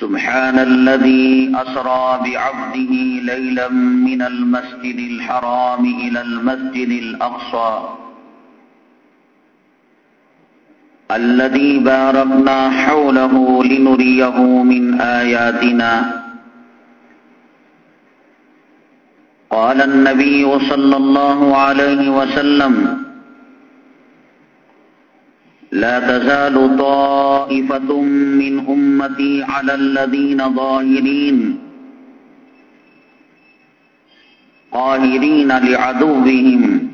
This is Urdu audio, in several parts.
سبحان الذي أسرى بعبده ليلا من المسجد الحرام إلى المسجد الأقصى. الذي باركنا حوله لنريه من آياتنا. قال النبي صلى الله عليه وسلم لا تزال طائفة من أمتي على الذين ظاهرين قاهرين لعدوهم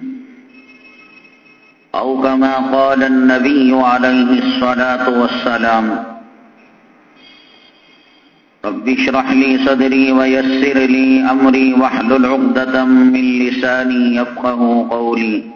أو كما قال النبي عليه الصلاة والسلام رب اشرح لي صدري ويسر لي أمري واحلل عقدة من لساني يفقه قولي.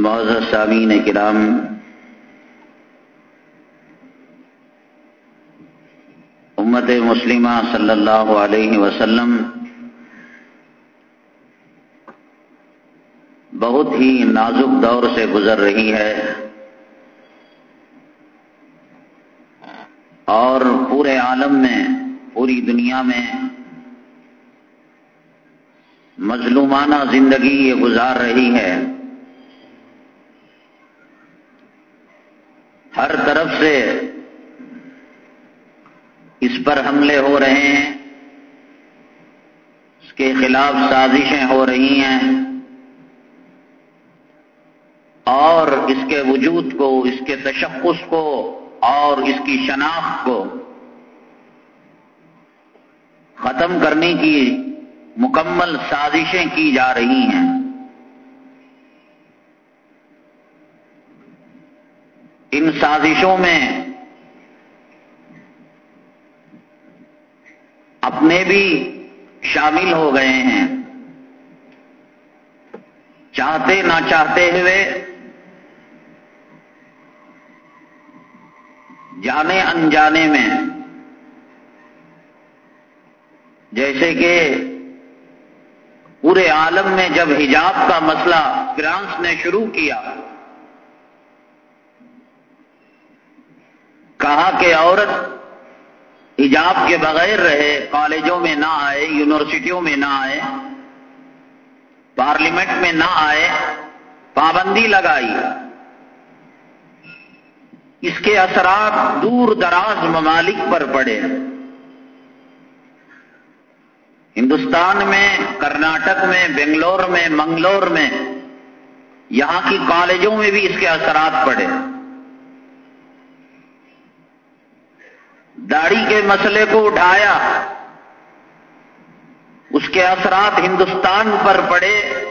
معزز سامین کرام۔ امت مسلمہ صلی اللہ علیہ وسلم، بہت ہی نازک دور سے گزر رہی ہے۔ اور پورے عالم میں، پوری دنیا میں مظلومانہ زندگی یہ گزار رہی ہے۔ سے اس پر حملے ہو رہے ہیں۔ اس کے خلاف سازشیں ہو رہی ہیں۔ اور اس کے وجود کو، اس کے تشخص کو، اور اس کی شناخت کو ختم کرنے کی مکمل سازشیں کی جا رہی ہیں ان سازشوں میں اپنے بھی شامل ہو گئے ہیں۔ چاہتے نہ چاہتے ہوئے جانے انجانے میں، جیسے کہ پورے عالم میں جب حجاب کا مسئلہ فرانس نے شروع کیا کہا کہ عورت حجاب کے بغیر رہے، کالجوں میں نہ آئے، یونیورسٹیوں میں نہ آئے، پارلیمنٹ میں نہ آئے، پابندی لگائی۔ اس کے اثرات دور دراز ممالک پر پڑے۔ ہندوستان میں، کرناٹک میں، بنگلور میں، منگلور میں، یہاں کی کالجوں میں بھی اس کے اثرات پڑے۔ داڑھی کے مسئلے کو اٹھایا، اس کے اثرات ہندوستان پر پڑے۔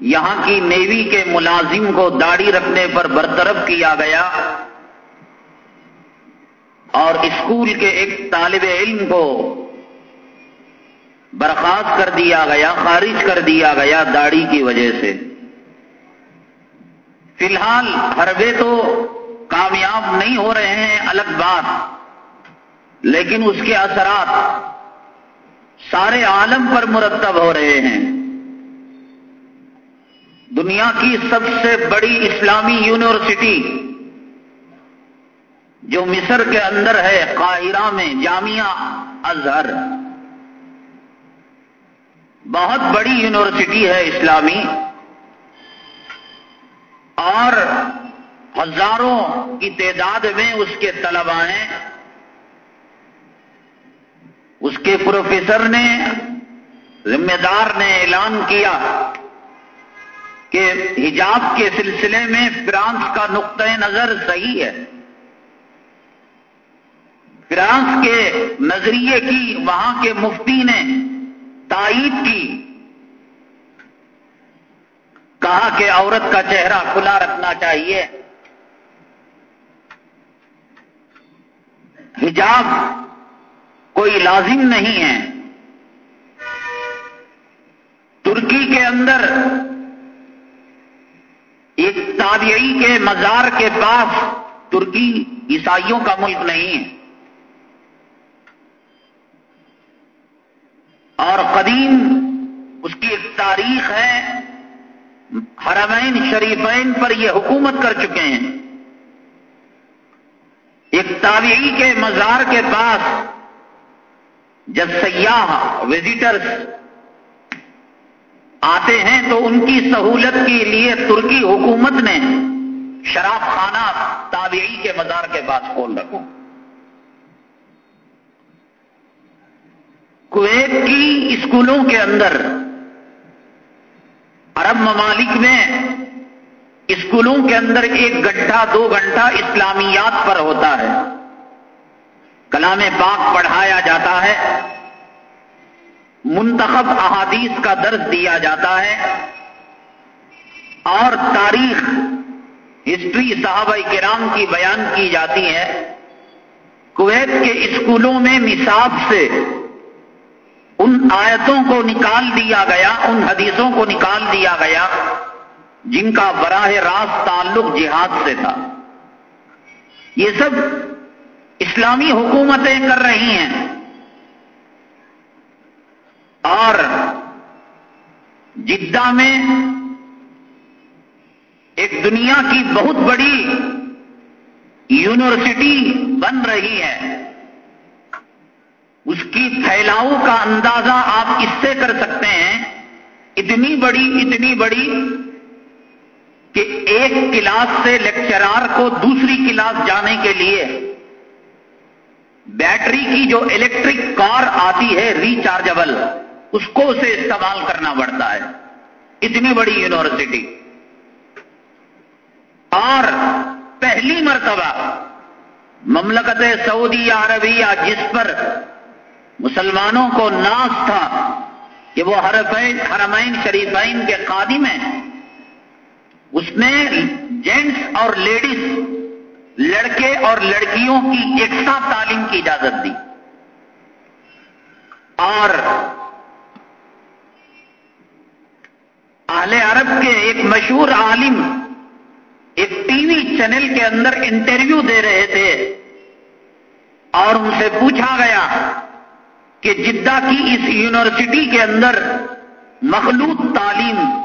یہاں کی نیوی کے ملازم کو داڑھی رکھنے پر برطرف کیا گیا۔ اور اسکول کے ایک طالب علم کو برخاست کر دیا گیا، خارج کر دیا گیا داڑھی کی وجہ سے۔ فی الحال حربے تو کامیاب نہیں ہو رہے ہیں، الگ بات۔ لیکن اس کے اثرات سارے عالم پر مرتب ہو رہے ہیں۔ دنیا کی سب سے بڑی اسلامی یونیورسٹی جو مصر کے اندر ہے، قاہرہ میں، جامعہ اظہر۔ بہت بڑی یونیورسٹی ہے اسلامی۔ اور ہزاروں کی تعداد میں اس کے طلبا ہیں۔ اس کے پروفیسر نے، ذمہ دار نے اعلان کیا کہ حجاب کے سلسلے میں فرانس کا نقطۂ نظر صحیح ہے۔ فرانس کے نظریے کی، وہاں کے مفتی نے تائید کی۔ کہا کہ عورت کا چہرہ کھلا رکھنا چاہیے۔ حجاب کوئی لازم نہیں ہے۔ ترکی کے اندر ایک تابعی کے مزار کے پاس ترکی عیسائیوں کا ملک نہیں ہے۔ اور قدیم اس کی ایک تاریخ ہے، حرمین شریفین پر یہ حکومت کر چکے ہیں۔ ایک تابعی کے مزار کے پاس جب سیاح وزٹرز آتے ہیں تو ان کی سہولت کے لیے ترکی حکومت نے شراب خانہ تابعی کے مزار کے پاس کھول رکھو کویت کی اسکولوں کے اندر، عرب ممالک میں اسکولوں کے اندر ایک گھنٹہ، دو گھنٹہ اسلامیات پر ہوتا ہے۔ کلام پاک پڑھایا جاتا ہے۔ منتخب احادیث کا درس دیا جاتا ہے۔ اور تاریخ، ہسٹری، صحابہ کرام کی بیان کی جاتی ہے۔ کویت کے اسکولوں میں نصاب سے ان آیتوں کو نکال دیا گیا، ان حدیثوں کو نکال دیا گیا۔ جن کا براہ راست تعلق جہاد سے تھا۔ یہ سب اسلامی حکومتیں کر رہی ہیں۔ اور جدہ میں ایک دنیا کی بہت بڑی یونیورسٹی بن رہی ہے۔ اس کی پھیلاؤ کا اندازہ آپ اس سے کر سکتے ہیں؟ اتنی بڑی اتنی بڑی کہ ایک کلاس سے لیکچرار کو دوسری کلاس جانے کے لیے بیٹری کی جو الیکٹرک کار آتی ہے ریچارجبل، اس کو اسے استعمال کرنا پڑتا ہے۔ اتنی بڑی یونیورسٹی۔ اور پہلی مرتبہ مملکت سعودی عربیہ، جس پر مسلمانوں کو ناس تھا کہ وہ حرمین، شریفین کے قادم ہیں اس نے جینٹس اور لیڈیز، لڑکے اور لڑکیوں کی یکساں تعلیم کی اجازت دی۔ اور اہل عرب کے ایک مشہور عالم ایک ٹی وی چینل کے اندر انٹرویو دے رہے تھے اور ان سے پوچھا گیا کہ جدہ کی اس یونیورسٹی کے اندر مخلوط تعلیم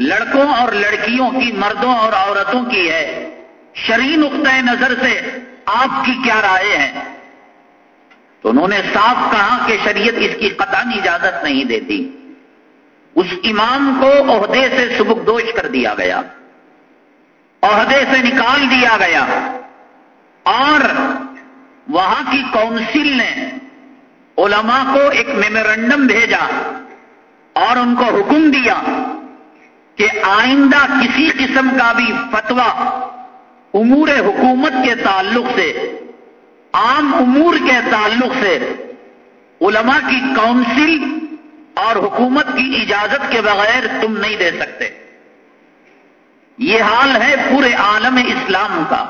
لڑکوں اور لڑکیوں کی، مردوں اور عورتوں کی ہے۔ شرعی نقطۂ نظر سے آپ کی کیا رائے ہے؟ تو انہوں نے صاف کہا کہ شریعت اس کی قطعی اجازت نہیں دیتی۔ اس امام کو عہدے سے سبک دوش کر دیا گیا۔ عہدے سے نکال دیا گیا۔ اور وہاں کی کونسل نے علماء کو ایک میمورنڈم بھیجا اور ان کو حکم دیا کہ آئندہ کسی قسم کا بھی فتوا امور حکومت کے تعلق سے، عام امور کے تعلق سے علماء کی کاؤنسل اور حکومت کی اجازت کے بغیر تم نہیں دے سکتے۔ یہ حال ہے پورے عالم اسلام کا،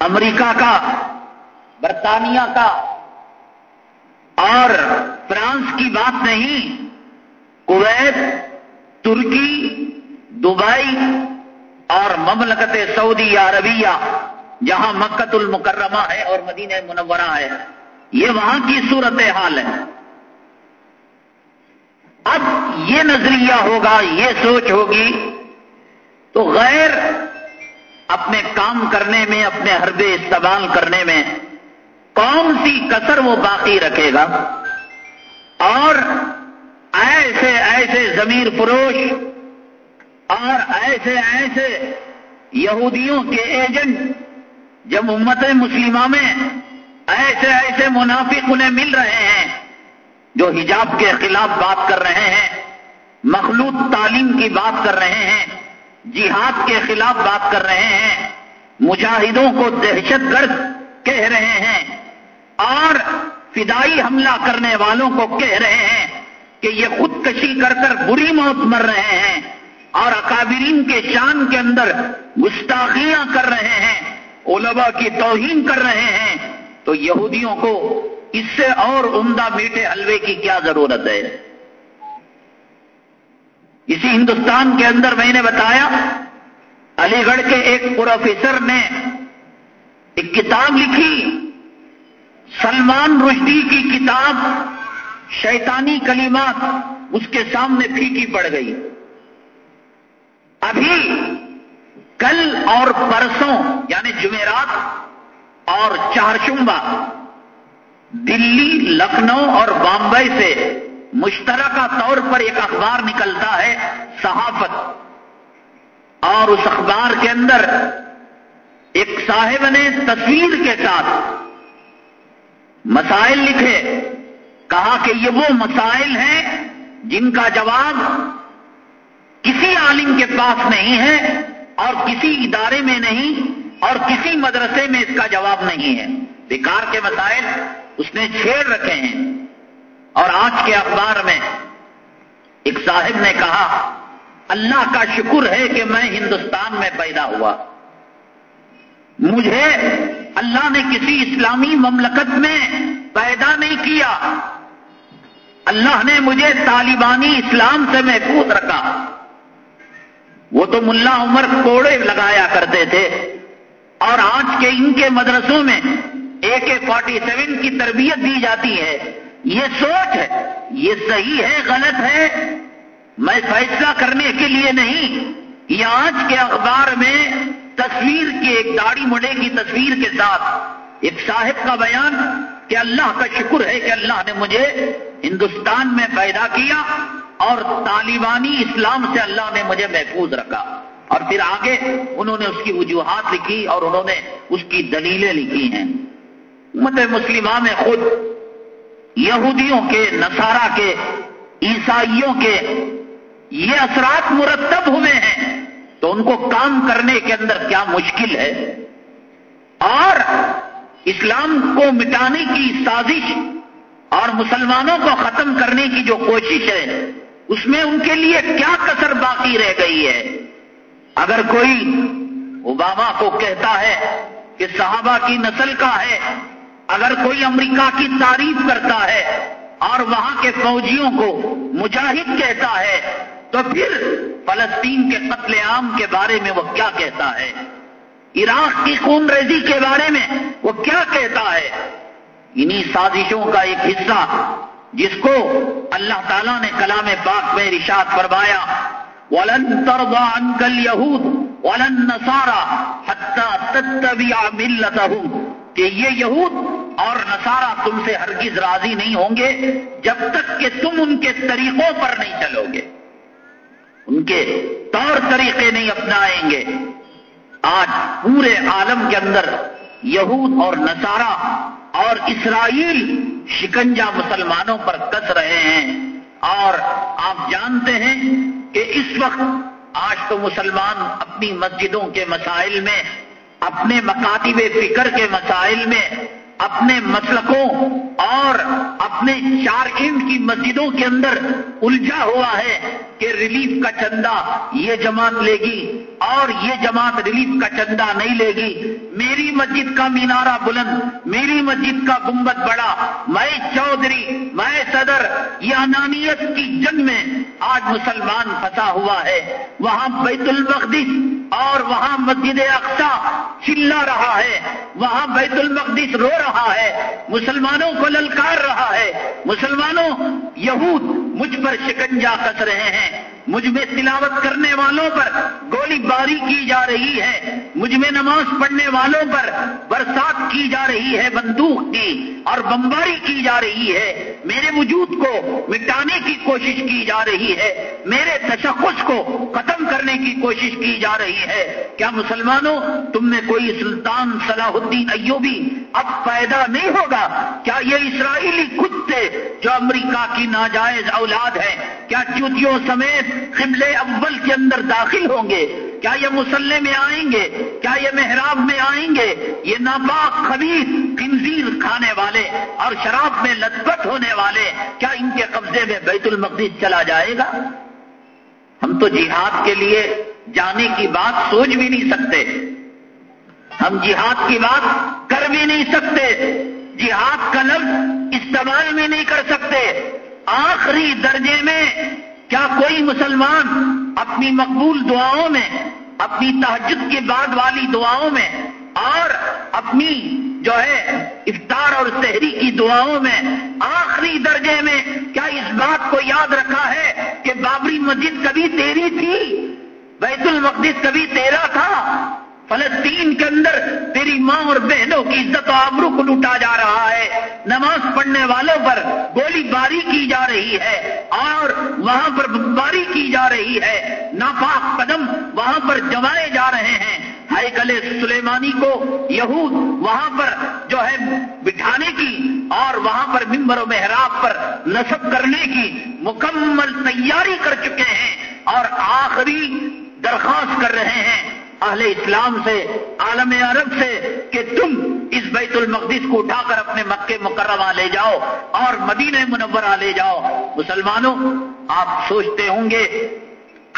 امریکہ کا، برطانیہ کا اور فرانس کی بات نہیں، کویت ترکی، دبئی اور مملکت سعودی عربیہ، جہاں مکت المکرمہ ہے اور مدینہ منورہ ہے۔ یہ وہاں کی صورت حال ہے۔ اب یہ نظریہ ہوگا، یہ سوچ ہوگی۔ تو غیر اپنے کام کرنے میں، اپنے حربے استعمال کرنے میں کون سی کسر وہ باقی رکھے گا؟ اور ایسے ایسے ضمیر فروش اور ایسے ایسے یہودیوں کے ایجنٹ جب امت مسلمہ میں ایسے ایسے منافق انہیں مل رہے ہیں جو حجاب کے خلاف بات کر رہے ہیں، مخلوط تعلیم کی بات کر رہے ہیں، جہاد کے خلاف بات کر رہے ہیں، مجاہدوں کو دہشت گرد کہہ رہے ہیں اور فدائی حملہ کرنے والوں کو کہہ رہے ہیں۔ کہ یہ خودکشی کر کر بری موت مر رہے ہیں اور اکابرین کے شان کے اندر گستاخیاں کر رہے ہیں، علماء کی توہین کر رہے ہیں۔ تو یہودیوں کو اس سے اور عمدہ میٹھے حلوے کی کیا ضرورت ہے؟ اسی ہندوستان کے اندر میں نے بتایا، علی گڑھ کے ایک پروفیسر نے ایک کتاب لکھی، سلمان رشدی کی کتاب شیطانی کلمات اس کے سامنے پھیکی پڑ گئی۔ ابھی کل اور پرسوں یعنی جمعرات اور چارشمبا دلی، لکھنؤ اور بامبئی سے مشترکہ طور پر ایک اخبار نکلتا ہے، صحافت۔ اور اس اخبار کے اندر ایک صاحب نے تصویر کے ساتھ مسائل لکھے۔ کہا کہ یہ وہ مسائل ہیں جن کا جواب کسی عالم کے پاس نہیں ہے اور کسی ادارے میں نہیں اور کسی مدرسے میں اس کا جواب نہیں ہے۔ بیکار کے مسائل اس نے چھیڑ رکھے ہیں۔ اور آج کے اخبار میں ایک صاحب نے کہا، اللہ کا شکر ہے کہ میں ہندوستان میں پیدا ہوا۔ مجھے اللہ نے کسی اسلامی مملکت میں پیدا نہیں کیا۔ اللہ نے مجھے طالبانی اسلام سے محفوظ رکھا۔ وہ تو ملا عمر کوڑے لگایا کرتے تھے۔ اور آج کے ان کے مدرسوں میں اے کے فورٹی سیون کی تربیت دی جاتی ہے۔ یہ سوچ ہے، یہ صحیح ہے، غلط ہے۔ میں فیصلہ کرنے کے لیے نہیں، یہ آج کے اخبار میں تصویر کی ایک داڑھی مڑے کی تصویر کے ساتھ ایک صاحب کا بیان کہ اللہ کا شکر ہے کہ اللہ نے مجھے ہندوستان میں پیدا کیا اور طالبانی اسلام سے اللہ نے مجھے محفوظ رکھا۔ اور پھر آگے انہوں نے اس کی وجوہات لکھی اور انہوں نے اس کی دلیلیں لکھی ہیں۔ امت مسلمہ میں خود یہودیوں کے، نصارہ کے، عیسائیوں کے یہ اثرات مرتب ہوئے ہیں تو ان کو کام کرنے کے اندر کیا مشکل ہے؟ اور اسلام کو مٹانے کی سازش اور مسلمانوں کو ختم کرنے کی جو کوشش ہے، اس میں ان کے لیے کیا کسر باقی رہ گئی ہے؟ اگر کوئی اوباما کو کہتا ہے کہ صحابہ کی نسل کا ہے، اگر کوئی امریکہ کی تعریف کرتا ہے اور وہاں کے فوجیوں کو مجاہد کہتا ہے، تو پھر فلسطین کے قتل عام کے بارے میں وہ کیا کہتا ہے؟ عراق کی خون ریزی کے بارے میں وہ کیا کہتا ہے؟ انہی سازشوں کا ایک حصہ جس کو اللہ تعالیٰ نے کلام پاک میں رشاد فرمایا، ولن ترضى عنك اليهود ولا النصارى حتى تتبع ملتهم. کہ یہ یہود اور نصارہ تم سے ہرگز راضی نہیں ہوں گے جب تک کہ تم ان کے طریقوں پر نہیں چلو گے۔ ان کے طور طریقے نہیں اپنائیں گے۔ آج پورے عالم کے اندر یہود اور نصارہ اور اسرائیل شکنجا مسلمانوں پر کس رہے ہیں؟ اور آپ جانتے ہیں کہ اس وقت آج تو مسلمان اپنی مسجدوں کے مسائل میں، اپنے مکاتب فکر کے مسائل میں اپنے مسلکوں اور اپنے چار اینٹ کی مسجدوں کے اندر الجھا ہوا ہے کہ ریلیف کا چندہ یہ جماعت لے گی اور یہ جماعت ریلیف کا چندہ نہیں لے گی۔ میری مسجد کا مینارہ بلند، میری مسجد کا گنبد بڑا۔ میں چودھری، میں صدر، یہ انانیت کی جنگ میں آج مسلمان پھنسا ہوا ہے۔ وہاں بیت المقدس اور وہاں مسجد اقسا چلا رہا ہے۔ وہاں بیت المقدس رو رہا رہا ہے مسلمانوں کو للکار رہا ہے مسلمانوں یہود مجھ پر شکنجا کس رہے ہیں مجھ میں تلاوت کرنے والوں پر گولی باری کی جا رہی ہے مجھ میں نماز پڑھنے والوں پر برسات کی جا رہی ہے بندوق کی اور بمباری کی جا رہی ہے میرے وجود کو مٹانے کی کوشش کی جا رہی ہے میرے تشخص کو ختم کرنے کی کوشش کی جا رہی ہے کیا مسلمانوں تم میں کوئی سلطان صلاح الدین ایوبی اب پیدا نہیں ہوگا۔ کیا یہ اسرائیلی کتے جو امریکہ کی ناجائز اولاد ہے کیا چوتیوں سمیت قبل اول کے اندر داخل ہوں گے؟ کیا یہ مسلح میں آئیں گے؟ کیا یہ محراب میں آئیں گے؟ یہ ناپاک خبیر کنزیر کھانے والے اور شراب میں لطپت ہونے والے، کیا ان کے قبضے میں بیت المقدس چلا جائے گا؟ ہم تو جہاد کے لیے جانے کی بات سوچ بھی نہیں سکتے۔ ہم جہاد کی بات کر بھی نہیں سکتے۔ جہاد کا لفظ استعمال بھی نہیں کر سکتے۔ آخری درجے میں کیا کوئی مسلمان اپنی مقبول دعاؤں میں، اپنی تحجد کے بعد والی دعاؤں میں، اور اپنی جو ہے افطار اور شہری کی دعاؤں میں آخری درجے میں کیا اس بات کو یاد رکھا ہے کہ بابری مسجد کبھی تیری تھی؟ بیت المقدس کبھی تیرا تھا؟ فلسطین کے اندر تیری ماں اور بہنوں کی عزت و آبرو کو لوٹا جا رہا ہے۔ نماز پڑھنے والوں پر گولی باری کی جا رہی ہے اور وہاں پر بمباری کی جا رہی ہے۔ ناپاک قدم وہاں پر جمائے جا رہے ہیں۔ ہائیکل سلیمانی کو یہود وہاں پر جو ہے بٹھانے کی اور وہاں پر ممبر و محراب پر نصب کرنے کی مکمل تیاری کر چکے ہیں اور آخری درخواست کر رہے ہیں۔ اہل اسلام سے، عالم عرب سے کہ تم اس بیت المقدس کو اٹھا کر اپنے مکے مکرمہ لے جاؤ اور مدینہ منورہ لے جاؤ۔ مسلمانوں، آپ سوچتے ہوں گے،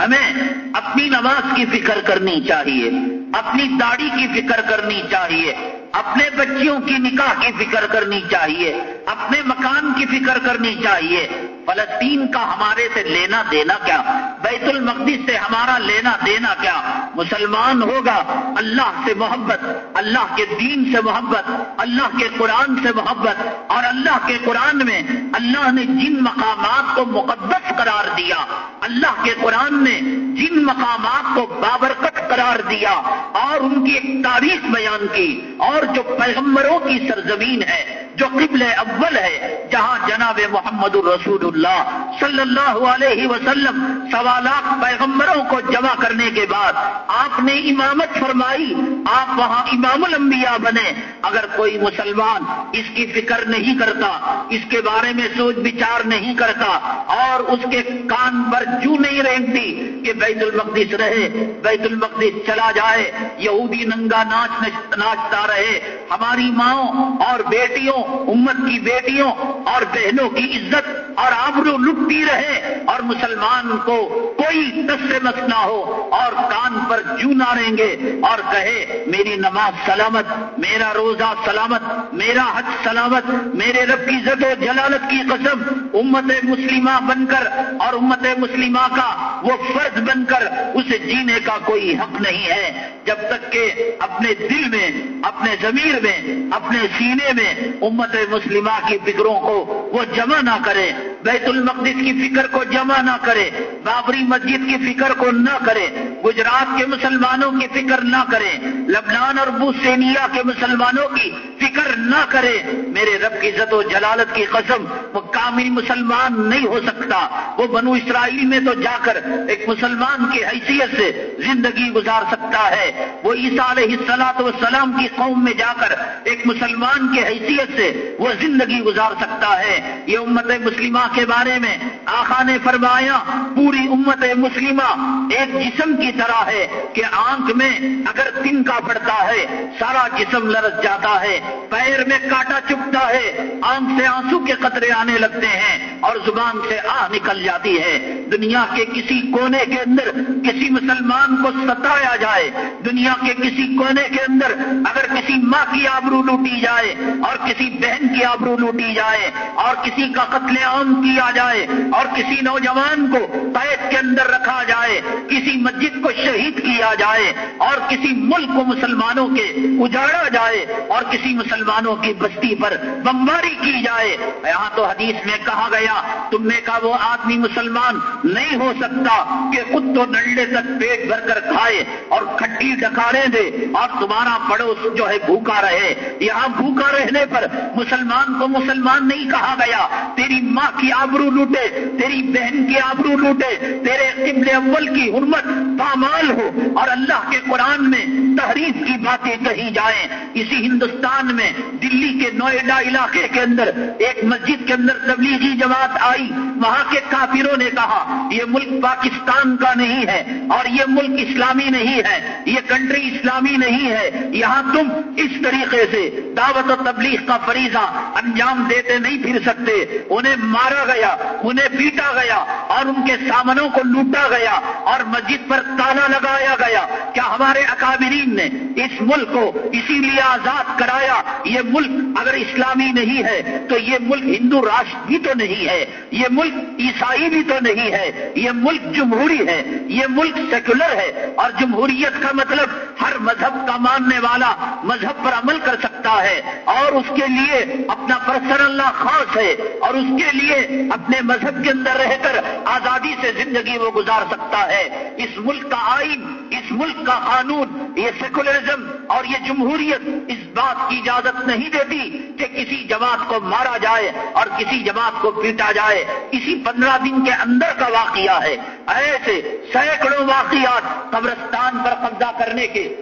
ہمیں اپنی نماز کی فکر کرنی چاہیے، اپنی داڑھی کی فکر کرنی چاہیے۔ اپنے بچیوں کی نکاح کی فکر کرنی چاہیے، اپنے مکان کی فکر کرنی چاہیے۔ فلسطین کا ہمارے سے لینا دینا کیا؟ بیت المقدس سے ہمارا لینا دینا کیا؟ مسلمان ہوگا، اللہ سے محبت، اللہ کے دین سے محبت، اللہ کے قرآن سے محبت۔ اور اللہ کے قرآن میں اللہ نے جن مقامات کو مقدس قرار دیا، اللہ کے قرآن نے جن مقامات کو بابرکت قرار دیا، اور ان کی ایک تاریخ بیان کی، اور جو پیغمبروں کی سرزمین ہے، جو قبل اول ہے، جہاں جناب محمد الرسول اللہ صلی اللہ علیہ وسلم سوالات پیغمبروں کو جمع کرنے کے بعد آپ نے امامت فرمائی، آپ وہاں امام الانبیاء بنے۔ اگر کوئی مسلمان اس کی فکر نہیں کرتا، اس کے بارے میں سوچ بچار نہیں کرتا اور اس کے کان پر جو نہیں رینگتی کہ بیت المقدس رہے، بیت المقدس چلا جائے، یہودی ننگا ناچ ناچتا رہے ہماری ماؤں اور بیٹیوں، امت کی بیٹیوں اور بہنوں کی عزت اور آبرو لٹتی رہے اور مسلمان کو کوئی دس مس نہ ہو اور کان پر جو نہ رہیں گے اور کہے، میری نماز سلامت، میرا روزہ سلامت، میرا حج سلامت، میرے رب کی زد و جلالت کی قسم، امت مسلمہ بن کر اور امت مسلمہ کا وہ فرض بن کر اسے جینے کا کوئی حق نہیں ہے۔ جب تک کہ اپنے دل میں، اپنے ضمیر میں اپنے سینے میں امت مسلمہ کی فکروں کو وہ جمع نہ کرے بیت المقدس کی فکر کو جمع نہ کرے، بابری مسجد کی فکر کو نہ کرے، گجرات کے مسلمانوں کی فکر نہ کرے، لبنان اور بوسینیا کے مسلمانوں کی فکر نہ کرے، میرے رب کی عزت و جلالت کی قسم، وہ کامل مسلمان نہیں ہو سکتا۔ وہ بنو اسرائیل میں تو جا کر ایک مسلمان کی حیثیت سے زندگی گزار سکتا ہے۔ وہ عیسیٰ علیہ السلاط وسلام کی قوم میں جا کر ایک مسلمان کی حیثیت سے وہ زندگی گزار سکتا ہے۔ یہ امت مسلمہ کے بارے میں آخا نے فرمایا، پوری امت مسلمہ ایک جسم کی طرح ہے کہ آنکھ میں اگر تن کا پڑتا ہے، سارا جسم لرس جاتا ہے، پیر میں کاٹا چپتا ہے، آنکھ سے آنسو کے قطرے آنے لگتے ہیں اور زبان سے آ نکل جاتی ہے۔ دنیا کے کسی کونے کے اندر کسی مسلمان کو ستایا جائے، دنیا کے کسی کونے کے اندر اگر کسی ماں کی آبرو لوٹی جائے اور کسی بہن کی آبرو لوٹی جائے اور کسی کا قتل عام کیا جائے اور کسی نوجوان کو قید کے اندر رکھا جائے، کسی مسجد کو شہید کیا جائے اور کسی ملک کو مسلمانوں کے اجاڑا جائے اور کسی مسلمانوں کی بستی پر بمباری کی جائے۔ یہاں تو حدیث میں کہا گیا، تم نے کہا وہ آدمی مسلمان نہیں ہو سکتا کہ خود تو نلڈے تک پیٹ بھر کر کھائے اور کھٹی ڈکارے دے اور تمہارا پڑوس جو ہے بھوکا رہے۔ یہاں بھوکا رہنے پر مسلمان کو مسلمان نہیں کہا گیا، تیری ماں کی آبرو لوٹے، تیری بہن کی آبرو لوٹے، تیرے قبل اول کی حرمت پامال ہو اور اللہ کے قرآن میں تحریف کی باتیں کہی جائیں۔ اسی ہندوستان میں دلی کے نوئیڈا علاقے کے اندر ایک مسجد کے اندر تبلیغی جماعت آئی۔ وہاں کے کافروں نے کہا، یہ ملک پاکستان کا نہیں ہے اور یہ ملک اسلامی نہیں ہے، یہ کنٹری اسلامی نہیں ہے۔ یہاں تم اس طریقے سے دعوت و تبلیغ کا فریضہ انجام دیتے نہیں پھر سکتے۔ انہیں مارا گیا، انہیں پیٹا گیا اور ان کے سامنوں کو لوٹا گیا اور مسجد پر تالا لگایا گیا۔ کیا ہمارے اکابرین نے اس ملک کو اسی لیے آزاد کرایا؟ یہ ملک اگر اسلامی نہیں ہے تو یہ ملک ہندو راشٹر بھی تو نہیں ہے، یہ ملک عیسائی بھی تو نہیں ہے، یہ ملک جمہوری ہے، یہ ملک سیکولر ہے۔ اور جمہوریت کا مطلب ہر مذہب کا ماننے والا مذہب پر عمل کر سکتا ہے اور اس کے لیے اپنا پرسن اللہ خاص ہے اور اس کے لیے اپنے مذہب کے اندر رہ کر آزادی سے زندگی وہ گزار سکتا ہے۔ اس ملک کا آئین، اس ملک کا قانون، یہ سیکولرزم اور یہ جمہوریت اس بات کی اجازت نہیں دیتی کہ کسی جماعت کو مارا جائے اور کسی جماعت کو پیٹا جائے۔ اسی پندرہ دن کے اندر کا واقعہ ہے۔ ایسے سینکڑوں واقعات قبرستان پر قبضہ کرنے کے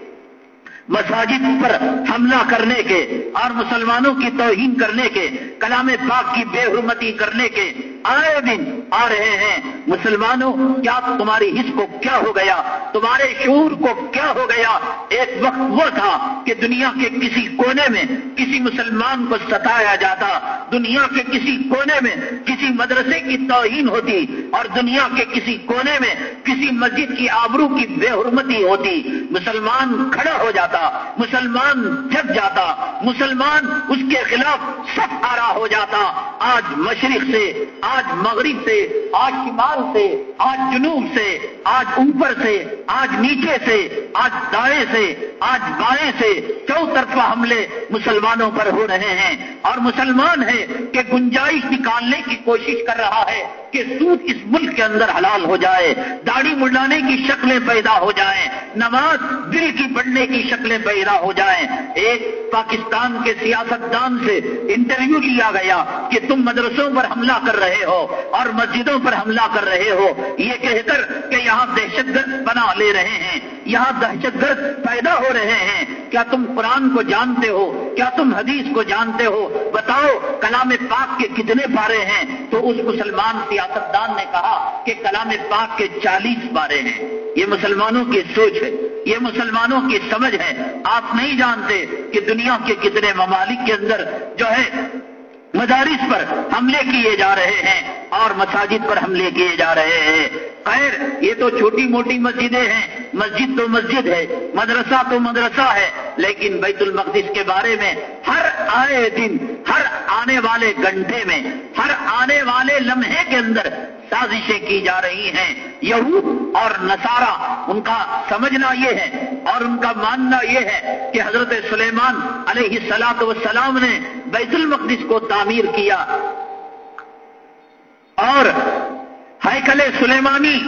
مساجد پر حملہ کرنے کے اور مسلمانوں کی توہین کرنے کے، کلام پاک کی بے حرمتی کرنے کے آئے دن آ رہے ہیں۔ مسلمانوں، کیا تمہاری حص کو کیا ہو گیا؟ تمہارے شعور کو کیا ہو گیا؟ ایک وقت وہ تھا کہ دنیا کے کسی کونے میں کسی مسلمان کو ستایا جاتا۔ دنیا کے کسی کونے میں کسی مدرسے کی توہین ہوتی اور دنیا کے کسی کونے میں کسی مسجد کی آبرو کی بے حرمتی ہوتی۔ مسلمان کھڑا ہو جاتا۔ مسلمان جگ جاتا، مسلمان اس کے خلاف سب آرا ہو جاتا۔ آج مشرق سے، آج مغرب سے، آج شمال سے، آج جنوب سے، آج اوپر سے، آج نیچے سے، آج دائیں سے، آج بائیں سے چو طرفہ حملے مسلمانوں پر ہو رہے ہیں۔ اور مسلمان ہے کہ گنجائش نکالنے کی کوشش کر رہا ہے۔ کہ سود اس ملک کے اندر حلال ہو جائے، داڑھی مڈانے کی شکلیں پیدا ہو جائیں، نماز دل کی پڑھنے کی شکلیں پیدا ہو جائیں۔ ایک پاکستان کے سیاستدان سے انٹرویو لیا گیا کہ تم مدرسوں پر حملہ کر رہے ہو اور مسجدوں پر حملہ کر رہے ہو۔ یہ کہہ کر کہ یہاں دہشت گرد بنا لے رہے ہیں، یہاں دہشت گرد پیدا ہو رہے ہیں۔ کیا تم قرآن کو جانتے ہو؟ کیا تم حدیث کو جانتے ہو؟ بتاؤ کلام پاک کے کتنے پارے ہیں۔ تو اس مسلمان سیاستدان نے کہا کہ کلام پاک کے چالیس بارے ہیں۔ یہ مسلمانوں کی سوچ ہے، یہ مسلمانوں کی سمجھ ہے۔ آپ نہیں جانتے کہ دنیا کے کتنے ممالک کے اندر جو ہے مدارس پر حملے کیے جا رہے ہیں اور مساجد پر حملے کیے جا رہے ہیں۔ خیر، یہ تو چھوٹی موٹی مسجدیں ہیں۔ مسجد تو مسجد ہے، مدرسہ تو مدرسہ ہے، لیکن بیت المقدس کے بارے میں ہر آئے دن، ہر آنے والے گھنٹے میں، ہر آنے والے لمحے کے اندر سازشیں کی جا رہی ہیں۔ یہود اور نصارہ، ان کا سمجھنا یہ ہے اور ان کا ماننا یہ ہے کہ حضرت سلیمان علیہ السلاط وسلام نے بیت المقدس کو تعمیر کیا۔ اور ہیکل سلیمانی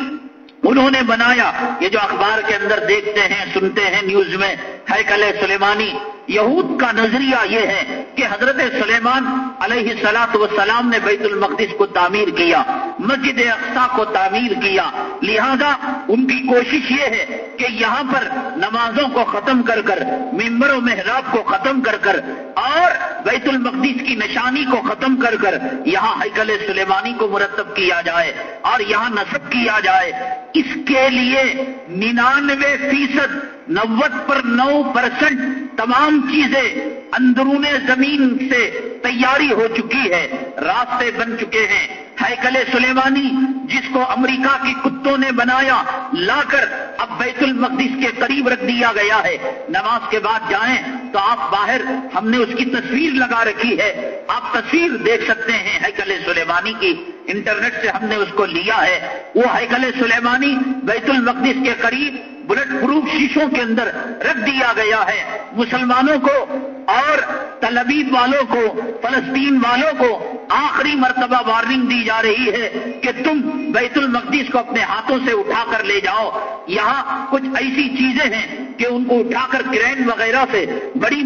انہوں نے بنایا۔ یہ جو اخبار کے اندر دیکھتے ہیں، سنتے ہیں، نیوز میں ہیکل سلیمانی، یہود کا نظریہ یہ ہے کہ حضرت سلیمان علیہ سلاط وسلام نے بیت المقدس کو تعمیر کیا، مسجد اقسا کو تعمیر کیا۔ لہذا ان کی کوشش یہ ہے کہ یہاں پر نمازوں کو ختم کر کر ممبر و محراب کو ختم کر کر، اور بیت المقدس کی نشانی کو ختم کر کر یہاں حیکل سلیمانی کو مرتب کیا جائے اور یہاں نصب کیا جائے۔ اس کے لیے ننانوے فیصد نوت پر نو پرسنٹ تمام چیزیں اندرون زمین سے تیاری ہو چکی ہے، راستے بن چکے ہیں۔ ہیکل سلیمانی جس کو امریکہ کی کتوں نے بنایا، لا کر اب بیت المقدس کے قریب رکھ دیا گیا ہے۔ نماز کے بعد جائیں تو آپ باہر، ہم نے اس کی تصویر لگا رکھی ہے۔ آپ تصویر دیکھ سکتے ہیں ہیکل سلیمانی کی۔ انٹرنیٹ سے ہم نے اس کو لیا ہے۔ وہ ہیکل سلیمانی بیت المقدس کے قریب بلٹ پروف شیشوں کے اندر رکھ دیا گیا ہے۔ مسلمانوں کو اور تلبیب والوں کو، فلسطین والوں کو آخری مرتبہ وارننگ دی جا رہی ہے کہ تم بیت المقدس کو اپنے ہاتھوں سے اٹھا کر لے جاؤ۔ یہاں کچھ ایسی چیزیں ہیں کہ ان کو اٹھا کر کرین وغیرہ سے، بڑی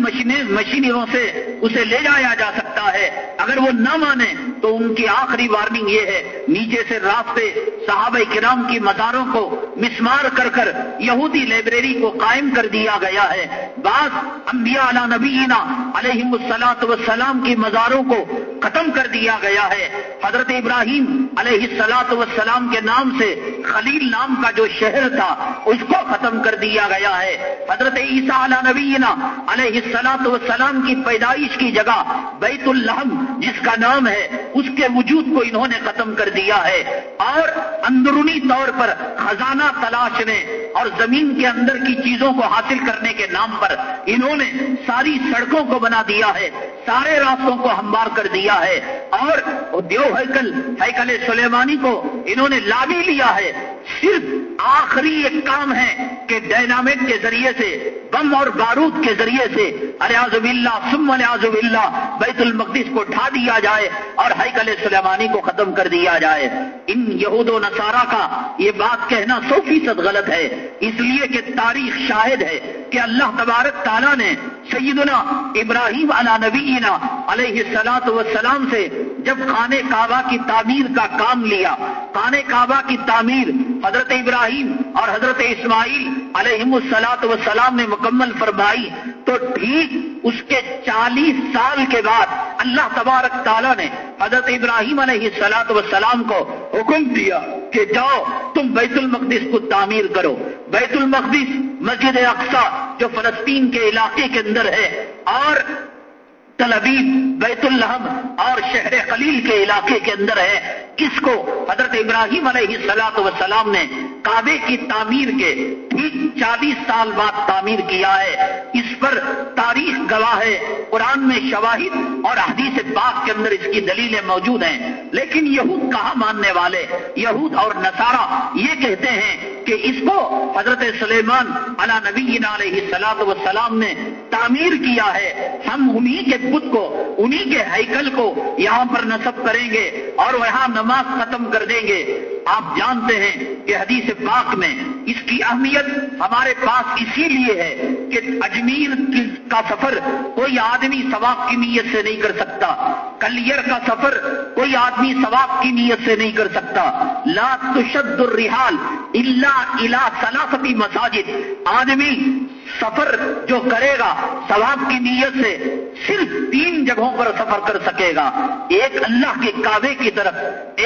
مشینوں سے اسے لے جایا جا سکتا ہے۔ اگر وہ نہ مانے تو ان کی آخری وارننگ یہ ہے، نیچے سے راستے صحابہ کرام کی مزاروں کو مسمار کر کر یہودی لائبریری کو قائم کر دیا گیا ہے۔ بعض انبیاء علی نبینا علیہ السلاط وسلام کی مزاروں کو ختم کر دیا گیا ہے۔ حضرت ابراہیم علیہ السلاط وسلام کے نام سے خلیل نام کا جو شہر تھا، اس کو ختم کر دیا گیا ہے۔ حضرت عیسیٰ علی نبینا علیہ السلاط کی پیدائش کی جگہ بیت الحم جس کا نام ہے، اس کے وجود کو انہوں نے ختم کر دیا ہے۔ اور اندرونی طور پر خزانہ تلاشنے اور زمین کے اندر کی چیزوں کو حاصل کرنے کے نام پر انہوں نے ساری سڑکوں کو بنا دیا ہے، سارے راستوں کو ہموار کر دیا ہے۔ اور دیو ہیکل ہیکل سلیمانی کو انہوں نے لا بھی لیا ہے۔ صرف آخری ایک کام ہے کہ ڈائنامٹ کے ذریعے سے، بم اور بارود کے ذریعے سے اریاز اللہ سم الیاز اللہ، بیت المقدس کو ڈھا دیا جائے اور ہیکل سلیمانی کو ختم کر دیا جائے۔ ان یہود و نصارہ کا یہ بات کہنا سو فیصد غلط ہے۔ اس لیے کہ تاریخ شاہد ہے کہ اللہ تبارک تعالیٰ نے سیدنا ابراہیم علا نبینا علیہ السلاط وسلام سے جب خانے کعبہ کی تعمیر کا کام لیا خانے کعبہ کی تعمیر حضرت ابراہیم اور حضرت اسماعیل علیہ السلاط وسلام نے مکمل فرمائی، تو ٹھیک اس کے چالیس سال کے بعد اللہ تبارک تعالیٰ نے حضرت ابراہیم علیہ السلاط وسلام کو حکم دیا۔ کہ جاؤ، تم بیت المقدس کو تعمیر کرو۔ بیت المقدس مسجد اقسا جو فلسطین کے علاقے کے اندر ہے۔ اور تل بیت الحم اور شہر خلیل کے علاقے کے اندر ہے۔ اس کو؟ حضرت ابراہیم علیہ سلاط وسلام نے کعبے کی تعمیر کے ٹھیک چالیس سال بعد تعمیر کیا ہے۔ اس پر تاریخ گواہ ہے، قرآن میں شواہد اور حدیث پاک کے اندر اس کی دلیلیں موجود ہیں۔ لیکن یہود کہاں ماننے والے؟ یہود اور نصارہ یہ کہتے ہیں کہ اس کو حضرت سلیمان علا نبی علیہ سلاط وسلام نے تعمیر کیا ہے۔ ہم انہی کے بت کو، انہی کے ہیکل کو یہاں پر نصب کریں گے اور وہاں نماز ختم کر دیں گے۔ آپ جانتے ہیں کہ حدیث پاک میں اس کی اہمیت ہمارے پاس اسی لیے ہے کہ اجمیر کا سفر کوئی آدمی ثواب کی نیت سے نہیں کر سکتا۔ کلیر کا سفر کوئی آدمی ثواب کی نیت سے نہیں کر سکتا۔ لا تشد الرحال اللہ الا سلاستی مساجد۔ آدمی سفر جو کرے گا، ثواب کی نیت سے صرف تین جگہوں پر سفر کر سکے گا۔ ایک اللہ کے کعبے کی طرف،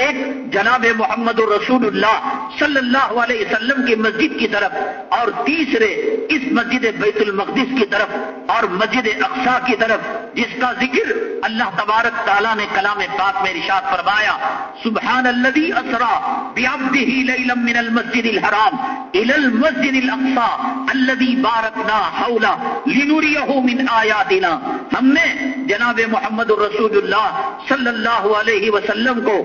ایک جناب محمد الرسول اللہ صلی اللہ علیہ وسلم کی مسجد کی طرف، اور تیسرے اس مسجد بیت المقدس کی طرف اور مسجد اقسا کی طرف، جس کا ذکر اللہ تبارک تعالیٰ نے کلام پاک میں رشاد فرمایا سبحان الذي اسرا بعبده ليلا من المسجد الحرام الى المسجد الاقصى الذي باركنا حوله لنريه من آیاتنا ہم نے جناب محمد الرسول اللہ صلی اللہ علیہ وسلم کو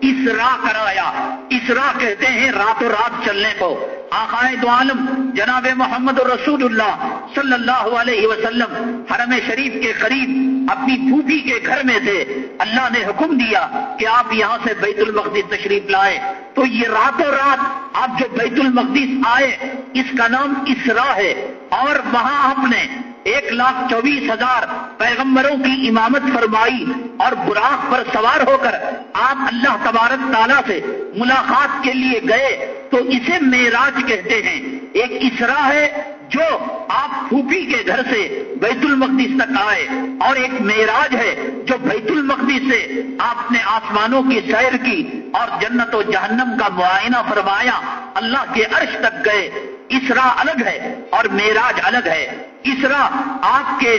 اسرا کرایا. اسرا کہتے ہیں رات و رات چلنے کو. آقائے دو عالم، جناب محمد رسول اللہ صلی اللہ علیہ وسلم، حرم شریف کے قریب اپنی پھوپھی کے گھر میں تھے۔ اللہ نے حکم دیا کہ آپ یہاں سے بیت المقدس تشریف لائے تو یہ راتوں رات آپ جو بیت المقدس آئے، اس کا نام اسرا ہے اور وہاں آپ نے ایک لاکھ چوبیس ہزار پیغمبروں کی امامت فرمائی اور براق پر سوار ہو کر آپ اللہ تبارک تعالیٰ سے ملاقات کے لیے گئے تو اسے معراج کہتے ہیں۔ ایک اسرا ہے جو آپ پھوپھی کے گھر سے بیت المقدس تک آئے اور ایک معراج ہے جو بیت المقدس سے آپ نے آسمانوں کی سیر کی اور جنت و جہنم کا معائنہ فرمایا۔ اللہ کے عرش تک گئے۔ اسرا الگ ہے اور معراج الگ ہے۔ اسرا آپ کے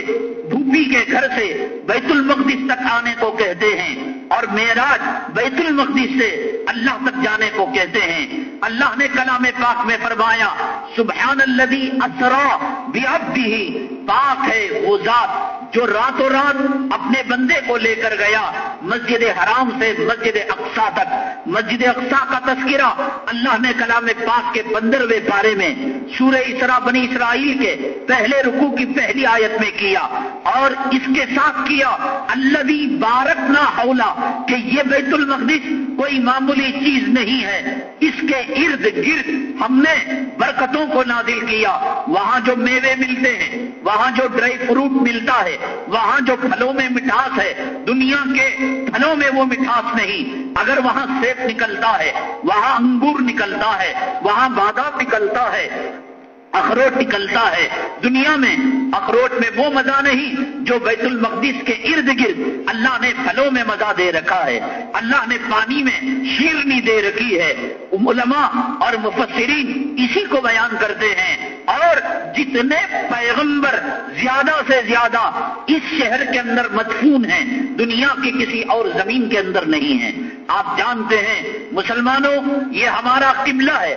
بھوپی کے گھر سے بیت المقدس تک آنے کو کہتے ہیں اور معراج بیت المقدس سے اللہ تک جانے کو کہتے ہیں۔ اللہ نے کلام پاک میں فرمایا، سبحان الذي اسرا بعبده پاک ہے وہ ذات۔ جو راتوں رات اپنے بندے کو لے کر گیا، مسجد حرام سے مسجد اقسا تک۔ مسجد اقسا کا تذکرہ اللہ نے کلام پاک کے پندرہویں بارے میں سورہ اسرا بنی اسرائیل کے پہلے رکو کی پہلی آیت میں کیا اور اس کے ساتھ کیا اللہ بارک نہ ہولا کہ یہ بیت المقدس کوئی معمولی چیز نہیں ہے۔ اس کے ارد گرد ہم نے برکتوں کو نادل کیا۔ وہاں جو میوے ملتے ہیں، وہاں جو ڈرائی فروٹ ملتا ہے وہاں جو پھلوں میں مٹھاس ہے، دنیا کے پھلوں میں وہ مٹھاس نہیں۔ اگر وہاں سیب نکلتا ہے، وہاں انگور نکلتا ہے، وہاں بادام نکلتا ہے، اخروٹ نکلتا ہے، دنیا میں اخروٹ میں وہ مزہ نہیں جو بیت المقدس کے ارد گرد اللہ نے پھلوں میں مزہ دے رکھا ہے۔ اللہ نے پانی میں شیرنی دے رکھی ہے۔ علماء اور مفسرین اسی کو بیان کرتے ہیں۔ اور جتنے پیغمبر زیادہ سے زیادہ اس شہر کے اندر مدفون ہیں، دنیا کی کسی اور زمین کے اندر نہیں ہیں۔ آپ جانتے ہیں، مسلمانوں، یہ ہمارا قبلہ ہے۔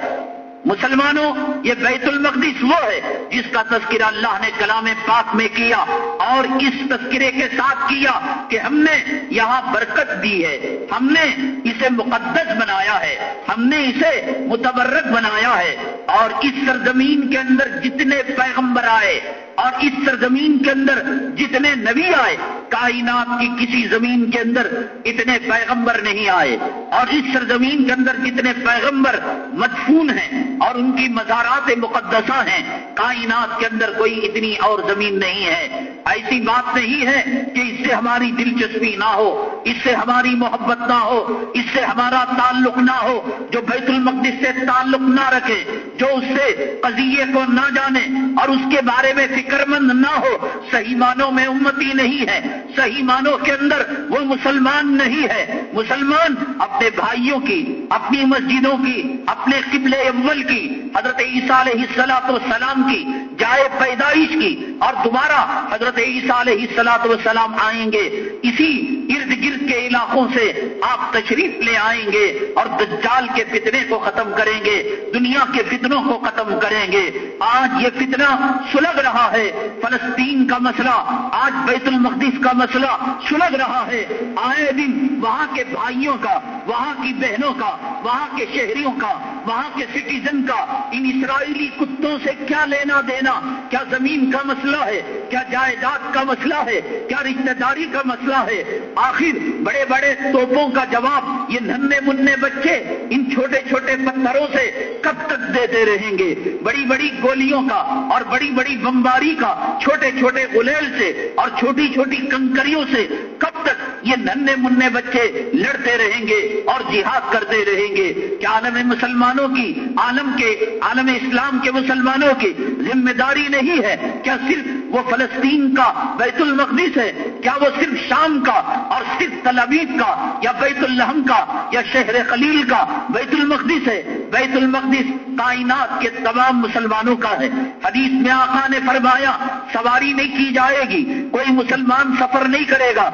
مسلمانوں، یہ بیت المقدس وہ ہے جس کا تذکرہ اللہ نے کلام پاک میں کیا اور اس تذکرے کے ساتھ کیا کہ ہم نے یہاں برکت دی ہے، ہم نے اسے مقدس بنایا ہے، ہم نے اسے متبرک بنایا ہے اور اس سرزمین کے اندر جتنے پیغمبر آئے اور اس سرزمین کے اندر جتنے نبی آئے، کائنات کی کسی زمین کے اندر اتنے پیغمبر نہیں آئے اور اس سرزمین کے اندر جتنے پیغمبر مدفون ہیں اور ان کی مزارات مقدسہ ہیں۔ کائنات کے اندر کوئی اتنی اور زمین نہیں ہے۔ ایسی بات نہیں ہے کہ اس سے ہماری دلچسپی نہ ہو، اس سے ہماری محبت نہ ہو، اس سے ہمارا تعلق نہ ہو۔ جو بیت المقدس سے تعلق نہ رکھے، جو اس سے قضیے کو نہ جانے اور اس کے بارے میں فکر مند نہ ہو، صحیح معنوں میں امتی نہیں ہے۔ صحیح معنوں کے اندر وہ مسلمان نہیں ہے۔ مسلمان اپنے بھائیوں کی، اپنی مسجدوں کی، اپنے قبل اول کی، حضرت عیسیٰ علیہ السلاط والسلام کی جائے پیدائش کی اور دوبارہ حضرت عیسیٰ علیہ السلاط والسلام آئیں گے۔ اسی ارد گرد کے علاقوں سے آپ تشریف لے آئیں گے اور دجال کے فتنے کو ختم کریں گے، دنیا کے فتنوں کو ختم کریں گے۔ آج یہ فتنہ سلگ رہا ہے، فلسطین کا مسئلہ، آج بیت المقدس کا مسئلہ سلگ رہا ہے۔ آئے دن وہاں کے بھائیوں کا، وہاں کی بہنوں کا، وہاں کے شہریوں کا، وہاں کے سٹیزن کا، ان اسرائیلی کتوں سے کیا لینا دینا؟ کیا زمین کا مسئلہ ہے؟ کیا جائیداد کا مسئلہ ہے؟ کیا رشتہ داری کا مسئلہ ہے؟ آخر بڑے بڑے توپوں کا جواب یہ ننے منہ بچے ان چھوٹے چھوٹے پتھروں سے کب تک دیتے رہیں گے؟ بڑی بڑی گولیوں کا اور بڑی بڑی بمباری کا، چھوٹے چھوٹے گلیل سے اور چھوٹی چھوٹی کنکریوں سے کب تک یہ ننے منہ بچے لڑتے رہیں گے اور جہاد کرتے رہیں گے؟ کیا عالم مسلمانوں کی عالم کے، عالم اسلام کے مسلمانوں کی ذمہ داری نہیں ہے۔ کیا صرف وہ فلسطین کا، بیت المقدس ہے؟ کیا وہ صرف شام کا اور صرف تلابیب کا یا بیت الحم کا یا شہر خلیل کا؟ بیت المقدس ہے۔ بیت المقدس کائنات کے تمام مسلمانوں کا ہے۔ حدیث میں آقا نے فرمایا، سواری نہیں کی جائے گی، کوئی مسلمان سفر نہیں کرے گا۔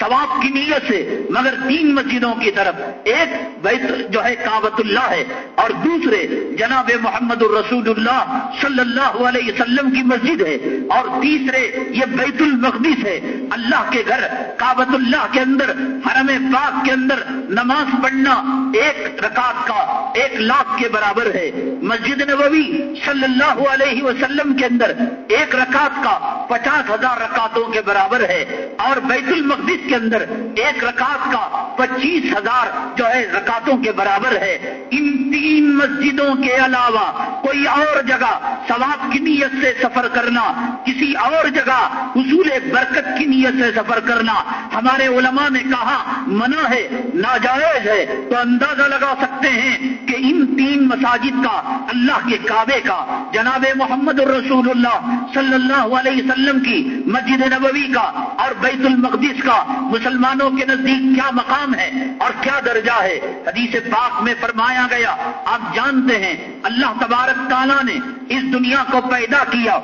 ثواب کی نیت سے، مگر تین مسجدوں کی طرف۔ ایک بیت جو ہے کابت اللہ ہے، اور دوسرے جناب محمد الرسول اللہ صلی اللہ علیہ وسلم کی مسجد ہے، اور تیسرے یہ بیت المقدس ہے۔ اللہ کے گھر کابت اللہ کے اندر، حرم پاک کے اندر نماز پڑھنا ایک رکعت کا ایک لاکھ کے برابر ہے۔ مسجد نبوی صلی اللہ علیہ وسلم کے اندر ایک رکعت کا پچاس ہزار رکعتوں کے برابر ہے، اور بیت المقدس کے اندر ایک رکعت کا پچیس ہزار جو ہے رکعتوں کے برابر ہے۔ ان تین مسجدوں کے علاوہ کوئی اور جگہ ثواب کی نیت سے سفر کرنا، کسی اور جگہ حصول برکت کی نیت سے سفر کرنا۔ ہمارے علماء نے کہا، منع ہے، ناجائز ہے۔ تو اندازہ لگا سکتے ہیں کہ ان تین مساجد کا، اللہ کے کعبے کا، جناب محمد الرسول اللہ صلی اللہ علیہ وسلم کی، مسجد نبوی کا اور بیت المقدس کا مسلمانوں کے نزدیک کیا مقام ہے اور کیا درجہ ہے؟ حدیث پاک میں فرمایا گیا، آپ جانتے ہیں، اللہ تبارک تعالیٰ نے اس دنیا کو پیدا کیا۔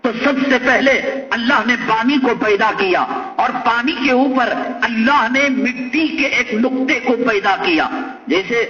تو سب سے پہلے اللہ نے پانی کو پیدا کیا اور پانی کے اوپر اللہ نے مٹی کے ایک نقطے کو پیدا کیا۔ جیسے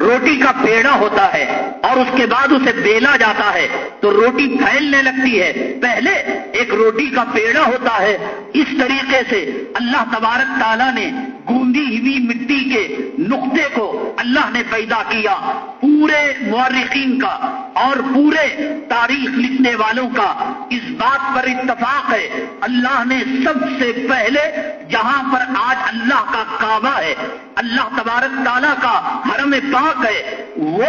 روٹی کا پیڑا ہوتا ہے اور اس کے بعد اسے بیلا جاتا ہے، تو روٹی پھیلنے لگتی ہے۔ پہلے ایک روٹی کا پیڑا ہوتا ہے۔ اس طریقے سے اللہ تبارک تعالیٰ نے گوندی ہوئی مٹی کے نقطے کو اللہ نے پیدا کیا۔ پورے مورخین کا اور پورے تاریخ لکھنے والوں کا اس بات پر اتفاق ہے۔ اللہ نے سب سے پہلے جہاں پر آج اللہ کا کعبہ ہے، اللہ تبارک تعالیٰ کا حرم پاک ہے، وہ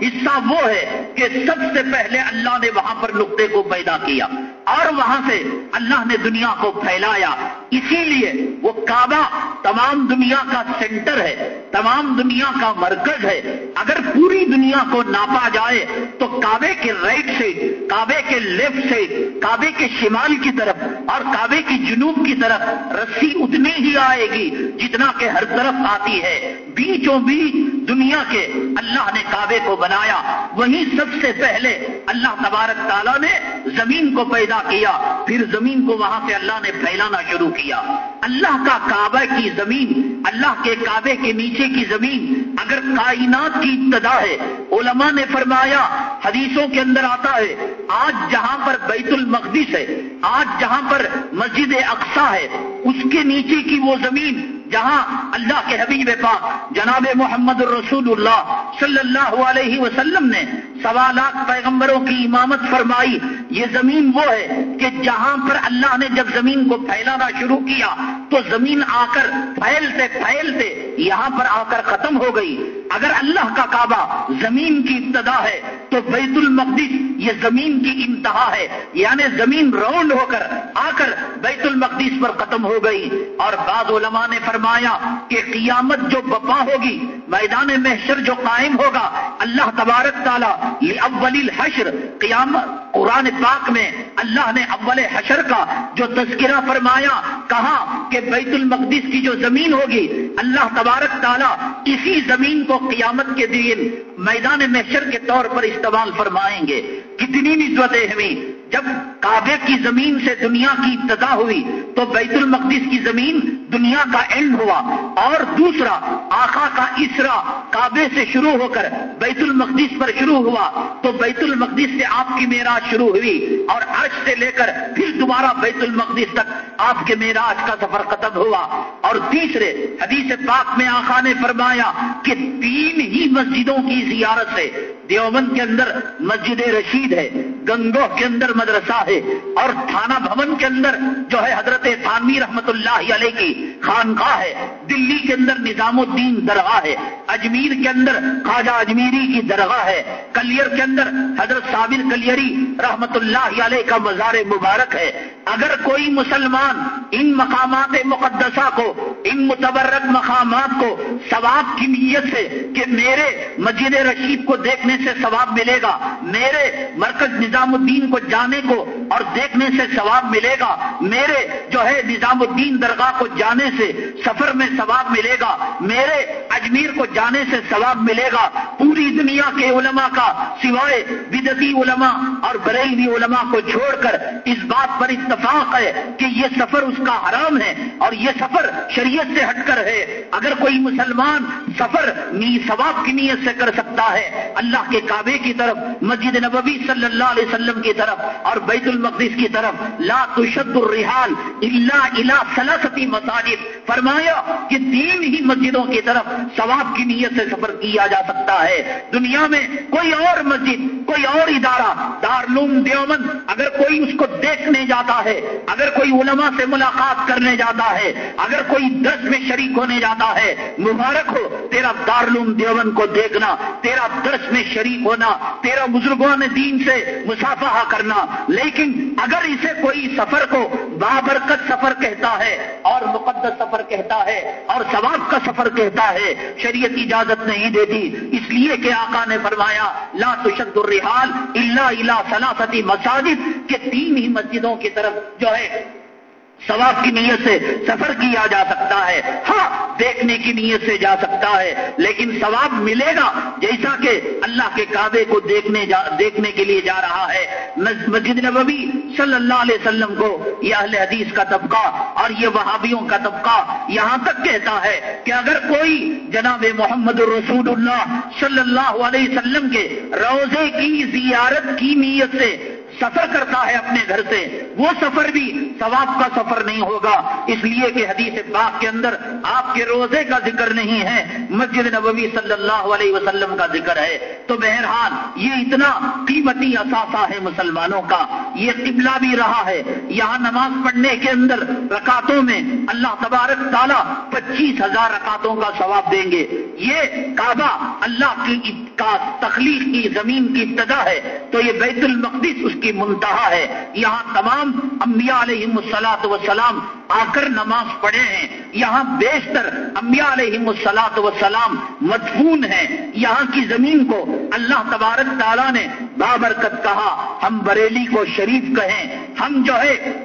حصہ وہ ہے کہ سب سے پہلے اللہ نے وہاں پر نقطے کو پیدا کیا اور وہاں سے اللہ نے دنیا کو پھیلایا۔ اسی لیے وہ کعبہ تمام دنیا کا سینٹر ہے، تمام دنیا کا مرکز ہے۔ اگر پوری دنیا کو ناپا جائے تو کعبے کے رائٹ سائڈ کعبے کے لیفٹ سائڈ کعبے کے شمال کی طرف اور کعبے کی جنوب کی طرف رسی اتنی ہی آئے گی جتنا کہ ہر طرف آتی ہے۔ بیچوں بیچ دنیا کے اللہ نے کعبے کو بنایا۔ وہیں سب سے پہلے اللہ تبارک تعالیٰ نے زمین کو پیدا کیا۔ پھر زمین کو وہاں سے اللہ نے پھیلانا شروع کیا۔ اللہ کا کعبہ کی زمین، اللہ کے کعبے کے نیچے کی زمین۔ اگر کائنات کی ابتدا ہے، علماء نے فرمایا، حدیثوں کے اندر آتا ہے، آج جہاں پر بیت المقدس ہے، آج جہاں پر مسجد اقسا ہے، اس کے نیچے کی وہ زمین جہاں اللہ کے حبیب پاک جناب محمد الرسول اللہ صلی اللہ علیہ وسلم نے سوالات پیغمبروں کی امامت فرمائی، یہ زمین وہ ہے کہ جہاں پر اللہ نے جب زمین کو پھیلانا شروع کیا، تو زمین آ کر پھیلتے پھیلتے یہاں پر آ کر ختم ہو گئی۔ اگر اللہ کا کعبہ زمین کی ابتدا ہے، تو بیت المقدس یہ زمین کی انتہا ہے۔ یعنی زمین راؤنڈ ہو کر آ کر بیت المقدس پر ختم ہو گئی۔ اور بعض علماء نے فرمایا فرمایا کہ قیامت جو بپا ہوگی، میدان محشر جو قائم ہوگا، اللہ تبارک تعالیٰ اول الحشر، قیامت قرآن پاک میں اللہ نے اول حشر کا جو تذکرہ فرمایا، کہا کہ بیت المقدس کی جو زمین ہوگی، اللہ تبارک تعالیٰ اسی زمین کو قیامت کے دن میدان محشر کے طور پر استعمال فرمائیں گے۔ کتنی نسبتیں ہمیں جب کعبے کی زمین سے دنیا کی ابتدا ہوئی تو بیت المقدس کی زمین دنیا کا اینڈ ہوا اور دوسرا آقا کا اسرا کعبے سے شروع ہو کر بیت المقدس پر شروع ہوا تو بیت المقدس سے آپ کی میراج شروع ہوئی اور عرش سے لے کر پھر دوبارہ بیت المقدس تک آپ کے میراج کا سفر ختم ہوا اور تیسرے حدیث پاک میں آقا نے فرمایا کہ تین ہی مسجدوں کی زیارت سے دیوبند کے اندر مسجد رشید ہے گنگو کے اندر مدرسہ ہے اور تھانہ بھون کے اندر جو ہے حضرت تھانوی رحمت اللہ علیہ کی خانقاہ ہے، دلی کے اندر نظام الدین درگاہ ہے، اجمیر کے اندر خواجہ اجمیری کی درگاہ ہے کلیر کے اندر حضرت صابر کلیری رحمت اللہ علیہ کا مزار مبارک ہے۔ اگر کوئی مسلمان ان مقامات مقدسہ کو، ان متبرک مقامات کو ثواب کی نیت سے کہ میرے مسجد رشید کو دیکھنے سے ثواب ملے گا، میرے مرکز نظام الدین کو جانے کو اور دیکھنے سے ثواب ملے گا، میرے جو ہے نظام الدین درگاہ کو جانے سے سفر میں ثواب ملے گا، میرے اجمیر کو جانے سے ثواب ملے گا۔ پوری دنیا کے علماء کا سوائے بدتی علماء اور بریلی علماء کو چھوڑ کر اس بات پر اتفاق ہے کہ یہ سفر اس کا حرام ہے اور یہ سفر شریعت سے ہٹ کر ہے۔ اگر کوئی مسلمان سفر نی ثواب کی نیت سے کر سکتا ہے، اللہ کے کعبے کی طرف، مسجد نبوی صلی اللہ علیہ وسلم کی طرف اور بیت المقدس کی طرف، لا تشد الرحال الا الى ثلاثه مساجد فرمایا کہ تین ہی مسجدوں کی طرف ثواب کی نیت سے سفر کیا جا سکتا ہے۔ دنیا میں کوئی اور مسجد، کوئی اور ادارہ دارلوم دیومن اگر کوئی اس کو دیکھنے جاتا ہے، اگر کوئی علماء سے ملاقات کرنے جاتا ہے، اگر کوئی درس میں شریک ہونے جاتا ہے، مبارک ہو، تیرا دارلوم دیومن کو دیکھنا، تیرا درس میں شریک ہونا، تیرا بزرگوں نے دین سے مسافہ کرنا۔ لیکن اگر اسے کوئی سفر کو بابرکت سفر کہتا ہے اور مقدس سفر کہتا ہے اور ثواب کا سفر کہتا ہے۔ شریعت اجازت نہیں دیتی، اس لیے کہ آقا نے فرمایا، لا تشد الرحال اللہ الا ثلاثتی مساجد کے تین ہی مسجدوں کی طرف جو ہے ثواب کی نیت سے سفر کیا جا سکتا ہے۔ ہاں دیکھنے کی نیت سے جا سکتا ہے، لیکن ثواب ملے گا جیسا کہ اللہ کے کعبے کو دیکھنے جا، دیکھنے کے لیے جا رہا ہے۔ مسجد نبوی صلی اللہ علیہ وسلم کو یہ اہل حدیث کا طبقہ اور یہ وہابیوں کا طبقہ یہاں تک کہتا ہے کہ اگر کوئی جناب محمد الرسول اللہ صلی اللہ علیہ وسلم کے روزے کی زیارت کی نیت سے سفر کرتا ہے اپنے گھر سے، وہ سفر بھی ثواب کا سفر نہیں ہوگا۔ اس لیے کہ حدیث پاک کے اندر آپ کے روزے کا ذکر نہیں ہے، مسجد نبوی صلی اللہ علیہ وسلم کا ذکر ہے۔ تو بہرحال یہ اتنا قیمتی اثاثہ ہے مسلمانوں کا۔ یہ قبلہ بھی رہا ہے۔ یہاں نماز پڑھنے کے اندر رکاتوں میں اللہ تبارک تعالیٰ پچیس ہزار رکاتوں کا ثواب دیں گے۔ یہ کعبہ اللہ کی کا تخلیق کی زمین کی ابتدا ہے۔ تو یہ بیت المقدس اس کی منتہا ہے۔ یہاں تمام انبیاء علیہ السلاط وسلام آ کر نماز پڑھے ہیں۔ یہاں بیشتر انبیاء علیہ السلاط وسلام مدفون ہیں۔ یہاں کی زمین کو اللہ تبارک تعالیٰ نے بابرکت کہا۔ ہم بریلی کو شریف کہیں۔ ہم جو ہے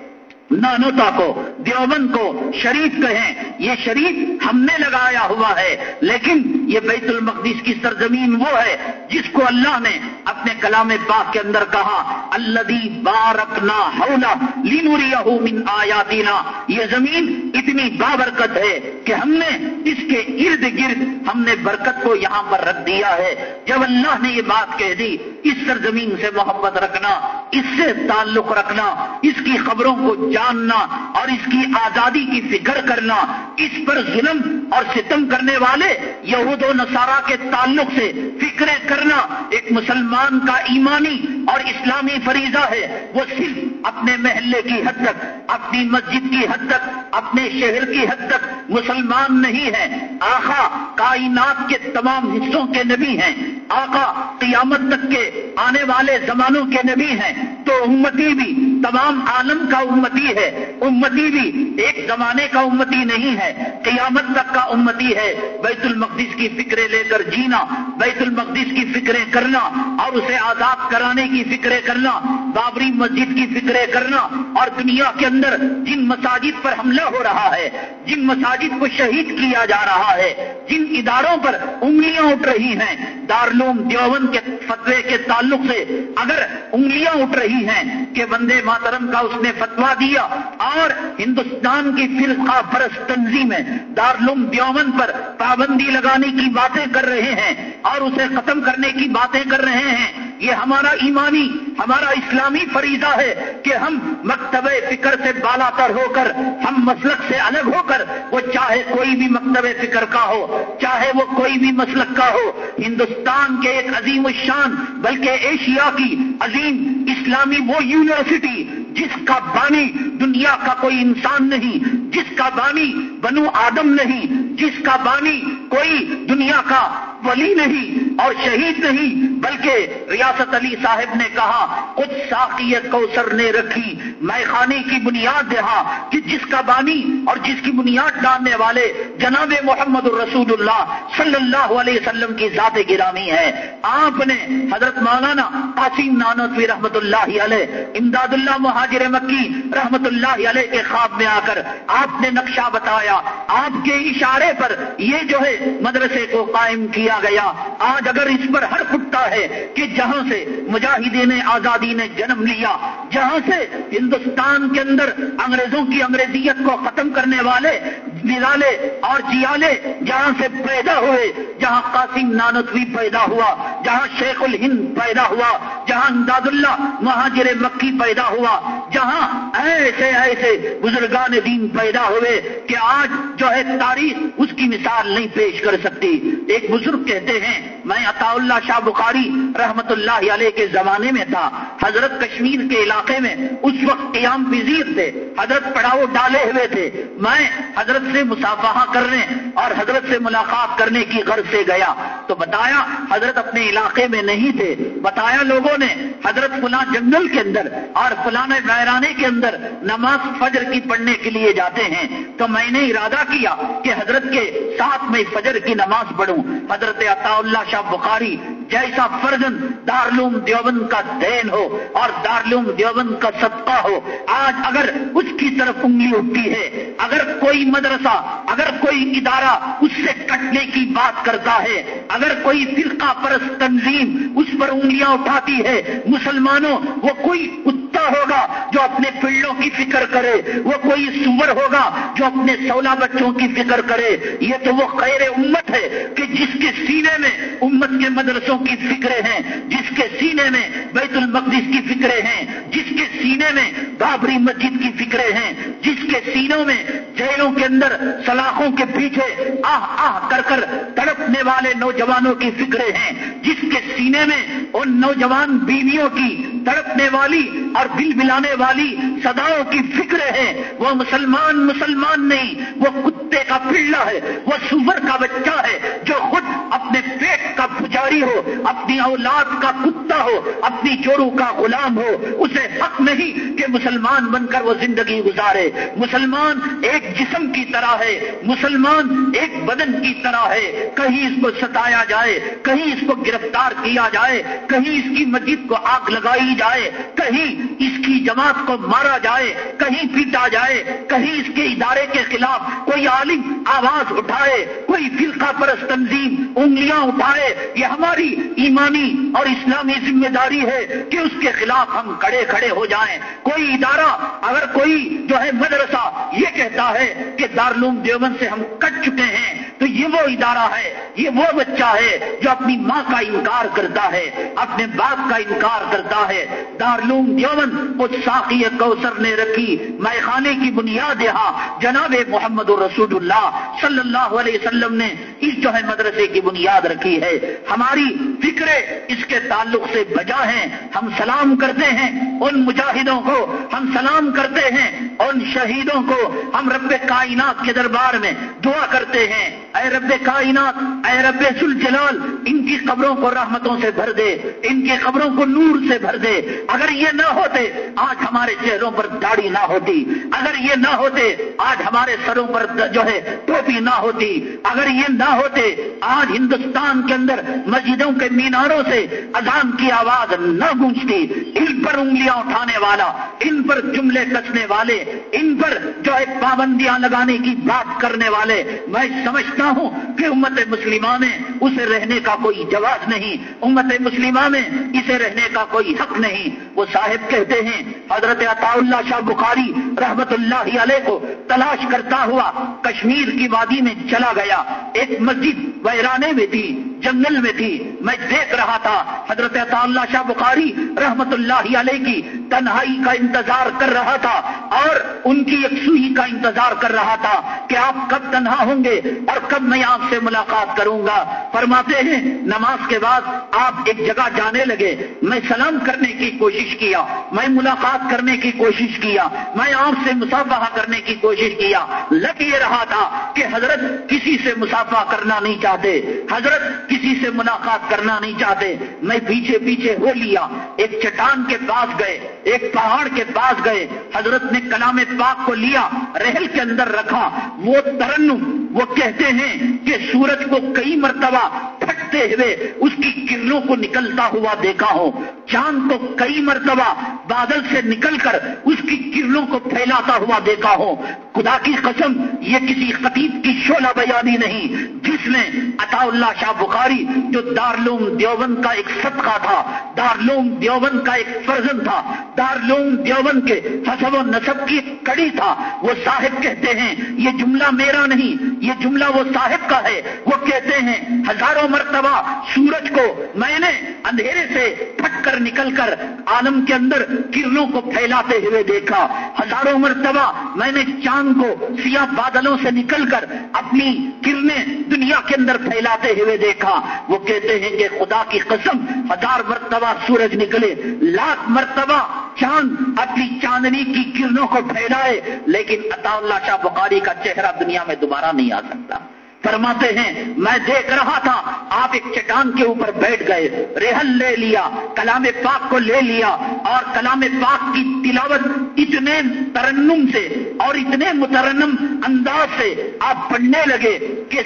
نانوتا کو، دیوبند کو شریف کہیں۔ یہ شریف ہم نے لگایا ہوا ہے، لیکن یہ بیت المقدس کی سرزمین وہ ہے جس کو اللہ نے اپنے کلام پاک کے اندر کہا اللہ بارکنا ہونا لینوری من آیاتینا یہ زمین اتنی بابرکت ہے کہ ہم نے اس کے ارد گرد ہم نے برکت کو یہاں پر رکھ دیا ہے۔ جب اللہ نے یہ بات کہہ دی، اس سرزمین سے محبت رکھنا، اس سے تعلق رکھنا، اس کی خبروں کو جاننا اور اس کی آزادی کی فکر کرنا، اس پر ظلم اور ستم کرنے والے یہود و نصارہ کے تعلق سے فکریں کرنا ایک مسلمان کا ایمانی اور اسلامی فریضہ ہے۔ وہ صرف اپنے محلے کی حد تک، اپنی مسجد کی حد تک، اپنے شہر کی حد تک مسلمان نہیں ہے۔ آخا کائنات کے تمام حصوں کے نبی ہیں۔ آقا قیامت تک کے آنے والے زمانوں کے نبی ہیں۔ تو امتی بھی، تمام عالم کا امتی ہے۔ امتی بھی ایک زمانے کا امتی نہیں ہے۔ قیامت تک کا امتی ہے۔ بیت المقدس کی فکریں لے کر جینا، بیت المقدس کی فکریں کرنا اور اسے آزاد کرانے کی فکریں کرنا، بابری مسجد کی فکریں کرنا اور دنیا کے اندر جن مساجد پر حملہ ہو رہا ہے، جن مساجد کو شہید کیا جا رہا ہے، جن اداروں پر انگلیاں اٹھ رہی ہیں۔ دارلوم دیوبند کے فتوے کے تعلق سے اگر انگلیاں اٹھ رہی ہیں کہ بندے ماترم کا اس نے فتوا دیا اور ہندوستان کی فرقہ برس تنظیمیں دارلوم دیومن پر پابندی لگانے کی باتیں کر رہے ہیں اور اسے ختم کرنے کی باتیں کر رہے ہیں۔ یہ ہمارا ایمانی، ہمارا اسلامی فریضہ ہے کہ ہم مکتب فکر سے بالا تر ہو کر ہم مسلک سے الگ ہو کر وہ چاہے کوئی بھی مکتب فکر کا ہو، چاہے وہ کوئی بھی مسلک کا ہو، ہندوستان کے ایک عظیم الشان، بلکہ ایشیا کی عظیم اسلامی وہ یونیورسٹی جس کا بانی دنیا کا کوئی انسان نہیں، جس کا بانی بنو آدم نہیں، جس کا بانی کوئی دنیا کا ولی نہیں اور شہید نہیں، بلکہ ریاست علی صاحب نے کہا کچھ ساقیت کوثر نے رکھی، میں خانے کی بنیاد دہا کہ جس کا بانی اور جس کی بنیاد ڈالنے والے جناب محمد الرسول اللہ صلی اللہ علیہ وسلم کی ذات گرامی ہے۔ آپ نے حضرت مولانا قاسم نانوی رحمت اللہ علیہ، امداد اللہ مہاجر مکی رحمت اللہ علیہ کے خواب میں آ کر آپ نے نقشہ بتایا۔ آپ کے اشارے پر یہ جو ہے مدرسے کو قائم کیا گیا۔ آج اگر اس پر ہر پٹا ہے کہ جہاں سے مجاہدین آزادی نے جنم لیا، جہاں سے ہندوستان کے اندر انگریزوں کی انگریزیت کو ختم کرنے والے نرالے اور جیالے جہاں سے پیدا ہوئے، جہاں قاسم نانتوی پیدا ہوا، جہاں شیخ الہند پیدا ہوا، جہاں انداز اللہ مہاجر مکی پیدا ہوا، جہاں ایسے ایسے بزرگان دین پیدا ہوئے کہ آج جو ہے تاریخ اس کی مثال نہیں پیش کر سکتی۔ ایک بزرگ کہتے ہیں، میں عطا اللہ شاہ بخاری رحمت اللہ اللہ علیہ کے زمانے میں تھا، حضرت کشمیر کے علاقے میں، اس وقت قیام پذیر تھے، حضرت پڑاؤ ڈالے ہوئے تھے۔ میں حضرت سے مسافہ کرنے اور حضرت سے ملاقات کرنے کی غرض سے گیا۔ تو بتایا، حضرت اپنے علاقے میں نہیں تھے۔ بتایا لوگوں نے، حضرت فلاں جنگل کے اندر اور فلاں ویرانے کے اندر نماز فجر کی پڑھنے کے لیے جاتے ہیں۔ تو میں نے ارادہ کیا کہ حضرت کے ساتھ میں فجر کی نماز پڑھوں۔ حضرت عطا اللہ شاہ بخاری جیسا فرزن دارلوم دیوبند کا دین ہو اور دارلوم دیوبند کا صدقہ ہو، آج اگر اس کی طرف انگلی اٹھتی ہے، اگر کوئی مدرسہ، اگر کوئی ادارہ اس سے کٹنے کی بات کرتا ہے، اگر کوئی فرقہ پرست تنظیم اس پر انگلیاں اٹھاتی ہے، مسلمانوں، وہ کوئی کتا ہوگا جو اپنے پلوں کی فکر کرے، وہ کوئی سور ہوگا جو اپنے سولہ بچوں کی فکر کرے، یہ تو وہ خیر امت ہے کہ جس کے سینے میں امت کے مدرسوں کی فکریں ہیں، جس جس کے سینے میں بیت المقدس کی فکریں ہیں، جس کے سینے میں بابری مسجد کی فکریں ہیں، جس کے سینوں میں جیلوں کے اندر سلاخوں کے پیچھے آہ آہ کر کر تڑپنے والے نوجوانوں کی فکریں ہیں، جس کے سینے میں ان نوجوان بیویوں کی تڑپنے والی اور بل بلانے والی سداؤں کی فکریں ہیں۔ وہ مسلمان مسلمان نہیں، وہ کتے کا پلڑا ہے، وہ سور کا بچہ ہے جو خود اپنے پیٹ کا پجاری ہو، اپنی اولاد کا کتا ہو، اپنی چورو کا غلام ہو، اسے حق نہیں کہ مسلمان بن کر وہ زندگی گزارے۔ مسلمان ایک جسم کی طرح ہے، مسلمان ایک بدن کی طرح ہے۔ کہیں اس کو ستایا جائے، کہیں اس کو گرفتار کیا جائے، کہیں اس کی مسجد کو آگ لگائی جائے، کہیں اس کی جماعت کو مارا جائے، کہیں پیٹا جائے، کہیں اس کے ادارے کے خلاف کوئی عالم آواز اٹھائے، کوئی فرقہ پرست تنظیم انگلیاں اٹھائے۔ یہ ہماری ایمانی اور اسلامی ذمہ داری ہے کہ اس کے خلاف ہم کڑے کھڑے ہو جائیں۔ کوئی ادارہ اگر کوئی جو ہے مدرسہ یہ کہتا ہے کہ دارلوم دیوبند سے ہم کٹ چکے ہیں، تو یہ وہ ادارہ ہے، یہ وہ بچہ ہے جو اپنی ماں کا انکار کرتا ہے، اپنے باپ کا انکار کرتا ہے۔ دارلوم دیوبند اس ساقی کوثر نے رکھی میں خانے کی بنیاد یہاں۔ جناب محمد رسول اللہ صلی اللہ علیہ وسلم نے اس جو ہے مدرسے کی بنیاد رکھی ہے۔ ہماری فکرے اس کے تعلق سے بجا ہیں، ہم سلام کرتے ہیں، ان مجاہدوں کو ہم سلام کرتے ہیں۔ ان شہیدوں کو ہم رب کائنات کے دربار میں دعا کرتے ہیں۔ اے رب کائنات، اے رب جلال ان کی قبروں کو رحمتوں سے بھر دے، ان کی قبروں کو نور سے بھر دے۔ اگر یہ نہ ہوتے، آج ہمارے چہروں پر داڑھی نہ ہوتی۔ اگر یہ نہ ہوتے، آج ہمارے سروں پر جو ہے ٹوپی نہ ہوتی۔ اگر یہ نہ ہوتے، آج ہندوستان کے اندر مسجدوں کے میناروں سے اذان کی آواز نہ گونجتی۔ ان پر انگلیاں اٹھانے والا ان پر جملے کسنے والے ان پر جو ہے پابندیاں لگانے کی بات کرنے والے، میں سمجھتا ہوں کہ امت مسلمہ میں اسے رہنے کا کوئی جواز نہیں۔ امت مسلمہ میں اسے رہنے کا کوئی حق نہیں۔ وہ صاحب کہتے ہیں، حضرت عطا اللہ شاہ بخاری رحمت اللہ علیہ کو تلاش کرتا ہوا کشمیر کی وادی میں چلا گیا۔ ایک مسجد ویرانے میں تھی، جنگل میں تھی۔ میں دیکھ رہا تھا، حضرت اللہ شاہ بخاری رحمت اللہ علیہ کی تنہائی کا انتظار کر رہا تھا۔ اور ان کی یکسوئی کا انتظار کر رہا تھا کہ آپ کب تنہا ہوں گے اور کب میں آپ سے ملاقات کروں گا۔ فرماتے ہیں، نماز کے بعد آپ ایک جگہ جانے لگے۔ میں سلام کرنے کی کوشش کیا، میں ملاقات کرنے کی کوشش کیا، میں آپ سے مسافہ کرنے کی کوشش کیا۔ لگ یہ رہا تھا کہ حضرت کسی سے مسافہ کرنا نہیں چاہتے، حضرت کسی سے ملاقات کرنا نہیں چاہتے۔ میں پیچھے پیچھے ہو لیا، ایک چٹان کے پاس گئے، ایک پہاڑ کے پاس گئے۔ حضرت نے کلام پاک کو لیا، رحل کے اندر رکھا۔ وہ ترن وہ کہتے ہیں کہ سورج کو کئی مرتبہ پھٹتے ہوئے اس کی کرنوں کو نکلتا ہوا دیکھا ہو چاند کو کئی مرتبہ بادل سے نکل کر اس کی کرنوں کو پھیلاتا ہوا دیکھا ہو خدا کی قسم، یہ کسی خطیب کی شولہ بیانی نہیں۔ جس نے عطا اللہ شاہ بخاری، جو دارلوم دیوبند کا ایک صدقہ تھا دارلوم دیوبند کا ایک فرزن تھا۔ دارلوم دیوبند کے حسب و نصب کی کڑی تھا، وہ صاحب کہتے ہیں، یہ جملہ میرا نہیں، یہ جملہ وہ صاحب کا ہے۔ وہ کہتے ہیں، ہزاروں مرتبہ سورج کو میں نے اندھیرے سے پھٹ کر نکل کر عالم کے اندر کرنوں کو پھیلاتے ہوئے دیکھا۔ ہزاروں مرتبہ میں نے چاند کو سیاہ بادلوں سے نکل کر اپنی کرنیں دنیا کے اندر پھیلاتے ہوئے دیکھا۔ وہ کہتے ہیں کہ خدا کی قسم، ہزار مرتبہ سورج نکلے، لاکھ مرتبہ چاند اپنی چاندنی کی کرنوں کو پھیلائے لیکن عطا اللہ شاہ بخاری کا چہرہ دنیا میں دوبارہ نہیں آ سکتا۔ فرماتے ہیں، میں دیکھ رہا تھا، آپ ایک چٹان کے اوپر بیٹھ گئے، ریحل لے لیا، کلام پاک کو لے لیا، اور کلام پاک کی تلاوت اتنے ترنم سے اور اتنے مترنم انداز سے آپ پڑھنے لگے کہ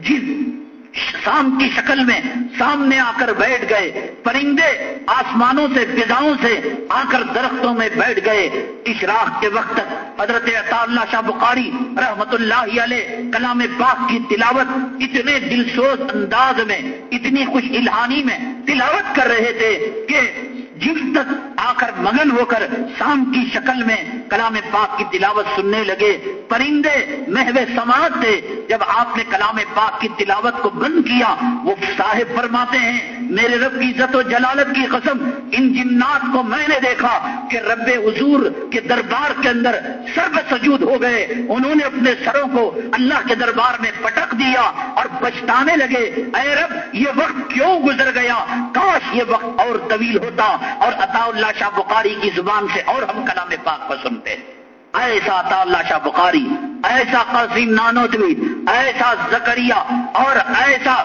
جس شام کی شکل میں سامنے آ کر بیٹھ گئے۔ پرندے آسمانوں سے، فضاؤں سے آ کر درختوں میں بیٹھ گئے۔ اشراق کے وقت حضرت اللہ شاہ بخاری رحمت اللہ علیہ کلام پاک کی تلاوت اتنے دلسوز انداز میں، اتنی خوش الہانی میں تلاوت کر رہے تھے کہ جن تک آ کر مگن ہو کر شام کی شکل میں کلام پاک کی تلاوت سننے لگے۔ پرندے محو سماعت تھے۔ جب آپ نے کلام پاک کی تلاوت کو بند کیا، وہ صاحب فرماتے ہیں، میرے رب کی عزت و جلالت کی قسم، ان جنات کو میں نے دیکھا کہ رب حضور کے دربار کے اندر سرب سجود ہو گئے۔ انہوں نے اپنے سروں کو اللہ کے دربار میں پٹک دیا اور بچتانے لگے۔ اے رب، یہ وقت کیوں گزر گیا؟ کاش یہ وقت اور طویل ہوتا اور عطا اللہ شاہ بخاری کی زبان سے اور ہم کلام پاک کو سنتے ایسا عطا اللہ شاہ بخاری، ایسا قاسم نانوتوی، ایسا زکریہ اور ایسا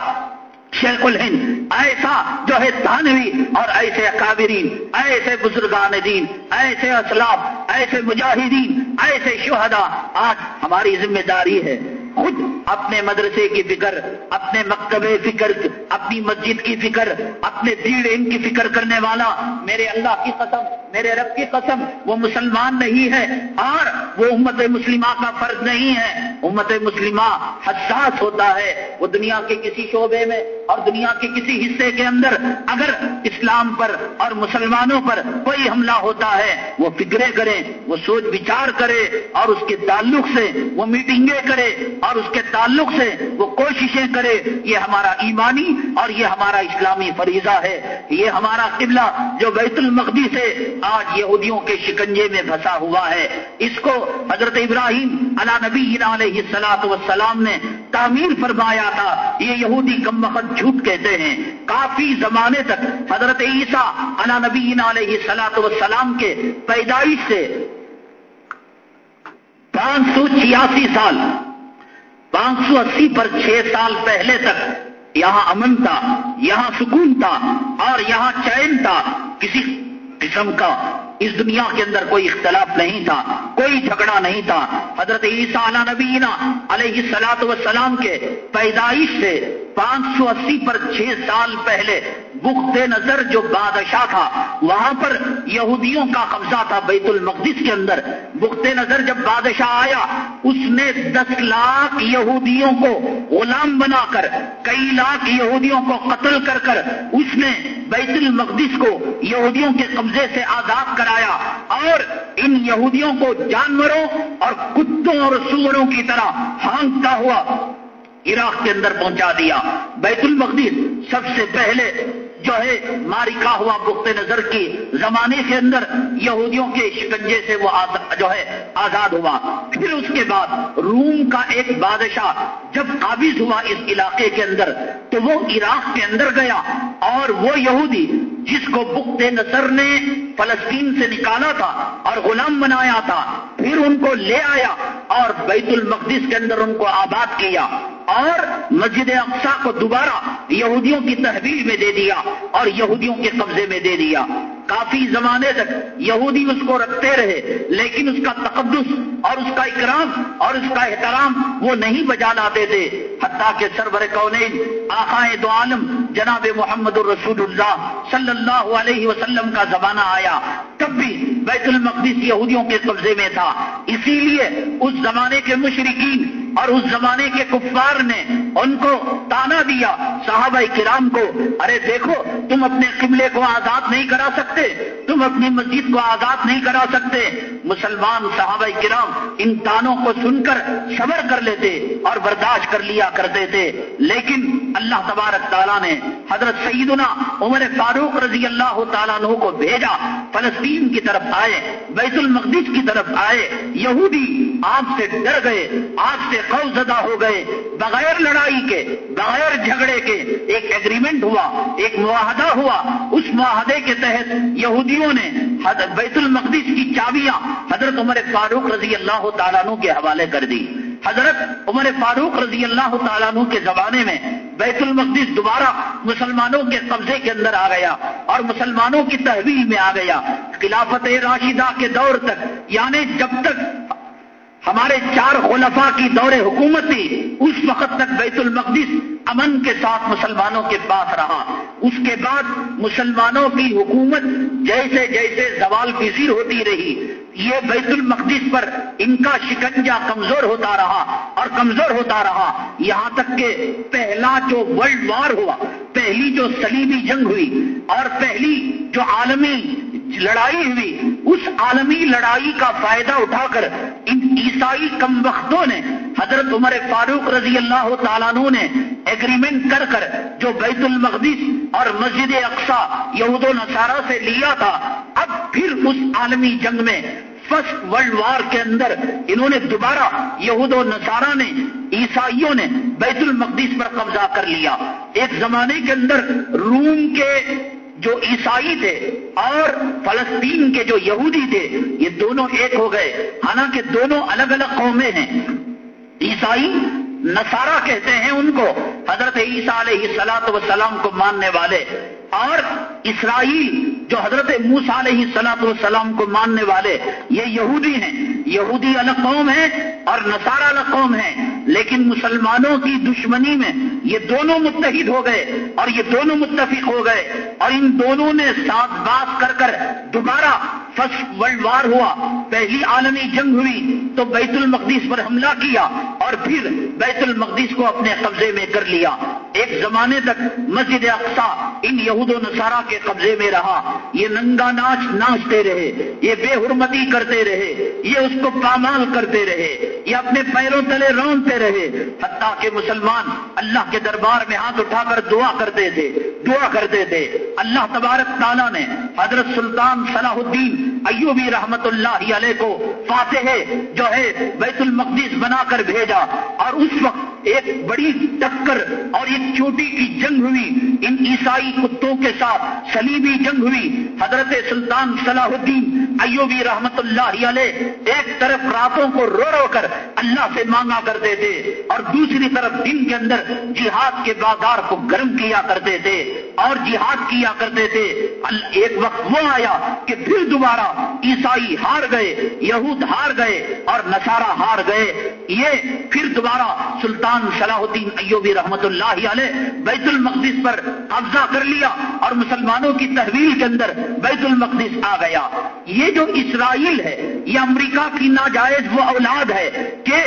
شیخ الہند، ایسا جو ہے تانوی اور ایسے اکابرین، ایسے بزرگان دین، ایسے اسلام ایسے مجاہدین، ایسے شہداء۔ آج ہماری ذمہ داری ہے خود اپنے مدرسے کی فکر، اپنے مکتبے فکر، اپنی مسجد کی فکر، اپنے دیڑ ان کی فکر کرنے والا میرے اللہ کی قسم، میرے رب کی قسم، وہ مسلمان نہیں ہے اور وہ امت مسلمہ کا فرض نہیں ہے۔ امت مسلمہ حساس ہوتا ہے۔ وہ دنیا کے کسی شعبے میں اور دنیا کے کسی حصے کے اندر اگر اسلام پر اور مسلمانوں پر کوئی حملہ ہوتا ہے، وہ فکرے کریں، وہ سوچ بچار کرے اور اس کے تعلق سے وہ میٹنگیں کرے اور اس کے تعلق سے وہ کوششیں کرے، یہ ہمارا ایمانی اور یہ ہمارا اسلامی فریضہ ہے۔ یہ ہمارا قبلہ جو بیت المقدی سے آج یہودیوں کے شکنجے میں پھنسا ہوا ہے۔ اس کو حضرت ابراہیم علا نبی علیہ السلاط وسلام نے تعمیر فرمایا تھا۔ یہ یہودی کم وقت جھوٹ کہتے ہیں۔ کافی زمانے تک حضرت عیسیٰ علا نبی علیہ السلاط وسلام کے پیدائش سے پانچ سو چھیاسی سال پانچ سو اسی پر چھ سال پہلے تک یہاں امن تھا، یہاں سکون تھا اور یہاں چین تھا۔ کسی قسم کا اس دنیا کے اندر کوئی اختلاف نہیں تھا، کوئی جھگڑا نہیں تھا۔ حضرت عیسیٰ علیہ نبینا علیہ سلاط وسلام کے پیدائش سے پانچ سو اسی پر چھ سال پہلے بخت نظر جو بادشاہ تھا، وہاں پر یہودیوں کا قبضہ تھا بیت المقدس کے اندر۔ بخت نظر جب بادشاہ آیا، اس نے دس لاکھ یہودیوں کو غلام بنا کر، کئی لاکھ یہودیوں کو قتل کر کر، اس نے بیت المقدس کو یہودیوں کے قبضے سے آزاد کر کرایا اور ان یہودیوں کو جانوروں اور کتوں اور سوروں کی طرح ہانکتا ہوا عراق کے اندر پہنچا دیا۔ بیت المقدس سب سے پہلے جو ہے مارکا ہوا بخت نظر کی زمانے کے اندر یہودیوں کے شکنجے سے وہ جو ہے آزاد ہوا۔ پھر اس کے بعد روم کا ایک بادشاہ جب قابض ہوا اس علاقے کے اندر تو وہ عراق کے اندر گیا اور وہ یہودی جس کو بخت نصر نے فلسطین سے نکالا تھا اور غلام بنایا تھا، پھر ان کو لے آیا اور بیت المقدس کے اندر ان کو آباد کیا اور مسجد اقسا کو دوبارہ یہودیوں کی تحویل میں دے دیا اور یہودیوں کے قبضے میں دے دیا۔ کافی زمانے تک یہودی اس کو رکھتے رہے، لیکن اس کا تقدس اور اس کا اکرام اور اس کا احترام وہ نہیں بجا لاتے تھے۔ حتیٰ کہ سرور کونین آخائے دو عالم، جناب محمد الرسول اللہ صلی اللہ علیہ وسلم کا زمانہ آیا۔ تب بھی بیت المقدس یہودیوں کے قبضے میں تھا۔ اسی لیے اس زمانے کے مشرقین اور اس زمانے کے کفار نے ان کو تانا دیا، صحابہ کرام کو، ارے دیکھو، تم اپنے قبلے کو آزاد نہیں کرا سکتے، تم اپنی مسجد کو آزاد نہیں کرا سکتے مسلمان صحابہ کرام ان تانوں کو سن کر صبر کر لیتے اور برداشت کر لیا کرتے تھے۔ لیکن اللہ تبارک تعالیٰ نے حضرت سیدنا عمر فاروق رضی اللہ تعالیٰ عنہ کو بھیجا، فلسطین کی طرف آئے، بیت المقدس کی طرف آئے۔ یہودی آگ سے ڈر گئے، آگ سے زدہ ہو گئے۔ بغیر لڑائی کے، بغیر جھگڑے کے ایک ایگریمنٹ ہوا، ایک معاہدہ ہوا۔ اس معاہدے کے تحت یہودیوں نے بیت المقدس کی چابیاں حضرت عمر فاروق رضی اللہ تعالیٰ عنہ کے حوالے کر دی۔ حضرت عمر فاروق رضی اللہ تعالیٰ عنہ کے زمانے میں بیت المقدس دوبارہ مسلمانوں کے قبضے کے اندر آ گیا اور مسلمانوں کی تحویل میں آ گیا۔ خلافت راشدہ کے دور تک یعنی جب تک ہمارے چار خلفاء کی دور حکومت تھی، اس وقت تک بیت المقدس امن کے ساتھ مسلمانوں کے پاس رہا۔ اس کے بعد مسلمانوں کی حکومت جیسے جیسے زوال پذیر ہوتی رہی۔ یہ بیت المقدس پر ان کا شکنجا کمزور ہوتا رہا اور کمزور ہوتا رہا۔ یہاں تک کہ پہلا جو ورلڈ وار ہوا، پہلی جو سلیبی جنگ ہوئی اور پہلی جو عالمی لڑائی ہوئی، اس عالمی لڑائی کا فائدہ اٹھا کر ان عیسائی کم وقتوں نے حضرت عمر فاروق رضی اللہ تعالیٰ نے ایگریمنٹ کر کر جو بیت المقدس اور مسجد اقسا یہود و نصارہ سے لیا تھا، اب پھر اس عالمی جنگ میں فرسٹ ورلڈ وار کے اندر انہوں نے دوبارہ یہود و نصارہ نے، عیسائیوں نے بیت المقدس پر قبضہ کر لیا۔ ایک زمانے کے اندر روم کے جو عیسائی تھے اور فلسطین کے جو یہودی تھے، یہ دونوں ایک ہو گئے۔ حالانکہ دونوں الگ الگ قومیں ہیں۔ عیسائی نصارہ کہتے ہیں ان کو، حضرت عیسیٰ علیہ سلاط وسلام کو ماننے والے۔ اور اسرائیل جو حضرت موسا علیہ سلاط وسلام کو ماننے والے، یہ یہودی ہیں۔ یہودی الگ قوم ہے اور نصارہ الگ قوم ہے لیکن مسلمانوں کی دشمنی میں یہ دونوں متحد ہو گئے اور یہ دونوں متفق ہو گئے۔ اور ان دونوں نے ساتھ بات کر کر دوبارہ فرسٹ ورلڈ وار ہوا۔ پہلی عالمی جنگ ہوئی تو بیت المقدس پر حملہ کیا۔ اور پھر بیت المقدس کو اپنے قبضے میں کر لیا۔ ایک زمانے تک مسجد اقسا ان یہود و نصارہ کے قبضے میں رہا۔ یہ ننگا ناچ ناچتے رہے، یہ بے حرمتی کرتے رہے، یہ اس کو پامال کرتے رہے، یہ اپنے پیروں تلے رونتے رہے۔ حتیٰ کہ مسلمان اللہ کے دربار میں ہاتھ اٹھا کر دعا کرتے تھے، دعا کرتے تھے۔ اللہ تبارک تعالیٰ نے حضرت سلطان صلاح الدین ایوبی رحمت اللہ علیہ کو فاتح جو ہے بیت المقدس بنا کر بھیجا۔ اور اس وقت ایک بڑی ٹکر اور ایک چوٹی کی جنگ ہوئی، ان عیسائی کتوں کے ساتھ سلیبی جنگ ہوئی۔ حضرت سلطان صلاح الدین ایوبی رحمت اللہ علیہ ایک طرف راتوں کو رو رو کر اللہ سے مانگا کرتے تھے اور دوسری طرف دن کے اندر جہاد کے بازار کو گرم کیا کرتے تھے۔ اور جہاد کیا کرتے تھے۔ ایک وقت وہ آیا کہ پھر دوبارہ عیسائی ہار گئے، یہود ہار گئے اور نصارہ ہار گئے۔ یہ پھر دوبارہ سلطان صلاح الدین ایوبی رحمت اللہ علیہ بیت المقدس پر قبضہ کر لیا اور مسلمانوں کی تحویل کے اندر بیت المقدس آ گیا۔ یہ جو اسرائیل ہے، یہ امریکہ کی ناجائز وہ اولاد ہے کہ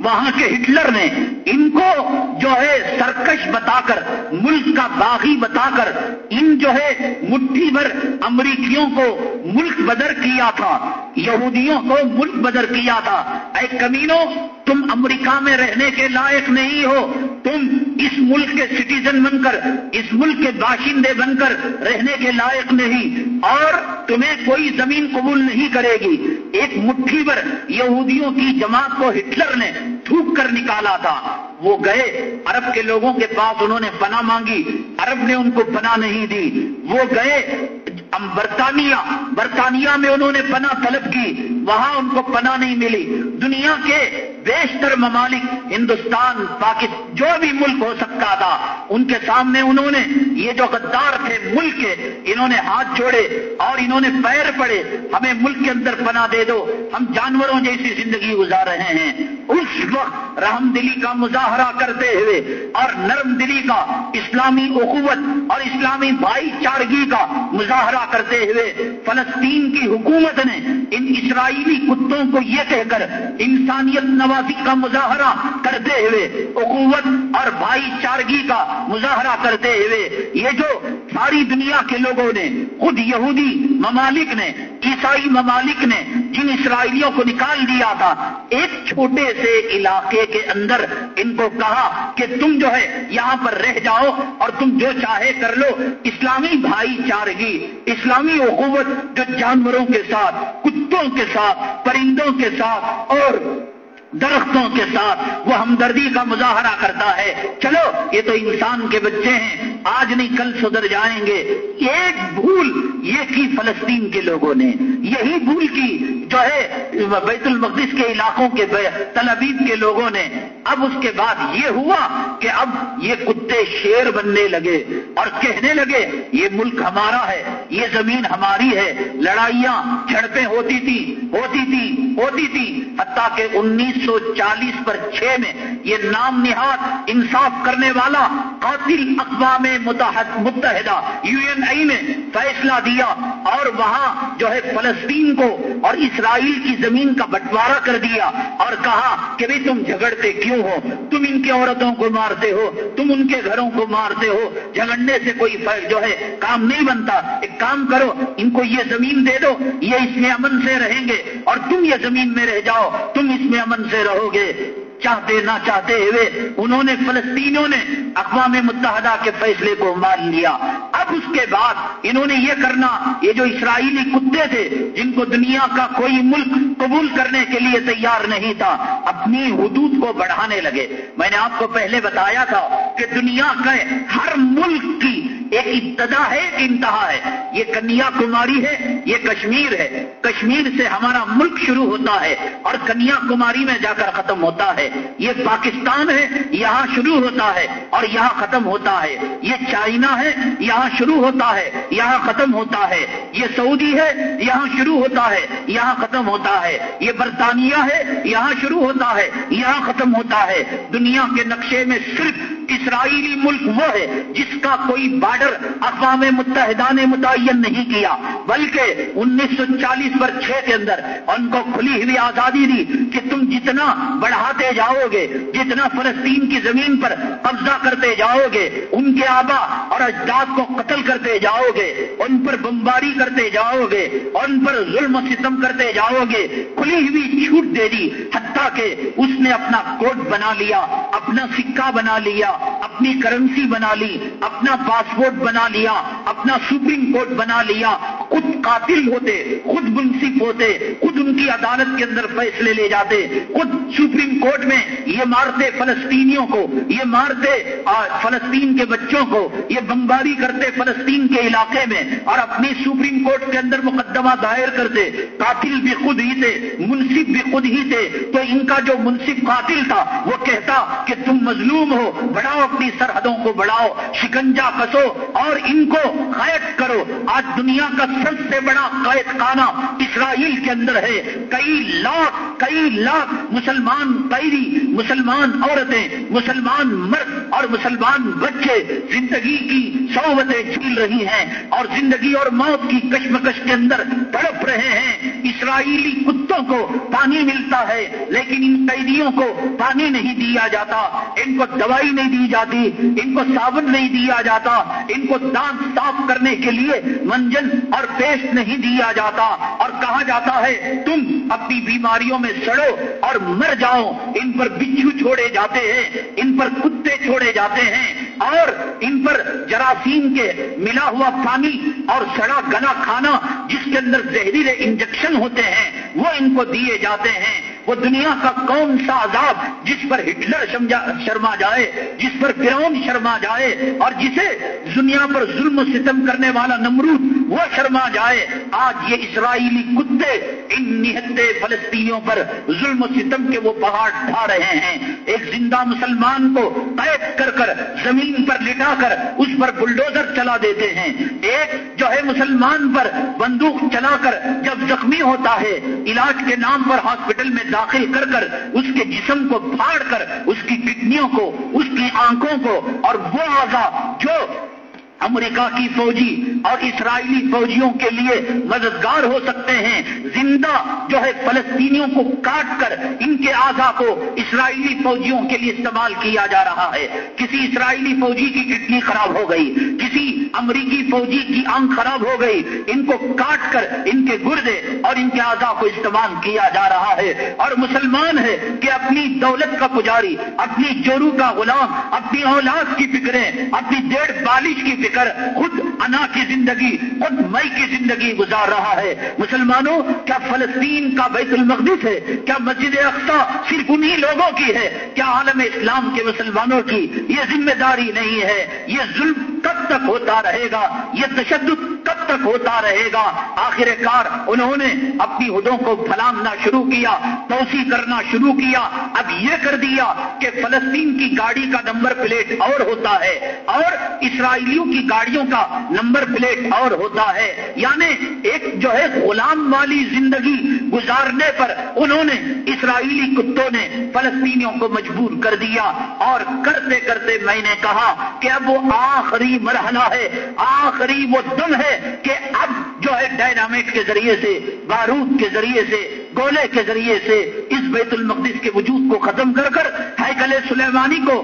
وہاں کے ہٹلر نے ان کو جو ہے سرکش بتا کر ملک کا باغی بتا کر ان جو ہے مٹھی بھر امریکیوں کو ملک بدر کیا تھا، یہودیوں کو ملک بدر کیا تھا۔ اے کمینوں تم امریکہ میں رہنے کے لائق نہیں ہو۔ تم اس ملک کے سٹیزن بن کر، اس ملک کے باشندے بن کر رہنے کے لائق نہیں۔ اور تمہیں کوئی زمین قبول نہیں کرے گی۔ ایک مٹھی بھر یہودیوں کی جماعت کو ہٹلر نے تھوک کر نکالا تھا۔ وہ گئے عرب کے لوگوں کے پاس انہوں نے پناہ مانگی، عرب نے ان کو پناہ نہیں دی۔ وہ گئے برطانیہ برطانیہ میں انہوں نے پناہ طلب کی، وہاں ان کو پناہ نہیں ملی۔ دنیا کے بیشتر ممالک، ہندوستان پاکستان جو بھی ملک ہو سکتا تھا، ان کے سامنے انہوں نے، یہ جو غدار تھے ملک کے، انہوں نے ہاتھ جوڑے اور انہوں نے پیر پڑے، ہمیں ملک کے اندر پناہ دے دو۔ ہم جانوروں جیسی زندگی گزار رہے ہیں۔ اس وقت رحم دلی کا مظاہرہ کرتے ہوئے اور نرم دلی کا، اسلامی اخوت اور اسلامی بھائی چارگی کا مظاہرہ کرتے ہوئے فلسطین کی حکومت نے ان اسرائیلی کتوں کو یہ کہہ کر انسانیت نوازی کا مظاہرہ کرتے ہوئے، اخوت اور بھائی چارگی کا مظاہرہ کرتے ہوئے، یہ جو ساری دنیا کے لوگوں نے، خود یہودی ممالک نے، عیسائی ممالک نے جن اسرائیلیوں کو نکال دیا تھا، ایک چھوٹے سے علاقے کے اندر ان کو کہا کہ تم جو ہے یہاں پر رہ جاؤ اور تم جو چاہے کر لو۔ اسلامی بھائی چارگی، اسلامی اخوت جو جانوروں کے ساتھ، کتوں کے ساتھ، پرندوں کے ساتھ اور درختوں کے ساتھ وہ ہمدردی کا مظاہرہ کرتا ہے۔ چلو، یہ تو انسان کے بچے ہیں، آج نہیں کل سدھر جائیں گے۔ ایک بھول یہ کی فلسطین کے لوگوں نے، یہی بھول کی جو ہے، بیت المقدس کے علاقوں کے تلابیب کے لوگوں نے۔ اب اس کے بعد یہ ہوا کہ اب یہ کتے شیر بننے لگے اور کہنے لگے، یہ ملک ہمارا ہے، یہ زمین ہماری ہے۔ لڑائیاں، جھڑپیں ہوتی تھی ہوتی تھی ہوتی تھی۔ حتیٰ کہ انیس سو چالیس پر چھ میں یہ نام نہاد انصاف کرنے والا قاتل اقوام متحدہ یو این آئی نے فیصلہ دیا اور وہاں جو ہے فلسطین کو اور اسرائیل کی زمین کا بٹوارا کر دیا اور کہا کہ بھی تم جھگڑتے کیوں ہو؟ تم ان کی عورتوں کو مارتے ہو، تم ان کے گھروں کو مارتے ہو۔ جھگڑنے سے کوئی جو ہے، کام نہیں بنتا۔ ایک کام کرو، ان کو یہ زمین دے دو، یہ اس میں امن سے رہیں گے اور تم یہ زمین میں رہ جاؤ، تم اس میں امن سے رہو گے۔ چاہتے نہ چاہتے ہوئے انہوں نے فلسطینیوں نے اقوام متحدہ کے فیصلے کو مان لیا۔ اب اس کے بعد انہوں نے یہ کرنا، یہ جو اسرائیلی کتے تھے، جن کو دنیا کا کوئی ملک قبول کرنے کے لیے تیار نہیں تھا، اپنی حدود کو بڑھانے لگے۔ میں نے آپ کو پہلے بتایا تھا کہ دنیا کے ہر ملک کی ایک ابتدا ہے، ایک انتہا ہے۔ یہ کنیا کماری ہے، یہ کشمیر ہے۔ کشمیر سے ہمارا ملک شروع ہوتا ہے اور کنیا کماری میں جا کر ختم ہوتا ہے۔ یہ پاکستان ہے، یہاں شروع ہوتا ہے اور یہاں ختم ہوتا ہے۔ یہ چائنا ہے، یہاں شروع ہوتا ہے، یہاں ختم ہوتا ہے۔ یہ سعودی ہے، یہاں شروع ہوتا ہے، یہاں ختم ہوتا ہے۔ یہ برطانیہ ہے، یہاں شروع ہوتا ہے، یہاں ختم ہوتا ہے۔ دنیا کے نقشے میں صرف اسرائیلی ملک وہ ہے جس کا کوئی بارڈر اقوام متحدہ نے متعین نہیں کیا، بلکہ انیس سو چالیس پر چھ کے اندر ان کو کھلی ہوئی آزادی دی کہ تم جتنا بڑھاتے جاؤ گے، جتنا فلسطین کی زمین پر قبضہ کرتے جاؤ گے، ان کے آبا اور اجداد کو قتل کرتے جاؤ گے، ان پر بمباری کرتے جاؤ گے، ان پر ظلم و ستم کرتے جاؤ گے، کھلی ہوئی چھوٹ دے دی، حتیٰ کہ اس نے اپنا کوٹ بنا لیا، اپنا سکہ بنا لیا، اپنی کرنسی بنا لی، اپنا پاسپورٹ بنا لیا، اپنا سپریم کورٹ بنا لیا۔ خود قاتل ہوتے، خود منصف ہوتے، خود ان کی عدالت کے اندر فیصلے لے جاتے۔ خود سپریم کورٹ میں یہ مارتے فلسطینیوں کو، یہ مارتے فلسطین کے بچوں کو۔ یہ بمباری کرتے فلسطین کے علاقے میں۔ اور اپنی سپریم کورٹ کے اندر مقدمہ دائر کرتے۔ قاتل بھی خود ہی تھے، منصف بھی خود ہی تھے۔ تو ان کا جو منصف قاتل تھا، وہ کہتا کہ تم مظلوم ہو، بڑھاؤ اپنی سرحدوں کو، بڑھاؤ شکنجا کسو۔ اور ان کو قید کرو۔ آج دنیا کا سب سے بڑا قید خانہ اسرائیل کے اندر ہے۔ کئی لاکھ کئی لاکھ مسلمان قیدی مسلمان عورتیں، مسلمان مرد اور مسلمان بچے زندگی کی صحبتیں جھیل رہی ہیں اور زندگی اور موت کی کشمکش کے اندر پڑے رہے ہیں۔ اسرائیلی کتوں کو پانی ملتا ہے، لیکن ان قیدیوں کو پانی نہیں دیا جاتا۔ ان کو دوائی نہیں دی جاتی، ان کو صابن نہیں دیا جاتا۔ ان کو دانت صاف کرنے کے لیے منجن اور پیسٹ نہیں دیا جاتا۔ اور کہا جاتا ہے، تم اپنی بیماریوں میں سڑو اور مر جاؤ۔ ان پر بچھو چھوڑے جاتے ہیں، ان پر کتے چھوڑے جاتے ہیں۔ اور ان پر جراثیم کے ملا ہوا پانی اور سڑا گلا کھانا جس کے اندر زہریلے انجیکشن ہوتے ہیں، وہ ان کو دیے جاتے ہیں۔ وہ دنیا کا کون سا عذاب جس پر ہٹلر شرما جائے، جس پر فرون شرما جائے، اور جسے دنیا پر ظلم و ستم کرنے والا نمرود وہ شرما جائے۔ آج یہ اسرائیلی کتے ان نہتے فلسطینیوں پر ظلم و ستم کے وہ پہاڑ ڈھا رہے ہیں۔ ایک زندہ مسلمان کو قید کر کر زمین پر لٹا کر اس پر بلڈوزر چلا دیتے ہیں۔ ایک جو ہے مسلمان پر بندوق چلا کر جب زخمی ہوتا ہے، علاج کے نام پر ہاسپٹل میں داخل کر کر اس کے جسم کو پھاڑ کر اس کی کڈنیوں کو، اس کی آنکھوں کو اور وہ آزا جو امریکہ کی فوجی اور اسرائیلی فوجیوں کے لیے مددگار ہو سکتے ہیں۔ زندہ جو ہے فلسطینیوں کو کاٹ کر ان کے آزا کو اسرائیلی فوجیوں کے لیے استعمال کیا جا رہا ہے۔ کسی اسرائیلی فوجی کی کڈنی خراب ہو گئی، کسی امریکی فوجی کی آنکھ خراب ہو گئی۔ ان کو کاٹ کر ان کے گردے اور ان کے آزا کو استعمال کیا جا رہا ہے۔ اور مسلمان ہے کہ اپنی دولت کا پجاری، اپنی چورو کا غلام، اپنی اولاد کی فکریں، اپنی ڈیڑھ بالش کی فکر خود انا کی زندگی، خود مئی کی زندگی گزار رہا ہے۔ مسلمانوں، کیا فلسطین کا بیت المقدس ہے؟ کیا مسجد اقسا صرف انہی لوگوں کی ہے؟ کیا عالم اسلام کے مسلمانوں کی یہ ذمہ داری نہیں ہے؟ یہ ظلم کب تک ہوتا رہے گا؟ یہ تشدد کب تک ہوتا رہے گا؟ آخر کار انہوں نے اپنی ہدوں کو پھلاننا شروع کیا، توسیع کرنا شروع کیا۔ اب یہ کر دیا کہ فلسطین کی گاڑی کا نمبر پلیٹ اور ہوتا ہے اور اسرائیلیوں کی گاڑیوں کا نمبر پلیٹ اور ہوتا ہے۔ یعنی ایک جو ہے غلام والی زندگی گزارنے پر انہوں نے اسرائیلی کتوں نے فلسطینیوں کو مجبور کر دیا اور کرتے کرتے میں نے کہا کہ اب وہ آخری مرحلہ ہے، آخری وہ دم ہے کہ اب جو ہے ڈائنامٹ کے ذریعے سے، بارود کے ذریعے سے گولے کے ذریعے سے اس بیت المقدس کے وجود کو ختم کر کر ہیکل سلیمانی کو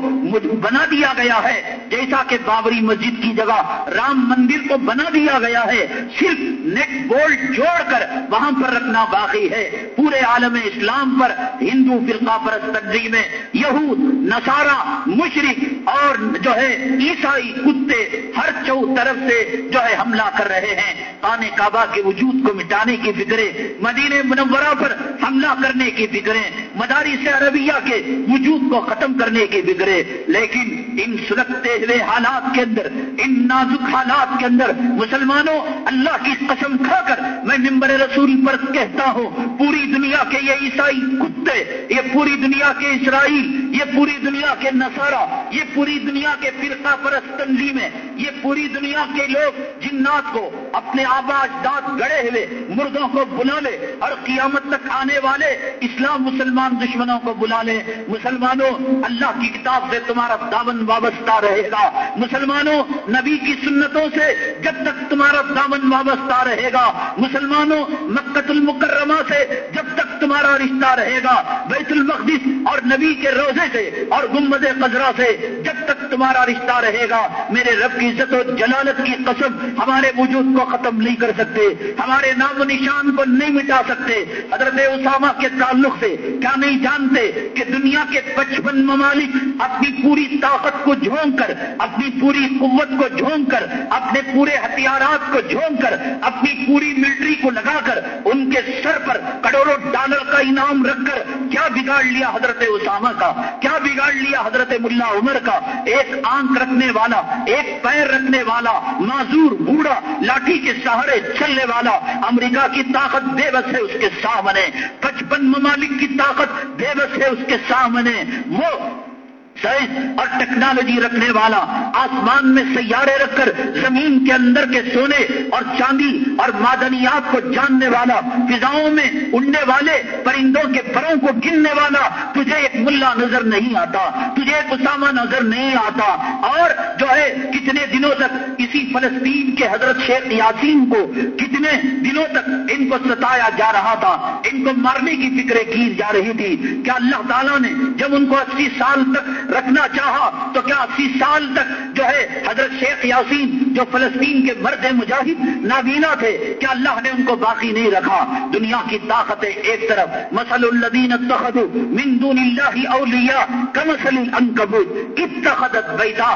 بنا دیا گیا ہے۔ جیسا کہ بابری مسجد کی جگہ رام مندر کو بنا دیا گیا ہے، صرف نیٹ بولٹ جوڑ کر وہاں پر رکھنا باقی ہے۔ پورے عالم اسلام پر، ہندو فرقہ پرست تنظیمیں یہود نسارا مشرق اور جو ہے عیسائی کتے ہر چو طرف سے جو ہے حملہ کر رہے ہیں۔ آنے کعبہ کے وجود کو مٹانے کی فکریں مدینہ منورہ پر حملہ کرنے کی فکریں مدارس عربیہ کے وجود کو ختم کرنے کی فکریں لیکن ان سلگتے ہوئے حالات کے اندر، ان نازک حالات کے اندر مسلمانوں، اللہ کی قسم کھا کر میں ممبر رسول پر کہتا ہوں، پوری دنیا کے یہ عیسائی کتے، یہ پوری دنیا کے اسرائیل، یہ پوری دنیا کے نصارہ، یہ پوری دنیا کے فرقہ پرست تنظیمیں، یہ پوری دنیا کے لوگ جنات کو اپنے آباد دانت گڑے ہوئے، مردوں کو بلا لے اور قیامت تک آنے والے اسلام مسلمان دشمنوں کو بلا لے۔ مسلمانوں، اللہ کی کتاب سے تمہارا دامن وابستہ رہے گا۔ مسلمانوں، نبی کی سنتوں سے جب تک تمہارا دامن وابستہ رہے گا، مسلمانوں مکت المکرمہ سے جب تک تمہارا رشتہ رہے گا، بیت المقدس اور نبی کے روزے سے اور گمبد قزرا سے جب تک تمہارا رشتہ رہے گا، میرے رب کی عزت و جلالت کی قسم ہمارے وجود کو ختم نہیں کر سکتے، ہمارے نام و نشان کو نہیں مٹا سکتے۔ حضرت اسامہ کے تعلق سے کیا نہیں جانتے کہ دنیا کے پچپن ممالک اپنی پوری طاقت کو جھونک کر، اپنی پوری قوت کو جھونک کر، اپنے پورے ہتھیارات کو جھونک کر، اپنی پوری ملٹری کو لگا کر، ان کے سر پر کروڑوں ڈالر کا انعام رکھ کر، کیا بگاڑ لیا حضرت اسامہ کا؟ کیا بگاڑ لیا حضرت ملا عمر کا؟ ایک آنکھ رکھنے والا، ایک پیر رکھنے والا، معذور بوڑھا، لاٹھی کے سہارے چلنے والا، امریکہ کی طاقت بے بس ہے اس کے سامنے، پچپن ممالک کی طاقت بے بس ہے اس کے سامنے، وہ سائنس اور ٹیکنالوجی رکھنے والا، آسمان میں سیارے رکھ کر زمین کے اندر کے سونے اور چاندی اور معدنیات کو جاننے والا، فضاؤں میں اڑنے والے، پرندوں کے پروں کو گننے والا، تجھے ایک ملا نظر نہیں آتا، تجھے ایک اسامہ نظر نہیں آتا۔ اور جو ہے، کتنے دنوں تک اسی فلسطین کے حضرت شیخ یاسین کو کتنے دنوں تک ان کو ستایا جا رہا تھا، ان کو مارنے کی فکریں کی جا رہی تھی۔ کیا اللہ تعالیٰ نے جب ان کو اسی سال تک رکھنا چاہا تو کیا اسی سال تک جو ہے حضرت شیخ یاسین جو فلسطین کے مرد مجاہد نابینا تھے، کیا اللہ نے ان کو باقی نہیں رکھا؟ دنیا کی طاقتیں ایک طرف مسل الدین من دون اللہ اولیاء کمسل العنکبوت، اتخذت بیتا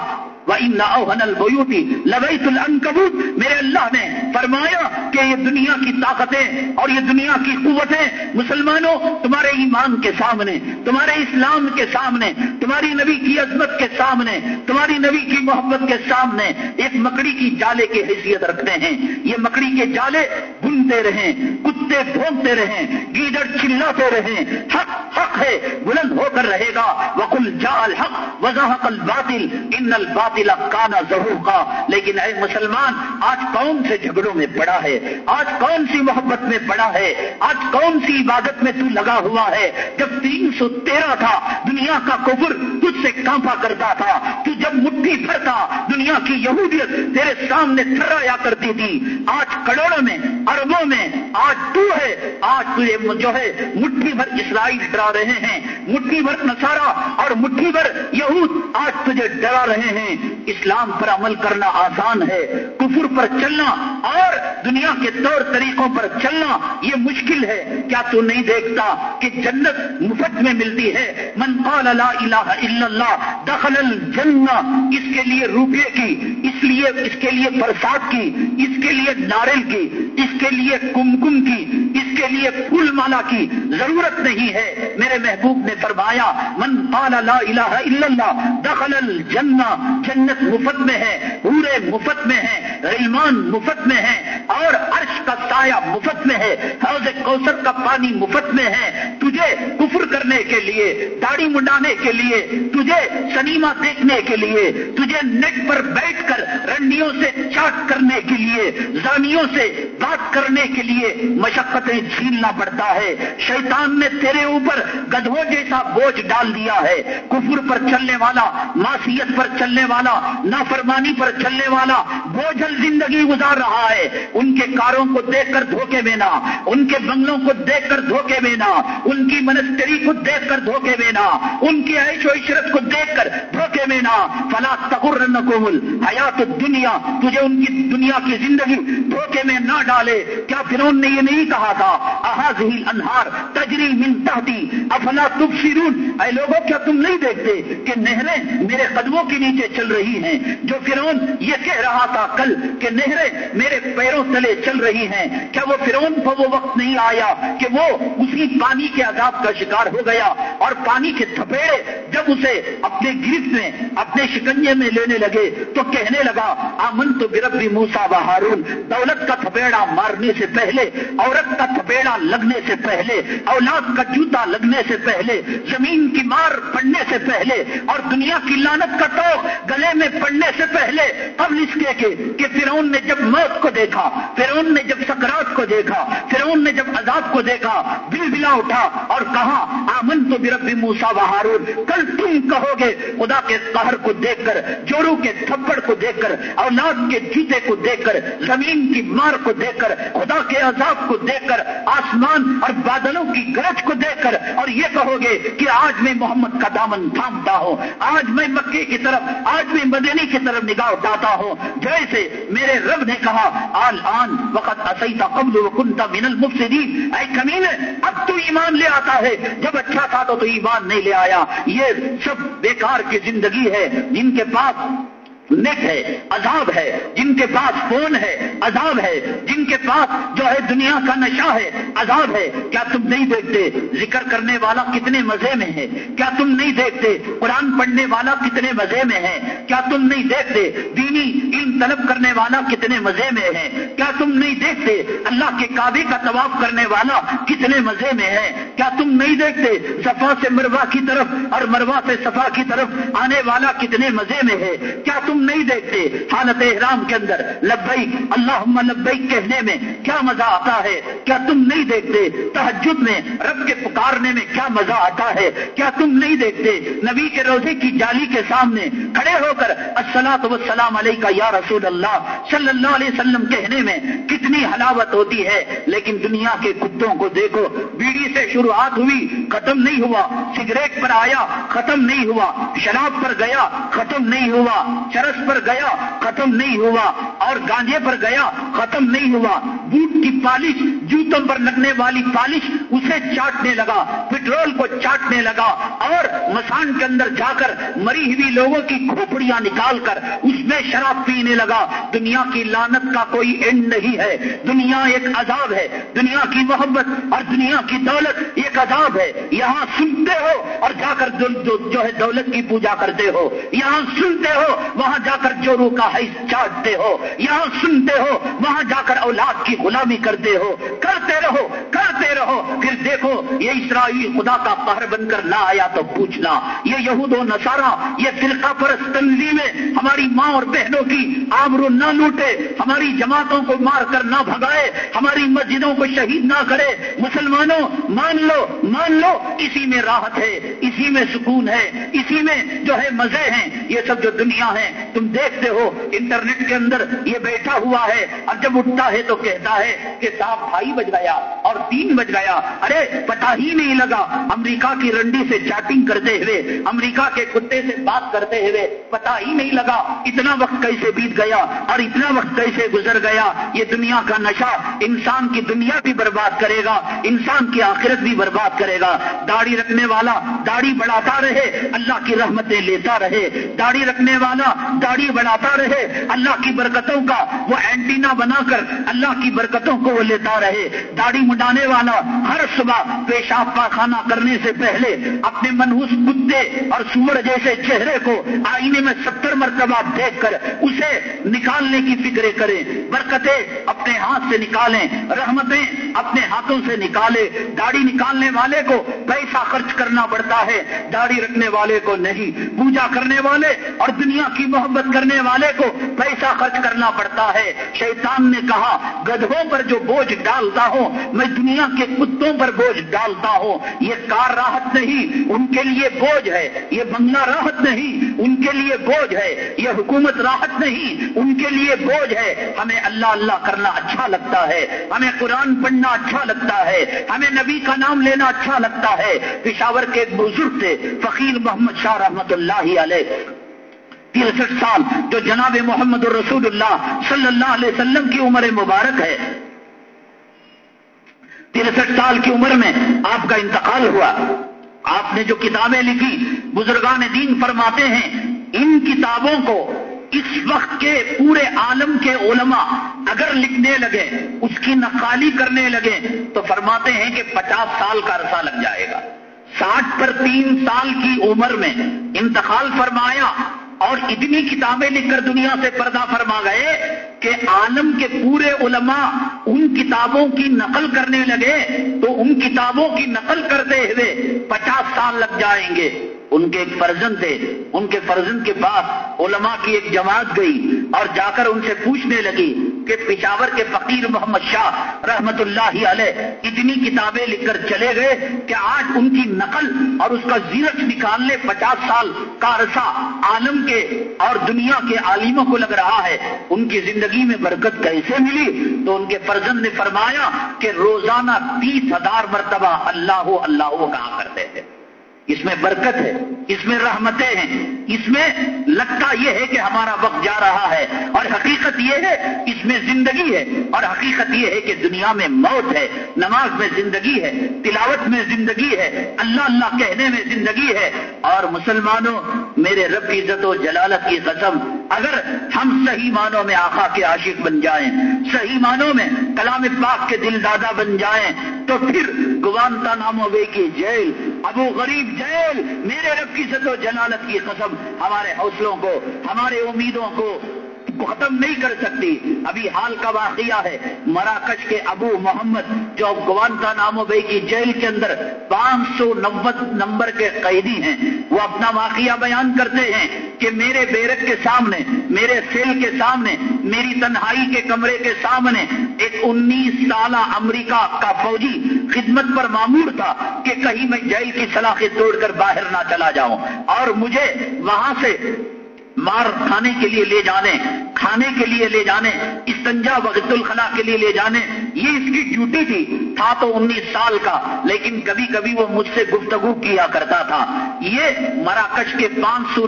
لبیت العنکبوت میرے اللہ نے فرمایا کہ یہ دنیا کی طاقتیں اور یہ دنیا کی قوتیں مسلمانوں تمہارے ایمان کے سامنے، تمہارے اسلام کے سامنے، تمہاری نبی کی عظمت کے سامنے، تمہاری نبی کی محبت کے سامنے ایک مکڑی کی جالے کی حیثیت رکھتے ہیں۔ یہ مکڑی کے جالے بنتے رہیں، کتے بھونکتے رہیں، گیدڑ چلاتے رہیں۔ حق حق ہے، بلند ہو کر رہے گا۔ وکل جا الحق وضاحق الباطل ان الباطل کانا ضرور کا۔ لیکن اے مسلمان، آج کون سے جھگڑوں میں پڑا ہے؟ آج کون سی محبت میں پڑا ہے؟ آج کون سی عبادت میں تو لگا ہوا ہے؟ جب تین سو تیرہ تھا، دنیا کا کفر تجھ سے کانپا کرتا تھا۔ تو جب مٹھی بھر تھا، دنیا کی یہودیت تیرے سامنے تھرایا کرتی تھی۔ آج کروڑوں میں، اربوں میں، آج تو ہے، آج تجھے جو ہے، مٹھی بھر اسرائیل ڈرا رہے ہیں۔ مٹھی بھر نسارا اور مٹھی بھر یہود آج تجھے ڈرا رہے ہیں۔ اسلام پر عمل کرنا آسان ہے، کفر پر چلنا اور دنیا کے طور طریقوں پر چلنا یہ مشکل ہے۔ کیا تو نہیں دیکھتا کہ جنت مفت میں ملتی ہے؟ من قال لا الہ الا اللہ، دخل الجنہ، اس کے لیے روپے کی، اس لیے، اس کے لیے برسات کی، اس کے لیے ناریل کی، اس کے لیے کمکم کی اس کے لیے پھول مالا کی ضرورت نہیں ہے۔ میرے محبوب نے فرمایا، من قال لا الہ الا اللہ، دخل الجنہ، جنت مفت میں ہے پورے مفت میں ہے ریمان مفت میں ہے، اور عرش کا سایہ مفت میں ہے، حوض کوثر کا پانی مفت میں ہے۔ تجھے کفر کرنے کے لیے، داڑھی منڈانے کے لیے، تجھے سنیما دیکھنے کے لیے، تجھے نیٹ پر بیٹھ کر رنڈیوں سے چاٹ کرنے کے لیے، زانیوں سے بات کرنے کے لیے مشقت مشقتیں جھیلنا پڑتا ہے۔ شیطان نے تیرے اوپر گدھوں جیسا بوجھ ڈال دیا ہے۔ کفر پر چلنے والا، معصیت پر چلنے والا، نافرمانی پر چلنے والا بوجھل زندگی گزار رہا ہے۔ ان کے کاروں کو دیکھ کر دھوکے میں نہ۔ ان کے بنگلوں کو دیکھ کر دھوکے میں نہ۔ ان کی منستری کو دیکھ کر دھوکے میں نہ۔ ان کی عیش و عشرت کو دیکھ کر دھوکے میں نہ۔ فلا تقر نقول حیات دنیا تجھے ان کی دنیا کی زندگی دھوکے میں نہ ڈالے۔ کیا پھر نے یہ نہیں کہا تھا احاظ انہار تجری من تحتی، افلا تبصرون۔ اے لوگوں، کیا تم نہیں دیکھتے کہ نہریں میرے قدموں کے نیچے چل رہی ہیں؟ جو فرون یہ کہہ رہا تھا کل کہ نہریں میرے پیروں تلے چل رہی ہیں، کیا وہ فرون کو وہ وقت نہیں آیا کہ وہ اسی پانی کے عذاب کا شکار ہو گیا اور پانی کے تھپیڑے جب اسے اپنے گرفت میں، اپنے شکنجے میں لینے لگے تو کہنے لگا آمن تو بربی موسا بہارون دولت کا تھپیڑا مارنے سے پہلے، عورت کا تھپیڑا لگنے سے پہلے، اولاد کا جوتا لگنے سے پہلے، زمین کی مار پڑنے سے پہلے، اور دنیا کی لانت کا تو گلے میں پڑنے سے پہلے قبل اس کے کہ فرعون نے جب موت کو دیکھا، فرعون نے جب سکرات کو دیکھا، فرعون نے جب عذاب کو دیکھا، بل بلا اٹھا اور کہا آمن تو بربی موسا بہارون کل تم کہو گے، خدا کے قہر کو دیکھ کر، جوڑوں کے تھپڑ کو دیکھ کر، اولاد کے جوتے کو دیکھ کر، زمین کی مار کو دیکھ کر، خدا کے عذاب کو دیکھ کر آسمان اور بادلوں کی گرج کو دیکھ کر اور یہ کہو گے کہ آج میں محمد کا دامن تھامتا ہوں، آج میں مکے کی طرف، آج میں مدینی کی طرف نگاہ اٹھاتا ہوں۔ جیسے میرے رب نے کہا، آل، آن وقت اسیتا قبل وکنتا من المفسدین۔ اے کمین، اب تو ایمان لے آتا ہے، جب اچھا تھا تو تو ایمان نہیں لے آیا۔ یہ سب بیکار کی زندگی ہے۔ جن کے پاس نیٹ ہے، عذاب ہے، جن کے پاس فون ہے، عذاب ہے، جن کے پاس جو ہے دنیا کا نشہ ہے، عذاب ہے۔ کیا تم نہیں دیکھتے ذکر کرنے والا کتنے مزے میں ہے؟ کیا تم نہیں دیکھتے قرآن پڑھنے والا کتنے مزے میں ہے؟ کیا تم نہیں دیکھتے دینی علم طلب کرنے والا کتنے مزے میں ہے؟ کیا تم نہیں دیکھتے اللہ کے کعبے کا طواف کرنے والا کتنے مزے میں ہے؟ کیا تم نہیں دیکھتے صفا سے مروا کی طرف اور مروا سے صفا کی طرف آنے والا کتنے مزے میں ہے؟ کیا تم نہیں دیکھتے حالت احرام کے اندر۔ لبئی اللہ لبئی کہنے میں کیا مزہ آتا ہے؟ کیا تم نہیں دیکھتے تحجد میں رب کے پکارنے میں کیا مزہ آتا ہے؟ کیا تم نہیں دیکھتے نبی کے روزے کی جالی کے سامنے کھڑے ہو کر السلام وسلام علیہ کا یا رسول اللہ صلی اللہ علیہ وسلم کہنے میں کتنی حلاوت ہوتی ہے؟ لیکن دنیا کے کتوں کو دیکھو، بیڑی سے شروعات ہوئی، ختم نہیں ہوا۔ سگریٹ پر آیا، ختم نہیں ہوا۔ شراب پر گیا، ختم نہیں ہوا۔ چرس پر گیا، ختم نہیں ہوا، اور گانجے پر گیا، ختم نہیں ہوا۔ بوٹ کی پالش، جوتوں پر لگنے والی پالش، اسے چاٹنے لگا، پٹرول کو چاٹنے لگا، اور مسان کے اندر جا کر مری ہوئی لوگوں کی کھوپڑیاں نکال کر اس میں شراب پینے لگا۔ دنیا کی لانت کا کوئی اینڈ نہیں ہے۔ دنیا ایک عذاب ہے۔ دنیا کی محبت اور دنیا کی دولت ایک عذاب ہے۔ یہاں سنتے ہو اور جا کر جو ہے دولت کی پوجا کرتے ہو۔ یہاں سنتے ہو، وہاں وہاں جا کر چوروں کا حیث چاٹتے ہو، یہاں سنتے ہو، وہاں جا کر اولاد کی غلامی کرتے ہو، کرتے رہو کرتے رہو، پھر دیکھو، یہ اسرائیل خدا کا پہر بن کر نہ آیا تو پوچھنا یہ یہود و نصارہ، یہ فرقہ پرست تنظیمیں، ہماری ماں اور بہنوں کی آبرو نہ لوٹے، ہماری جماعتوں کو مار کر نہ بھگائے، ہماری مسجدوں کو شہید نہ کرے۔ مسلمانوں، مان لو مان لو، اسی میں راحت ہے، اسی میں سکون ہے، اسی میں جو ہے مزے ہیں، یہ سب جو دنیا ہے تم دیکھتے ہو انٹرنیٹ کے اندر یہ بیٹھا ہوا ہے اور جب اٹھتا ہے تو کہتا ہے کہ صاحب ڈھائی بج گیا اور تین بج گیا۔ ارے پتا ہی نہیں لگا۔ امریکہ کی رنڈی سے چیٹنگ کرتے ہوئے، امریکہ کے کتے سے بات کرتے ہوئے پتا ہی نہیں لگا اتنا وقت کیسے بیت گیا اور اتنا وقت کیسے گزر گیا۔ یہ دنیا کا نشہ انسان کی دنیا بھی برباد کرے گا، انسان کی آخرت بھی برباد کرے گا۔ داڑھی رکھنے والا داڑھی بڑھاتا رہے، اللہ کی رحمتیں لیتا رہے۔ داڑھی رکھنے والا داڑھی بڑھاتا رہے، اللہ کی برکتوں کا وہ اینٹینا بنا کر اللہ کی برکتوں کو وہ لیتا رہے۔ داڑھی مڈانے والا ہر صبح پیشاب پاخانہ کرنے سے پہلے اپنے منہوس کتے اور سور جیسے چہرے کو آئینے میں ستر مرتبہ دیکھ کر اسے نکالنے کی فکریں کریں۔ برکتیں اپنے ہاتھ سے نکالیں، رحمتیں اپنے ہاتھوں سے نکالے۔ داڑھی نکالنے والے کو پیسہ خرچ کرنا پڑتا ہے، داڑھی رکھنے والے کو نہیں۔ پوجا کرنے والے اور دنیا کی محبت کرنے والے کو پیسہ خرچ کرنا پڑتا ہے۔ شیطان نے کہا، گدھوں پر جو بوجھ ڈالتا ہوں، میں دنیا کے کتوں پر بوجھ ڈالتا ہوں۔ یہ کار راحت نہیں، ان کے لیے بوجھ ہے۔ یہ بنگلہ راحت نہیں، ان کے لیے بوجھ ہے۔ یہ حکومت راحت نہیں، ان کے لیے بوجھ ہے۔ ہمیں اللہ اللہ کرنا اچھا لگتا ہے۔ ہمیں قرآن پڑھنا اچھا لگتا ہے۔ ہمیں نبی کا نام لینا اچھا لگتا ہے۔ پشاور کے ایک بزرگ تھے، فقیر محمد شاہ رحمت اللہ علیہ۔ ترسٹھ سال جو جناب محمد الرسول اللہ صلی اللہ علیہ وسلم کی عمر مبارک ہے۔ ترسٹھ سال کی عمر میں آپ کا انتقال ہوا۔ آپ نے جو کتابیں لکھی، بزرگان دین فرماتے ہیں، ان کتابوں کو اس وقت کے پورے عالم کے علماء اگر لکھنے لگے، اس کی نقالی کرنے لگے، تو فرماتے ہیں کہ پچاس سال کا عرصہ لگ جائے گا۔ ساٹھ پر تین سال کی عمر میں انتقال فرمایا اور اتنی کتابیں لکھ کر دنیا سے پردہ فرما گئے کہ عالم کے پورے علماء ان کتابوں کی نقل کرنے لگے تو ان کتابوں کی نقل کرتے ہوئے پچاس سال لگ جائیں گے۔ ان کے ایک فرزن تھے۔ ان کے فرزن کے پاس علماء کی ایک جماعت گئی اور جا کر ان سے پوچھنے لگی کہ پشاور کے فقیر محمد شاہ رحمت اللہ علیہ اتنی کتابیں لکھ کر چلے گئے کہ آج ان کی نقل اور اس کا زیرت نکالنے پچاس سال کا عرصہ عالم کے اور دنیا کے عالموں کو لگ رہا ہے۔ ان کی زندگی میں برکت کیسے ملی؟ تو ان کے فرزن نے فرمایا کہ روزانہ تیس ہزار مرتبہ اللہ اللہ کہا کرتے تھے۔ اس میں برکت ہے، اس میں رحمتیں ہیں، اس میں لگتا یہ ہے کہ ہمارا وقت جا رہا ہے اور حقیقت یہ ہے، اس میں زندگی ہے اور حقیقت یہ ہے کہ دنیا میں موت ہے، نماز میں زندگی ہے، تلاوت میں زندگی ہے، اللہ اللہ کہنے میں زندگی ہے۔ اور مسلمانوں، میرے رب کی عزت و جلالت کی قسم، اگر ہم صحیح معنوں میں آقا کے عاشق بن جائیں، صحیح معنوں میں کلام پاک کے دل دادا بن جائیں، تو پھر گوانتا نامو بے کی جیل، ابو غریب جیل میرے رب کی و جلالت کی قسم ہمارے حوصلوں کو ہمارے امیدوں کو ختم نہیں کر سکتی۔ ابھی حال کا واقعہ ہے، مراکش کے ابو محمد، جو اب گوانتا نامو بے کی جیل کے اندر پانچ سو نوت نمبر کے قیدی ہیں، وہ اپنا واقعہ بیان کرتے ہیں کہ میرے بیرک کے سامنے، میرے سیل کے سامنے، میری تنہائی کے کمرے کے سامنے ایک انیس سالہ امریکہ کا فوجی خدمت پر معمور تھا کہ کہیں میں جیل کی سلاخیں توڑ کر باہر نہ چلا جاؤں۔ اور مجھے وہاں سے مار کھانے کے لیے لے جانے، کھانے کے لیے لے جانے، استنجا وقت الخلا کے لیے لے جانے، یہ اس کی ڈیوٹی تھی، تھا تو انیس سال کا، لیکن کبھی کبھی وہ مجھ سے گفتگو کیا کرتا تھا۔ یہ مراکش کے پانچ سو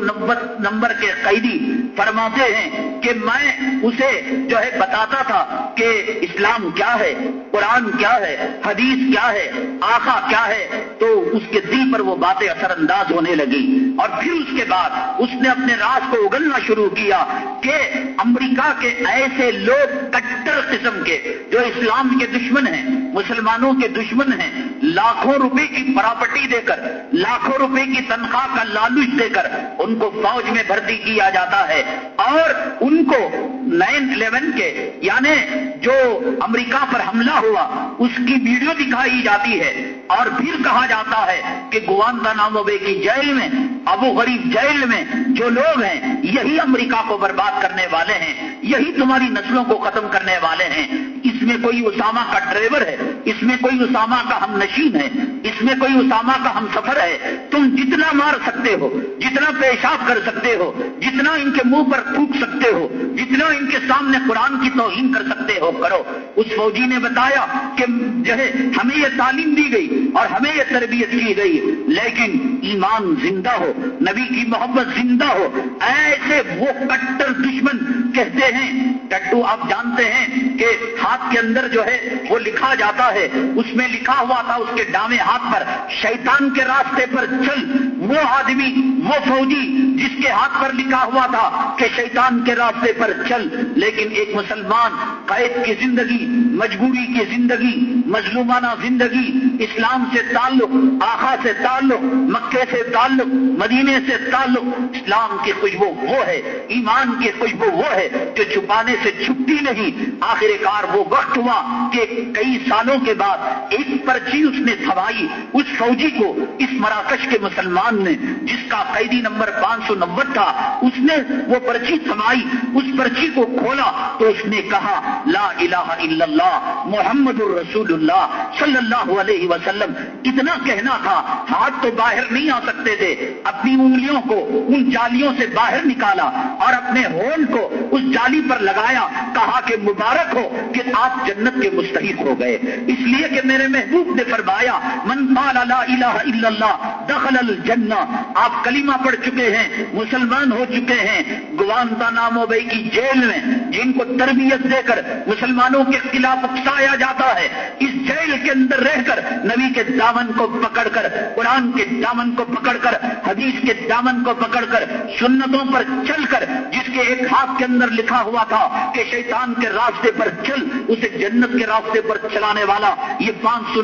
نمبر کے قیدی فرماتے ہیں کہ میں اسے جو ہے بتاتا تھا کہ اسلام کیا ہے، قرآن کیا ہے، حدیث کیا ہے آخا کیا ہے، تو اس کے دل پر وہ باتیں اثر انداز ہونے لگی اور پھر اس کے بعد اس نے اپنے راز کو اگلنا شروع کیا کہ امریکہ کے ایسے لوگ کٹر قسم کے جو اسلام کے دشمن ہیں، مسلمانوں کے دشمن ہیں، لاکھوں روپے کی پراپرٹی دے کر، لاکھوں روپے کی تنخواہ کا لالچ دے کر ان کو فوج میں بھرتی کیا جاتا ہے۔ اور ان کو نائن الیون کے یعنی جو امریکہ پر حملہ ہوا، اس کی ویڈیو دکھائی جاتی ہے۔ اور پھر کہا جاتا ہے کہ گوانتا ناموبے کی جیل میں ابو غریب جیل میں جو لوگ ہیں، یہی امریکہ کو برباد کرنے والے ہیں، یہی تمہاری نسلوں کو ختم کرنے والے ہیں۔ اس میں کوئی اسامہ کا ڈرائیور ہے، اس میں کوئی اسامہ کا ہم نشین ہے اس میں کوئی اسامہ کا ہم سفر ہے۔ تم جتنا مار سکتے ہو، جتنا پیشاب کر سکتے ہو، جتنا ان کے منہ پر تھوک سکتے ہو، جتنا ان کے سامنے قرآن کی توہین کر سکتے ہو، کرو۔ اس فوجی نے بتایا کہ جو ہے، ہمیں یہ تعلیم دی گئی اور ہمیں یہ تربیت کی گئی۔ لیکن ایمان زندہ ہو، نبی کی محبت زندہ ہو۔ ایسے وہ کٹر دشمن کہتے ہیں، ٹٹو، آپ جانتے ہیں کہ ہاں، ہاتھ کے اندر جو ہے وہ لکھا جاتا ہے۔ اس میں لکھا ہوا تھا اس کے ڈامے ہاتھ پر، شیطان کے راستے پر چل، وہ آدمی، وہ فوجی جس کے ہاتھ پر لکھا ہوا تھا کہ شیطان کے راستے پر چل۔ لیکن ایک مسلمان قید کی زندگی، مجبوری کی زندگی، مظلومانہ زندگی، اسلام سے تعلق آخا سے تعلق، مکے سے تعلق، مدینے سے تعلق، اسلام کی خوشبو وہ ہے، ایمان کی خوشبو وہ ہے جو چھپانے سے چھپتی نہیں، آخر کار وہ وقت ہوا کہ کئی سالوں کے بعد ایک پرچی اس نے تھوائی، اس فوجی کو، اس مراکش کے مسلمان نے، جس کا قیدی نمبر پانچ سو نبے تھا، اس نے وہ پرچی تھوائی، اس پرچی کو کھولا تو اس نے کہا، لا الہ الا اللہ، محمد الرسول اللہ، صلی اللہ علیہ وسلم، اتنا کہنا تھا، ہاتھ تو باہر نہیں آ سکتے تھے، اپنی انگلیوں کو، ان جالیوں سے باہر نکالا اور اپنے ہون کو، اس جالی پر لگایا، کہا کہ مبارک ہو کہ آپ جنت کے مستحق ہو گئے۔ اس لیے کہ میرے محبوب نے فرمایا، من قال لا الہ الا اللہ، دخل الجنہ. آپ کلمہ پڑھ چکے ہیں، مسلمان ہو چکے ہیں۔ گوانتا نامو بھائی کی جیل میں، جن کو تربیت دے کر مسلمانوں کے خلاف اکسایا جاتا ہے، اس جیل کے اندر رہ کر نبی کے دامن کو پکڑ کر، قرآن کے دامن کو پکڑ کر، حدیث کے دامن کو پکڑ کر، سنتوں پر چل کر، جس کے ایک ہاتھ کے اندر لکھا ہوا تھا کہ شیطان کے راستے پر چل اسے جنت کے راستے پر چلانے والا یہ پانچ سو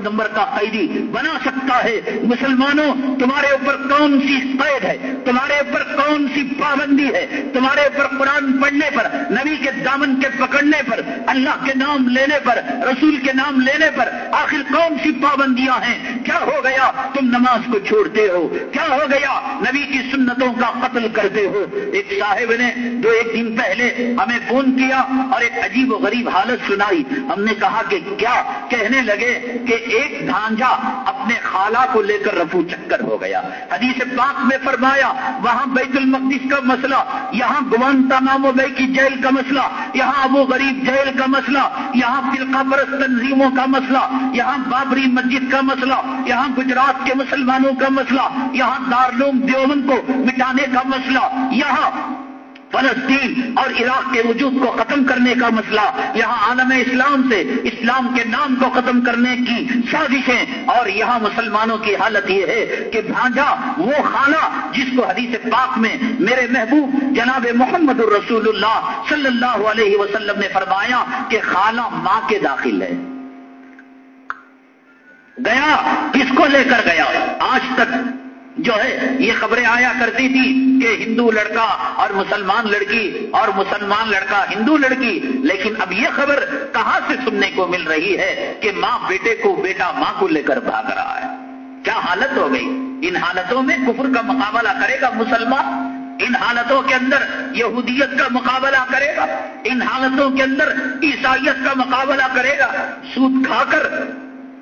نمبر کا قیدی بنا سکتا ہے۔ مسلمانوں، تمہارے اوپر کون سی قید ہے؟ تمہارے اوپر کون سی پابندی ہے؟ تمہارے اوپر قرآن پڑھنے پر، نبی کے دامن کے پکڑنے پر، اللہ کے نام لینے پر، رسول کے نام لینے پر آخر کون سی پابندیاں ہیں؟ کیا ہو گیا؟ تم نماز کو چھوڑتے ہو۔ کیا ہو گیا؟ نبی کی سنتوں کا قتل کرتے ہو۔ ایک صاحب نے جو ایک دن پہلے ہمیں فون کیا اور ایک عجیب و غریب حالت سنائی۔ ہم نے کہا کہ کیا؟ کہنے لگے کہ ایک دھانجا اپنے خالہ کو لے کر رفو چکر ہو گیا۔ حدیث پاک میں فرمایا، وہاں بیت المقدس کا مسئلہ، یہاں گوانتا نامو بے کی جیل کا مسئلہ، یہاں ابو غریب جیل کا مسئلہ، یہاں فرقہ پرست تنظیموں کا مسئلہ، یہاں بابری مسجد کا مسئلہ، یہاں گجرات کے مسلمانوں کا مسئلہ، یہاں دارلوم دیوبند کو مٹانے کا مسئلہ، یہاں فلسطین اور عراق کے وجود کو ختم کرنے کا مسئلہ، یہاں عالم اسلام سے اسلام کے نام کو ختم کرنے کی سازشیں، اور یہاں مسلمانوں کی حالت یہ ہے کہ بھانجا وہ خانہ جس کو حدیث پاک میں میرے محبوب جناب محمد الرسول اللہ صلی اللہ علیہ وسلم نے فرمایا کہ خانہ ماں کے داخل ہے۔ گیا، کس کو لے کر گیا؟ آج تک جو ہے، یہ خبریں آیا کرتی تھی کہ ہندو لڑکا اور مسلمان لڑکی اور مسلمان لڑکا ہندو لڑکی، لیکن اب یہ خبر کہاں سے سننے کو مل رہی ہے کہ ماں بیٹے کو بیٹا ماں کو لے کر بھاگ رہا ہے؟ کیا حالت ہو گئی؟ ان حالتوں میں کفر کا مقابلہ کرے گا مسلمان؟ ان حالتوں کے اندر یہودیت کا مقابلہ کرے گا؟ ان حالتوں کے اندر عیسائیت کا مقابلہ کرے گا؟ سود کھا کر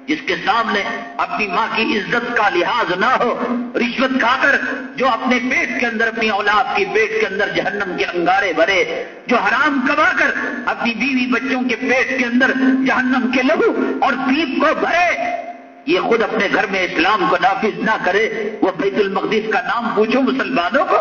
جس کے سامنے اپنی ماں کی عزت کا لحاظ نہ ہو، رشوت کھا کر جو اپنے پیٹ کے اندر، اپنی اولاد کی پیٹ کے اندر جہنم کے انگارے بھرے، جو حرام کما کر اپنی بیوی بچوں کے پیٹ کے اندر جہنم کے لہو اور پیپ کو بھرے، یہ خود اپنے گھر میں اسلام کو نافذ نہ کرے، وہ بیت المقدس کا نام پوچھو مسلمانوں کو۔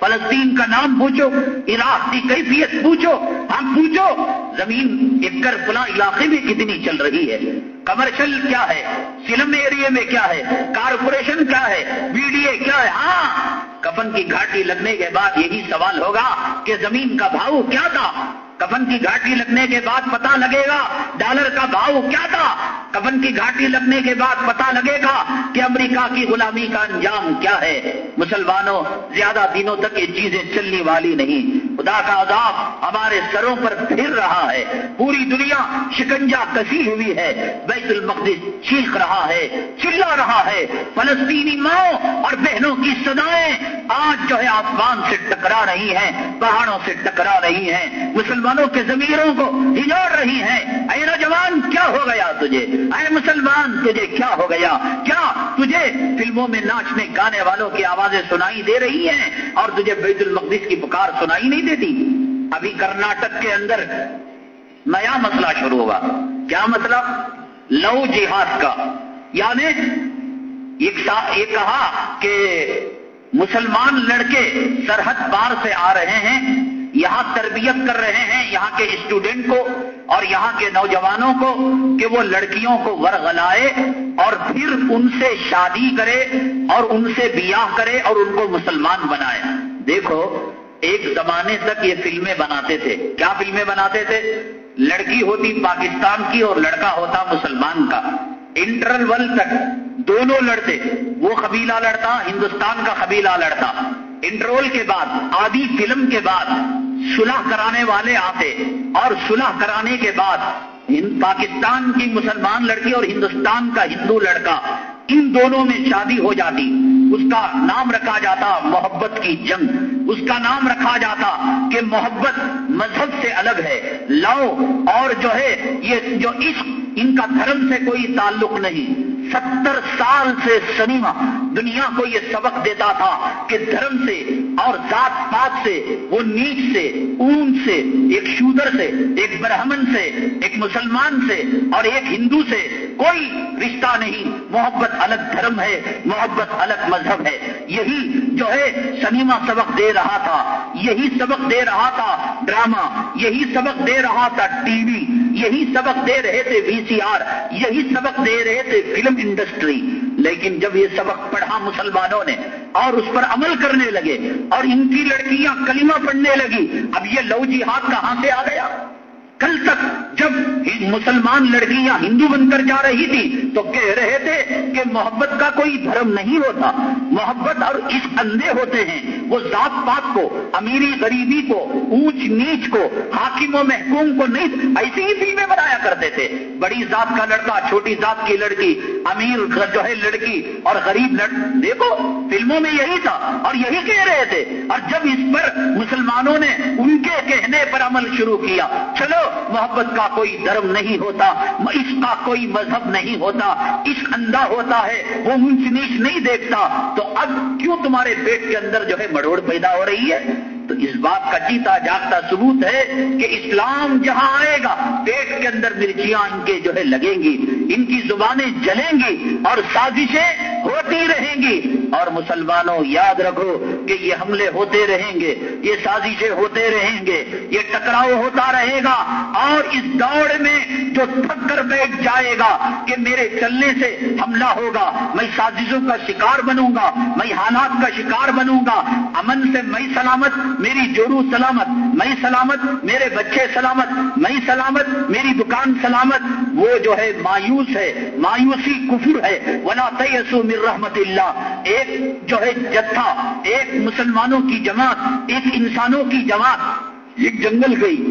فلسطین کا نام پوچھو، عراق کی کیفیت پوچھو، ہم پوچھو، زمین ایکر فلاں علاقے میں کتنی چل رہی ہے؟ کمرشل کیا ہے؟ فلم ایریا میں کیا ہے؟ کارپوریشن کیا ہے؟ بی ڈی اے کیا ہے؟ ہاں کفن کی گھاٹی لگنے کے بعد یہی سوال ہوگا کہ زمین کا بھاؤ کیا تھا؟ کفن کی گھاٹی لگنے کے بعد پتا لگے گا ڈالر کا بھاؤ کیا تھا؟ کفن کی گھاٹی لگنے کے بعد پتا لگے گا کہ امریکہ کی غلامی کا انجام کیا ہے۔ مسلمانوں، زیادہ دنوں تک یہ چیزیں چلنے والی نہیں۔ خدا کا عذاب ہمارے سروں پر پھر رہا ہے۔ پوری دنیا شکنجا کسی ہوئی ہے۔ بیت المقدس چیخ رہا ہے، چلا رہا ہے۔ فلسطینی ماؤں اور بہنوں کی سدائیں آج جو ہے آسمان سے ٹکرا رہی ہیں، پہاڑوں سے ٹکرا رہی ہیں۔ مسلمان مسلمانوں کے ضمیروں کو ہجوڑ رہی ہیں۔ اے نوجوان، کیا ہو گیا تجھے؟ اے مسلمان، تجھے کیا ہو گیا؟ کیا تجھے فلموں میں ناچنے گانے والوں کی آوازیں سنائی دے رہی ہیں اور تجھے بیت المقدس کی پکار سنائی نہیں دیتی؟ ابھی کرناٹک کے اندر نیا مسئلہ شروع ہوا کیا مسئلہ؟ لو جہاد کا۔ یعنی یہ کہا کہ مسلمان لڑکے سرحد پار سے آ رہے ہیں۔ یہاں تربیت کر رہے ہیں، یہاں کے اسٹوڈنٹ کو اور یہاں کے نوجوانوں کو کہ وہ لڑکیوں کو ورغلائے اور پھر ان سے شادی کرے اور ان سے بیاہ کرے اور ان کو مسلمان بنائے۔ دیکھو، ایک زمانے تک یہ فلمیں بناتے تھے۔ کیا فلمیں بناتے تھے؟ لڑکی ہوتی پاکستان کی اور لڑکا ہوتا مسلمان کا۔ انٹرول تک دونوں لڑتے۔ وہ قبیلہ لڑتا، ہندوستان کا قبیلہ لڑتا۔ انٹرول کے بعد، آدھی فلم کے بعد صلح کرانے والے آتے اور صلح کرانے کے بعد پاکستان کی مسلمان لڑکی اور ہندوستان کا ہندو لڑکا، ان دونوں میں شادی ہو جاتی۔ اس کا نام رکھا جاتا محبت کی جنگ۔ اس کا نام رکھا جاتا کہ محبت مذہب سے الگ ہے۔ لاؤ، اور جو ہے، یہ جو عشق ان کا دھرم سے کوئی تعلق نہیں۔ ستر سال سے سنیما دنیا کو یہ سبق دیتا تھا کہ دھرم سے اور ذات پات سے، وہ نیچ سے اون سے، ایک شودر سے، ایک برہمن سے، ایک مسلمان سے اور ایک ہندو سے، کوئی رشتہ نہیں۔ محبت الگ دھرم ہے، محبت الگ مذہب ہے۔ یہی جو ہے سنیما سبق دے رہا تھا، یہی سبق دے رہا تھا ڈرامہ، یہی سبق دے رہا تھا ٹی وی، یہی سبق دے رہے تھے وی سی آر، یہی سبق دے رہے تھے فلم انڈسٹری لیکن جب یہ سبق پڑھا مسلمانوں نے اور اس پر عمل کرنے لگے اور ان کی لڑکیاں کلمہ پڑھنے لگی، اب یہ لو جہاد کہاں سے آ گیا؟ کل تک جب مسلمان لڑکیاں ہندو بن کر جا رہی تھی تو کہہ رہے تھے کہ محبت کا کوئی دھرم نہیں ہوتا۔ محبت اور اس اندھے ہوتے ہیں۔ وہ ذات پات کو امیری غریبی کو، اونچ نیچ کو، حاکم و محکوم کو نہیں، ایسی ہی فلمیں بنایا کرتے تھے۔ بڑی ذات کا لڑکا، چھوٹی ذات کی لڑکی، امیر جو ہے لڑکی اور غریب لڑ، دیکھو، فلموں میں یہی تھا اور یہی کہہ رہے تھے۔ اور جب اس پر مسلمانوں نے ان کے کہنے پر عمل شروع کیا، چلو محبت کا کوئی دھرم نہیں ہوتا، اس کا کوئی مذہب نہیں ہوتا، اس اندھا ہوتا ہے، وہ اونچ نیچ نہیں دیکھتا، تو اب کیوں تمہارے پیٹ کے اندر جو ہے مڑوڑ پیدا ہو رہی ہے؟ تو اس بات کا جیتا جاگتا ثبوت ہے کہ اسلام جہاں آئے گا، پیٹ کے اندر مرچیاں ان کے جو ہے لگیں گی، ان کی زبانیں جلیں گی اور سازشیں ہوتی رہیں گی۔ اور مسلمانوں، یاد رکھو کہ یہ حملے ہوتے رہیں گے، یہ سازشیں ہوتے رہیں گے، یہ ٹکراؤ ہوتا رہے گا۔ اور اس دوڑ میں جو تھک کر بیٹھ جائے گا کہ میرے چلنے سے حملہ ہوگا، میں سازشوں کا شکار بنوں گا، میں حالات کا شکار بنوں گا، امن سے میں سلامت میری جورو سلامت میں سلامت، میرے بچے سلامت میں سلامت، میری دکان سلامت۔ وہ جو ہے مایوس ہے، مایوسی کفر ہے۔ ولا تیسو من رحمت اللہ۔ ایک جو ہے جتھا، ایک مسلمانوں کی جماعت، ایک انسانوں کی جماعت۔ ایک جنگل گئی۔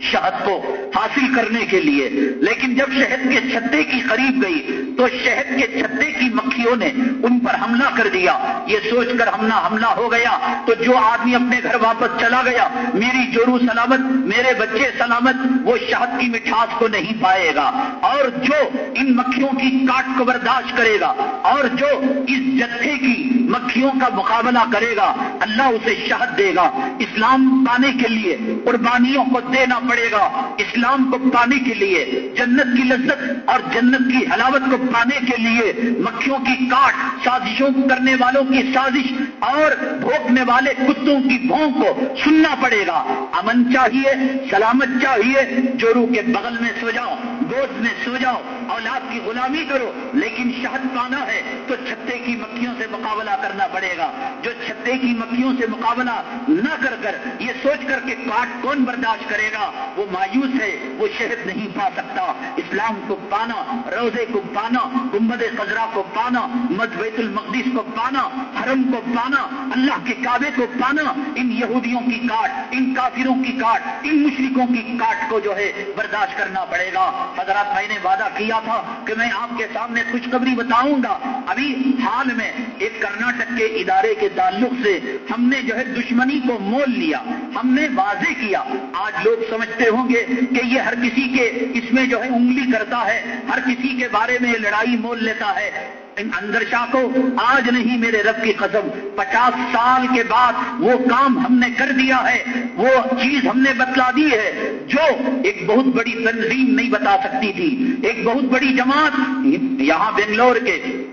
شہد کو حاصل کرنے کے لیے۔ لیکن جب شہد کے چھتے کی قریب گئی، تو شہد کے چھتے کی مکھیوں نے ان پر حملہ کر دیا۔ یہ سوچ کر حملہ حملہ ہو گیا۔ تو جو آدمی اپنے گھر واپس چلا گیا، میری جورو سلامت، میرے بچے سلامت، وہ شہد کی مٹھاس کو نہیں پائے گا۔ اور جو ان مکھیوں کی کاٹ کو برداشت کرے گا، اور جو اس جتھے کی مکھیوں کا مقابلہ کرے گا، اللہ اسے شہد دے گا۔ اسلام پانے کے لیے قربانیوں کو دینا پڑے گا۔ اسلام کو پانے کے لیے، جنت کی لذت اور جنت کی حلاوت کو پانے کے لیے مکھیوں کی کاٹ، سازشوں کرنے والوں کی سازش اور بھوکنے والے کتوں کی بھونک کو سننا پڑے گا۔ امن چاہیے، سلامت چاہیے جورو کے بغل میں سو جاؤ گود میں سو جاؤ اولاد کی غلامی کرو۔ لیکن شہد پانا ہے تو چھتے کی مکھیوں سے مقابلہ کرنا پڑے گا۔ جو چھتے کی مکھیوں سے مقابلہ نہ کر کر، یہ سوچ کر کے کاٹ کون برداشت کرے گا؟ وہ مایوس ہے، وہ شہد نہیں پا سکتا۔ اسلام کو پانا، روزے کو پانا گمبد خزرا کو پانا مد بیت المقدس کو پانا، حرم کو پانا، اللہ کے کعبے کو پانا۔ ان یہودیوں کی کاٹ، ان کافروں کی کاٹ، ان مشرکوں کی کاٹ کو جو ہے برداشت کرنا پڑے گا۔ حضرات میں نے وعدہ کیا تھا کہ میں آپ کے سامنے خوشخبری بتاؤں گا۔ ابھی حال میں ایک کرناٹک کے ادارے کے تعلق سے ہم نے جو ہے دشمنی کو مول لیا، ہم نے واضح کیا۔ آج لوگ سمجھتے ہوں گے کہ یہ ہر کسی کے اس میں جو ہے انگلی کرتا ہے، ہر کسی کے بارے میں لڑائی مول لیتا ہے۔ اندر شاہ کو آج نہیں میرے رب کی قسم، پچاس سال کے بعد وہ کام ہم نے کر دیا ہے، وہ چیز ہم نے بتلا دی ہے، جو ایک بہت بڑی تنظیم نہیں بتا سکتی تھی۔ ایک بہت بڑی جماعت یہاں بنگلور کے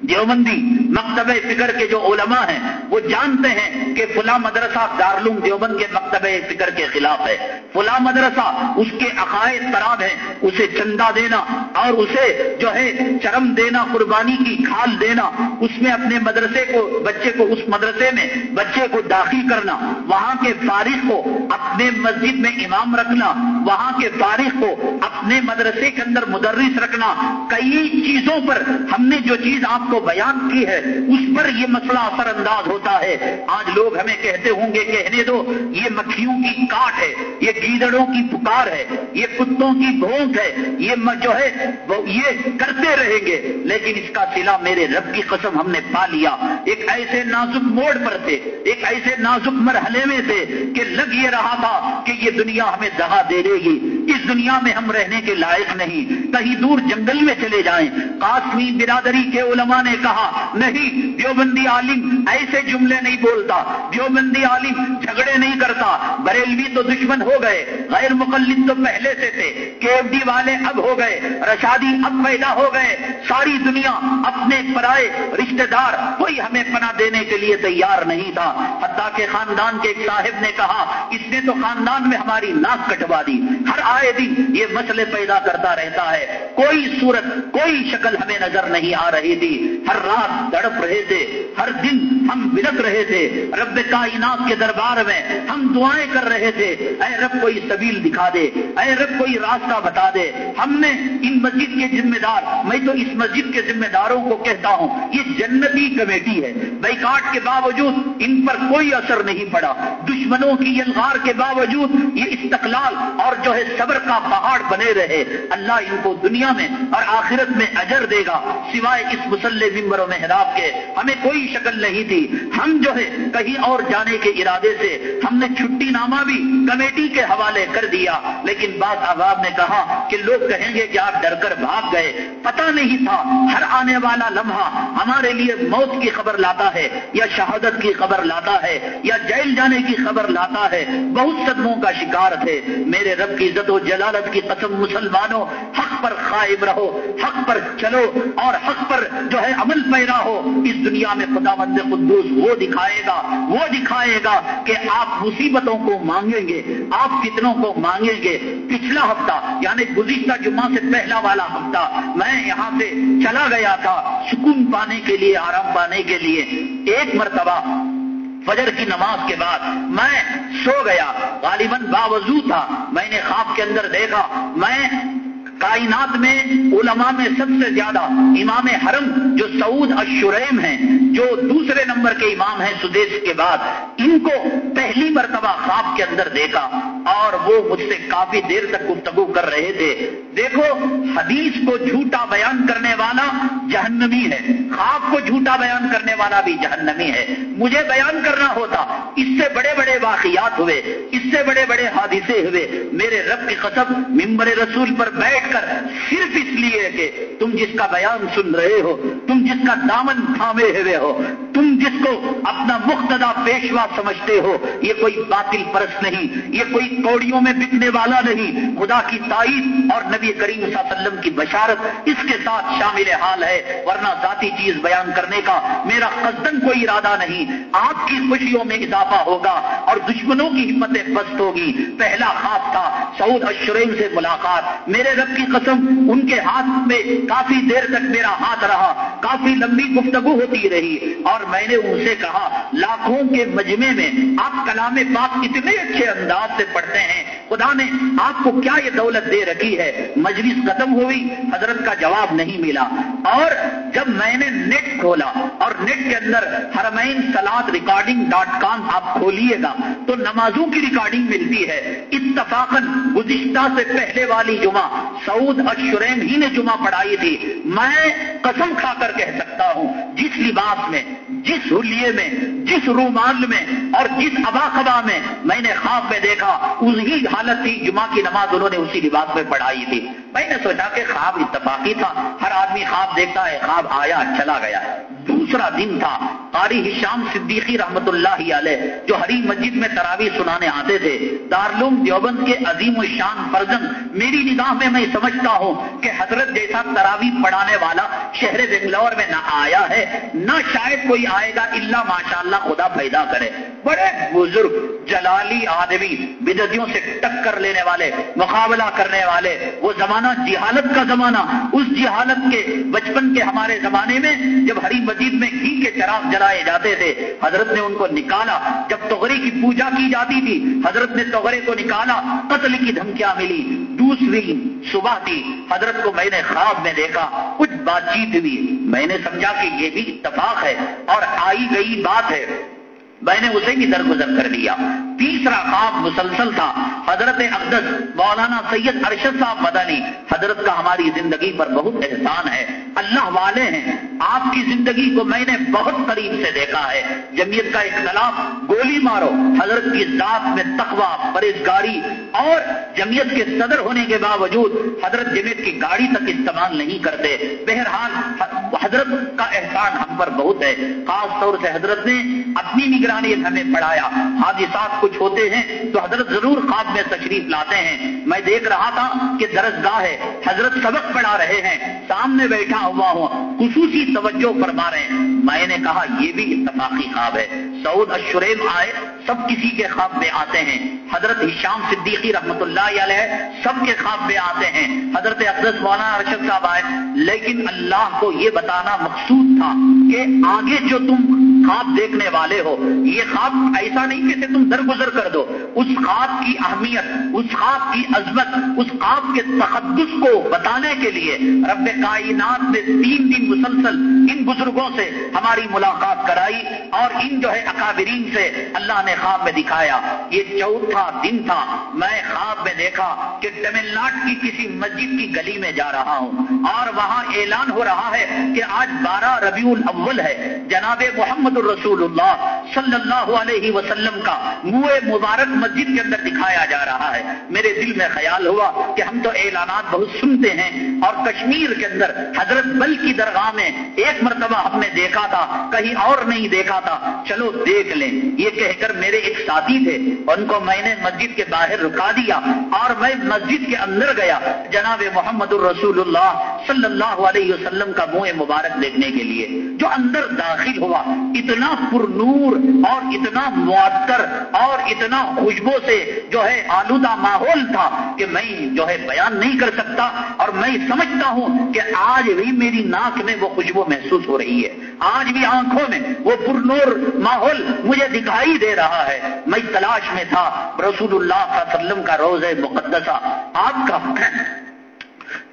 دیوبندی مکتب فکر کے جو علماء ہیں، وہ جانتے ہیں کہ فلاں مدرسہ دارالعلوم دیوبند کے مکتب فکر کے خلاف ہے۔ فلاں مدرسہ اس کے عقائد خراب ہیں، اسے چندہ دینا اور اسے جو ہے چرم دینا، قربانی کی کھال دینا، اس میں اپنے مدرسے کو، بچے کو اس مدرسے میں، بچے کو داخل کرنا، وہاں کے فارغ کو اپنے مسجد میں امام رکھنا، وہاں کے فارغ کو اپنے مدرسے کے اندر مدرس رکھنا، کئی چیزوں پر ہم نے جو چیز آپ کو بیان کی ہے، اس پر یہ مسئلہ اثر انداز ہوتا ہے۔ آج لوگ ہمیں کہتے ہوں گے، کہنے دو، یہ مکھیوں کی کاٹ ہے، یہ گیدڑوں کی پکار ہے، یہ کتوں کی بھونک ہے، یہ جو ہے یہ کرتے رہیں گے۔ لیکن اس کا سلا میرے رب کی قسم ہم نے پا لیا۔ ایک ایسے نازک موڑ پر تھے، ایک ایسے نازک مرحلے میں تھے کہ لگ یہ رہا تھا کہ یہ دنیا ہمیں دگا دے دے گی۔ اس دنیا میں ہم رہنے کے لائق نہیں۔ کہیں دور جنگل میں چلے جائیں۔ قاسمی برادری کے علماء نے کہا، نہیں، دیوبندی عالم ایسے جملے نہیں بولتا۔ دیوبندی عالم جھگڑے نہیں کرتا۔ بریلوی تو دشمن ہو گئے، غیر مقلد تو پہلے سے تھے۔ کیوڈی والے اب ہو گئے، رشادی اب پیدا ہو گئے۔ ساری دنیا اپنے پرائے رشتہ دار، کوئی ہمیں پناہ دینے کے لیے تیار نہیں تھا۔ حتیٰ کہ خاندان کے ایک صاحب نے کہا، اس نے تو خاندان میں ہماری ناک کٹوا دی۔ ہر آئے دن یہ مسئلے پیدا کرتا رہتا ہے۔ کوئی صورت، کوئی شکل ہمیں نظر نہیں آ رہی تھی۔ ہر رات تڑپ رہے تھے، ہر دن ہم بلک رہے تھے۔ رب کائنات کے دربار میں ہم دعائیں کر رہے تھے۔ اے رب کوئی سبیل دکھا دے، اے رب کوئی راستہ بتا دے۔ ہم نے ان مسجد کے ذمہ دار میں تو اس مسجد کے ذمہ داروں کو کہتا ہوں، یہ جنتی کمیٹی ہے۔ بیکاٹ کے باوجود ان پر کوئی اثر نہیں پڑا۔ دشمنوں کی یلغار کے باوجود یہ استقلال اور جو ہے صبر کا پہاڑ بنے رہے۔ اللہ ان کو دنیا میں اور آخرت میں اجر دے گا، سوائے اس مسلم ممبر و محراب کے، ہمیں کوئی شکل نہیں تھی۔ ہم جو ہے کہیں اور جانے کے ارادے سے ہم نے چھٹی نامہ بھی کمیٹی کے حوالے کر دیا۔ لیکن بعض احباب نے کہا کہ لوگ کہیں گے کہ آپ ڈر کر بھاگ گئے۔ پتہ نہیں تھا، ہر آنے والا لمحہ ہمارے لیے موت کی خبر لاتا ہے، یا شہادت کی خبر لاتا ہے، یا جیل جانے کی خبر لاتا ہے۔ بہت صدموں کا شکار تھے۔ میرے رب کی عزت و جلالت کی قسم، مسلمانوں، حق پر قائم رہو، حق پر چلو اور حق پر جو ہے ہے، عمل پیرا ہو، اس دنیا میں خدا مند قدوس وہ دکھائے گا، وہ دکھائے گا کہ آپ مصیبتوں کو مانگیں گے، آپ کتنوں کو مانگیں گے۔ پچھلا ہفتہ یعنی گزشتہ جمعہ سے پہلا والا ہفتہ، میں یہاں سے چلا گیا تھا سکون پانے کے لیے، آرام پانے کے لیے۔ ایک مرتبہ فجر کی نماز کے بعد میں سو گیا، غالباً باوضو تھا۔ میں نے خواب کے اندر دیکھا، میں کائنات میں علماء میں سب سے زیادہ امام حرم جو سعود الشریم ہیں، جو دوسرے نمبر کے امام ہیں سدیش کے بعد، ان کو پہلی مرتبہ خواب کے اندر دیکھا اور وہ مجھ سے کافی دیر تک گفتگو کر رہے تھے۔ دیکھو، حدیث کو جھوٹا بیان کرنے والا جہنمی ہے۔ خواب کو جھوٹا بیان کرنے والا بھی جہنمی ہے۔ مجھے بیان کرنا ہوتا، اس سے بڑے بڑے واقعات ہوئے، اس سے بڑے بڑے حادثے ہوئے۔ میرے رب کی قسم ممبر رسول پر بیٹھ کر صرف اس لیے کہ تم جس کا بیان سن رہے ہو، تم جس کا دامن تھامے ہوئے ہو، تم جس کو اپنا مقتدا پیشوا سمجھتے ہو، یہ کوئی باطل پرست نہیں، یہ کوئی کوڑیوں میں بکنے والا نہیں۔ خدا کی تائید اور نبی کریم صلی اللہ علیہ وسلم کی بشارت اس کے ساتھ شامل حال ہے، ورنہ ذاتی چیز بیان کرنے کا میرا قصدن کوئی ارادہ نہیں۔ آپ کی خوشیوں میں اضافہ ہوگا اور دشمنوں کی ہمتیں بست ہوگی۔ پہلا خواب تھا سعود اشرین سے ملاقات۔ میرے رب کی قسم ان کے ہاتھ میں کافی دیر تک میرا ہاتھ رہا، کافی لمبی گفتگو ہوتی رہی اور میں نے ان سے کہا، لاکھوں کے مجمے میں آپ کلام پاک اتنے اچھے انداز سے پڑھتے ہیں، خدا نے آپ کو کیا یہ دولت دے رکھی ہے؟ مجلس ختم ہوئی، حضرت کا جواب نہیں ملا۔ اور جب میں نے نیٹ کھولا اور نیٹ کے اندر ہرمین سلاد ریکارڈنگ ڈاٹ کام آپ کھولیے گا تو نمازوں کی ریکارڈنگ ملتی ہے۔ اتفاقن گزشتہ سے پہلے والی جمعہ سعود اشرین ہی نے جمعہ پڑھائی تھی۔ میں قسم کھا کر کہہ سکتا ہوں، جس لباس میں، جس حلیے میں، جس رومال میں اور جس ابا خبا میں میں نے خواب میں دیکھا اسی حالت تھی جمعہ کی نماز انہوں نے اسی لباس میں پڑھائی تھی۔ میں نے سوچا کہ خواب اتفاقی تھا، ہر آدمی خواب دیکھتا ہے، خواب آیا، چلا گیا۔ دوسرا دن تھا۔ قاری ہشام صدیقی رحمت اللہ علیہ، جو ہری مسجد میں تراوی سنانے آتے تھے۔ دارلوم دیوبند کے عظیم الشان فرزن میری نگاہ میں میں سمجھتا ہوں کہ حضرت جیسا تراوی پڑھانے والا شہر بنگلور میں نہ آیا ہے، نہ شاید کوئی آئے گا اللہ ماشاء اللہ خدا پیدا کرے۔ بڑے بزرگ، جلالی آدمی بددیوں سے ٹکر لینے والے، مقابلہ کرنے والے۔ وہ زمانہ جہالت کا زمانہ، اس جہالت کے بچپن کے ہمارے زمانے میں، جب ہری مسجد میں گھی کے چراغ جلائے جاتے تھے۔ حضرت نے ان کو نکالا۔ جب توغری کی پوجا کی جاتی تھی، حضرت نے توغرے کو نکالا۔ قتل کی دھمکیاں ملی۔ دوسری صبح تھی۔ حضرت کو میں نے خواب میں دیکھا۔ کچھ بات چیت ہوئی۔ میں نے سمجھا کہ یہ بھی اتفاق ہے اور آئی گئی بات ہے۔ میں نے اسے بھی درگزر کر دیا تیسرا خواب مسلسل تھا، حضرت اقدس، مولانا سید ارشد صاحب مدنی، حضرت کا ہماری زندگی پر بہت احسان ہے، اللہ والے ہیں، آپ کی زندگی کو میں نے بہت قریب سے دیکھا ہے جمیت کا اختلاف، گولی مارو، حضرت کی ذات میں تقوا پرہیزگاری، اور جمیت کے صدر ہونے کے باوجود حضرت جمیت کی گاڑی تک استعمال نہیں کرتے، بہرحال حضرت کا احسان ہم پر بہت ہے، خاص طور سے حضرت نے اپنی نگرانی ہمیں پڑھایا حادثات کو کچھ ہوتے ہیں تو حضرت ضرور خواب میں تشریف لاتے ہیں۔ میں دیکھ رہا تھا کہ درس گاہ ہے۔ حضرت سبق پڑھا رہے ہیں۔ سامنے بیٹھا ہوا ہوں۔ خصوصی توجہ فرما رہے ہیں۔ میں نے کہا، یہ بھی اتفاقی خواب ہے۔ سعود اشریم آئے۔ سب کسی کے خواب میں آتے ہیں۔ حضرت ہشام صدیقی رحمت اللہ علیہ سب کے خواب میں آتے ہیں۔ حضرت اقدس مولانا ارشد صاحب آئے۔ لیکن اللہ کو یہ بتانا مقصود تھا کہ آگے جو تم خواب دیکھنے والے ہو، یہ خواب ایسا نہیں کہ تم درگزر کر دو۔ اس خواب کی اہمیت، اس خواب کی عظمت، اس خواب کے تقدس کو بتانے کے لیے رب کائنات نے تین دن مسلسل ان بزرگوں سے ہماری ملاقات کرائی اور ان جو ہے اکابرین سے اللہ نے خواب میں دکھایا۔ یہ چوتھا دن تھا۔ میں خواب میں دیکھا کہ تمل ناڈ کی کسی مسجد کی گلی میں جا رہا ہوں۔ اور وہاں اعلان ہو رہا ہے کہ آج بارہ ربیع الاول ہے۔ جناب محمد الرسول اللہ صلی اللہ علیہ وسلم کا منہ مبارک مسجد کے اندر دکھایا جا رہا ہے۔ میرے دل میں خیال ہوا کہ ہم تو اعلانات بہت سنتے ہیں اور کشمیر کے اندر حضرت بل کی درگاہ میں ایک مرتبہ ہم نے دیکھا تھا، کہیں اور نہیں دیکھا تھا۔ چلو دیکھ لیں۔ یہ کہہ کر میرے ایک ساتھی تھے، ان کو میں نے مسجد کے باہر رکا دیا اور میں مسجد کے اندر گیا۔ جناب محمد الرسول اللہ صلی اللہ علیہ وسلم کا منہ مبارک دیکھنے کے لیے، جو اندر داخل ہوا۔ اتنا پر نور اور اتنا معطر اور اتنا خوشبو سے جو ہے آلودہ ماحول تھا کہ میں جو ہے بیان نہیں کر سکتا۔ اور میں سمجھتا ہوں کہ آج بھی میری ناک میں وہ خوشبو محسوس ہو رہی ہے۔ آج بھی آنکھوں میں وہ پر نور ماحول مجھے دکھائی دے رہا رہا ہے۔ میں تلاش میں تھا۔ رسول اللہ صلی اللہ علیہ وسلم کا روز مقدسہ۔ آپ کا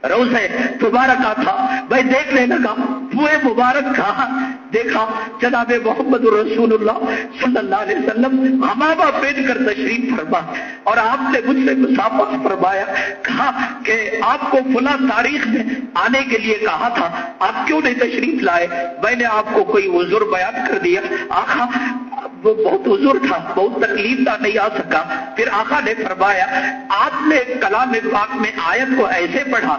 روز ہے مبارک تھا۔ میں دیکھنے لگا۔ وہ مبارک تھا۔ دیکھا، جناب محمد رسول اللہ صلی اللہ علیہ وسلم ہماما پہن کر تشریف فرما۔ اور آپ نے مجھ سے مسافت فرمایا۔ کہا کہ آپ کو فلاں تاریخ میں آنے کے لیے کہا تھا۔ آپ کیوں نہیں تشریف لائے؟ میں نے آپ کو کوئی عذر بیان کر دیا۔ آخا وہ بہت حضور تھا، بہت تکلیف تھا نہیں آ سکا۔ پھر آخا نے فرمایا، آپ نے کلام پاک میں آیت کو ایسے پڑھا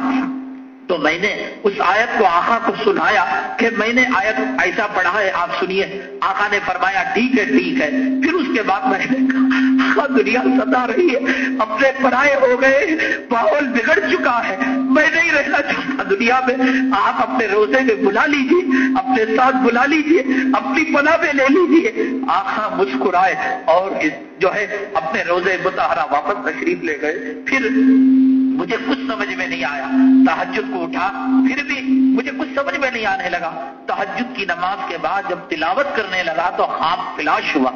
تو میں نے اس آیت کو آخا کو سنایا کہ میں نے آیت ایسا پڑھا ہے، آپ سنیے۔ آخا نے فرمایا، ٹھیک ہے ٹھیک ہے۔ پھر اس کے بعد میں نے کہا دنیا ستا رہی ہے، اپنے پرائے ہو گئے، ماحول بگڑ چکا ہے۔ میں نہیں رہنا چاہتا دنیا میں۔ آپ اپنے روزے میں بلا لیجیے اپنے ساتھ بلا لیجیے اپنی پناہ میں لے لیجیے آخا مسکرائے اور جو ہے، اپنے روزے متحرہ واپس تشریف لے گئے۔ پھر مجھے کچھ سمجھ میں نہیں آیا۔ تحجد کو اٹھا، پھر بھی مجھے کچھ سمجھ میں نہیں آنے لگا۔ تحجد کی نماز کے بعد جب تلاوت کرنے لگا تو خواب فلاش ہوا۔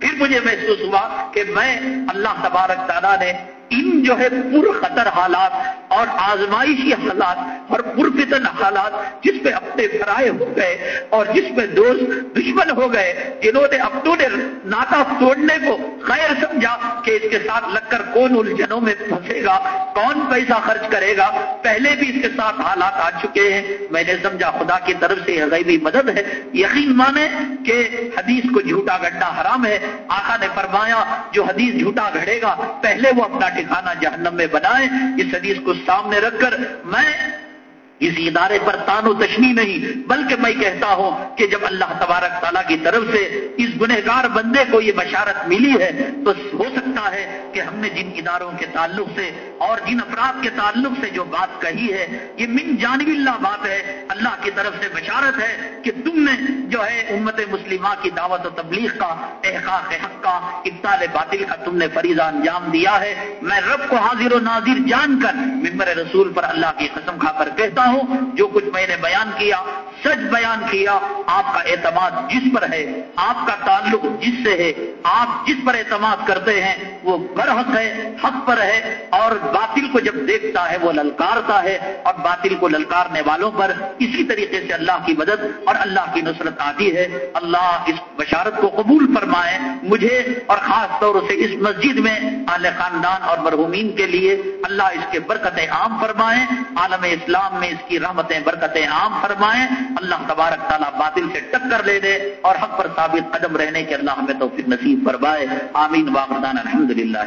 پھر مجھے محسوس ہوا کہ میں اللہ تبارک تعالیٰ نے ان جو ہے پر خطر حالات اور آزمائشی حالات اور پرفتن حالات جس پہ اپنے فرائے ہو گئے اور جس پہ دوست دشمن ہو گئے، جنہوں نے اپنوں نے ناتا توڑنے کو خیر سمجھا کہ اس کے ساتھ لگ کر کون الجھنوں میں پھنسے گا، کون پیسہ خرچ کرے گا؟ پہلے بھی اس کے ساتھ حالات آ چکے ہیں۔ میں نے سمجھا خدا کی طرف سے یہ غیبی مدد ہے۔ یقین مانے کہ حدیث کو جھوٹا گڈھا حرام ہے۔ آقا نے فرمایا، جو حدیث جھوٹا گھڑے گا، پہلے وہ اپنا کھانا جہنم میں بنائے اس حدیث کو سامنے رکھ کر میں اس ادارے پر تان و تشنی نہیں، بلکہ میں کہتا ہوں کہ جب اللہ تبارک تعالیٰ کی طرف سے اس گنہگار بندے کو یہ بشارت ملی ہے، تو ہو سکتا ہے کہ ہم نے جن اداروں کے تعلق سے اور جن افراد کے تعلق سے جو بات کہی ہے، یہ من جانب اللہ بات ہے، اللہ کی طرف سے بشارت ہے کہ تم نے جو ہے امت مسلمہ کی دعوت و تبلیغ کا، احقاق حق کا ابتال باطل کا تم نے فریضہ انجام دیا ہے۔ میں رب کو حاضر و ناظر جان کر ممبر رسول پر اللہ کی قسم کھا کر کہتا ہوں جو کچھ میں نے بیان کیا سچ بیان کیا، آپ کا اعتماد جس پر ہے، آپ کا تعلق جس سے ہے، آپ جس پر اعتماد کرتے ہیں، وہ برحق ہے، حق پر ہے، اور باطل کو جب دیکھتا ہے، وہ للکارتا ہے، اور باطل کو للکارنے والوں پر اسی طریقے سے اللہ کی مدد اور اللہ کی نصرت آتی ہے۔ اللہ اس بشارت کو قبول فرمائے، مجھے اور خاص طور سے اس مسجد میں اعلی خاندان اور مرحومین کے لیے اللہ اس کے برکت عام فرمائے، عالم اسلام میں اس کی رحمتیں برکتیں عام فرمائیں اللہ تبارک تعالیٰ باطل سے ٹکر لے دے اور حق پر ثابت قدم رہنے کے اللہ ہمیں تو پھر نصیب فرمائے. آمین واقدان الحمد للہ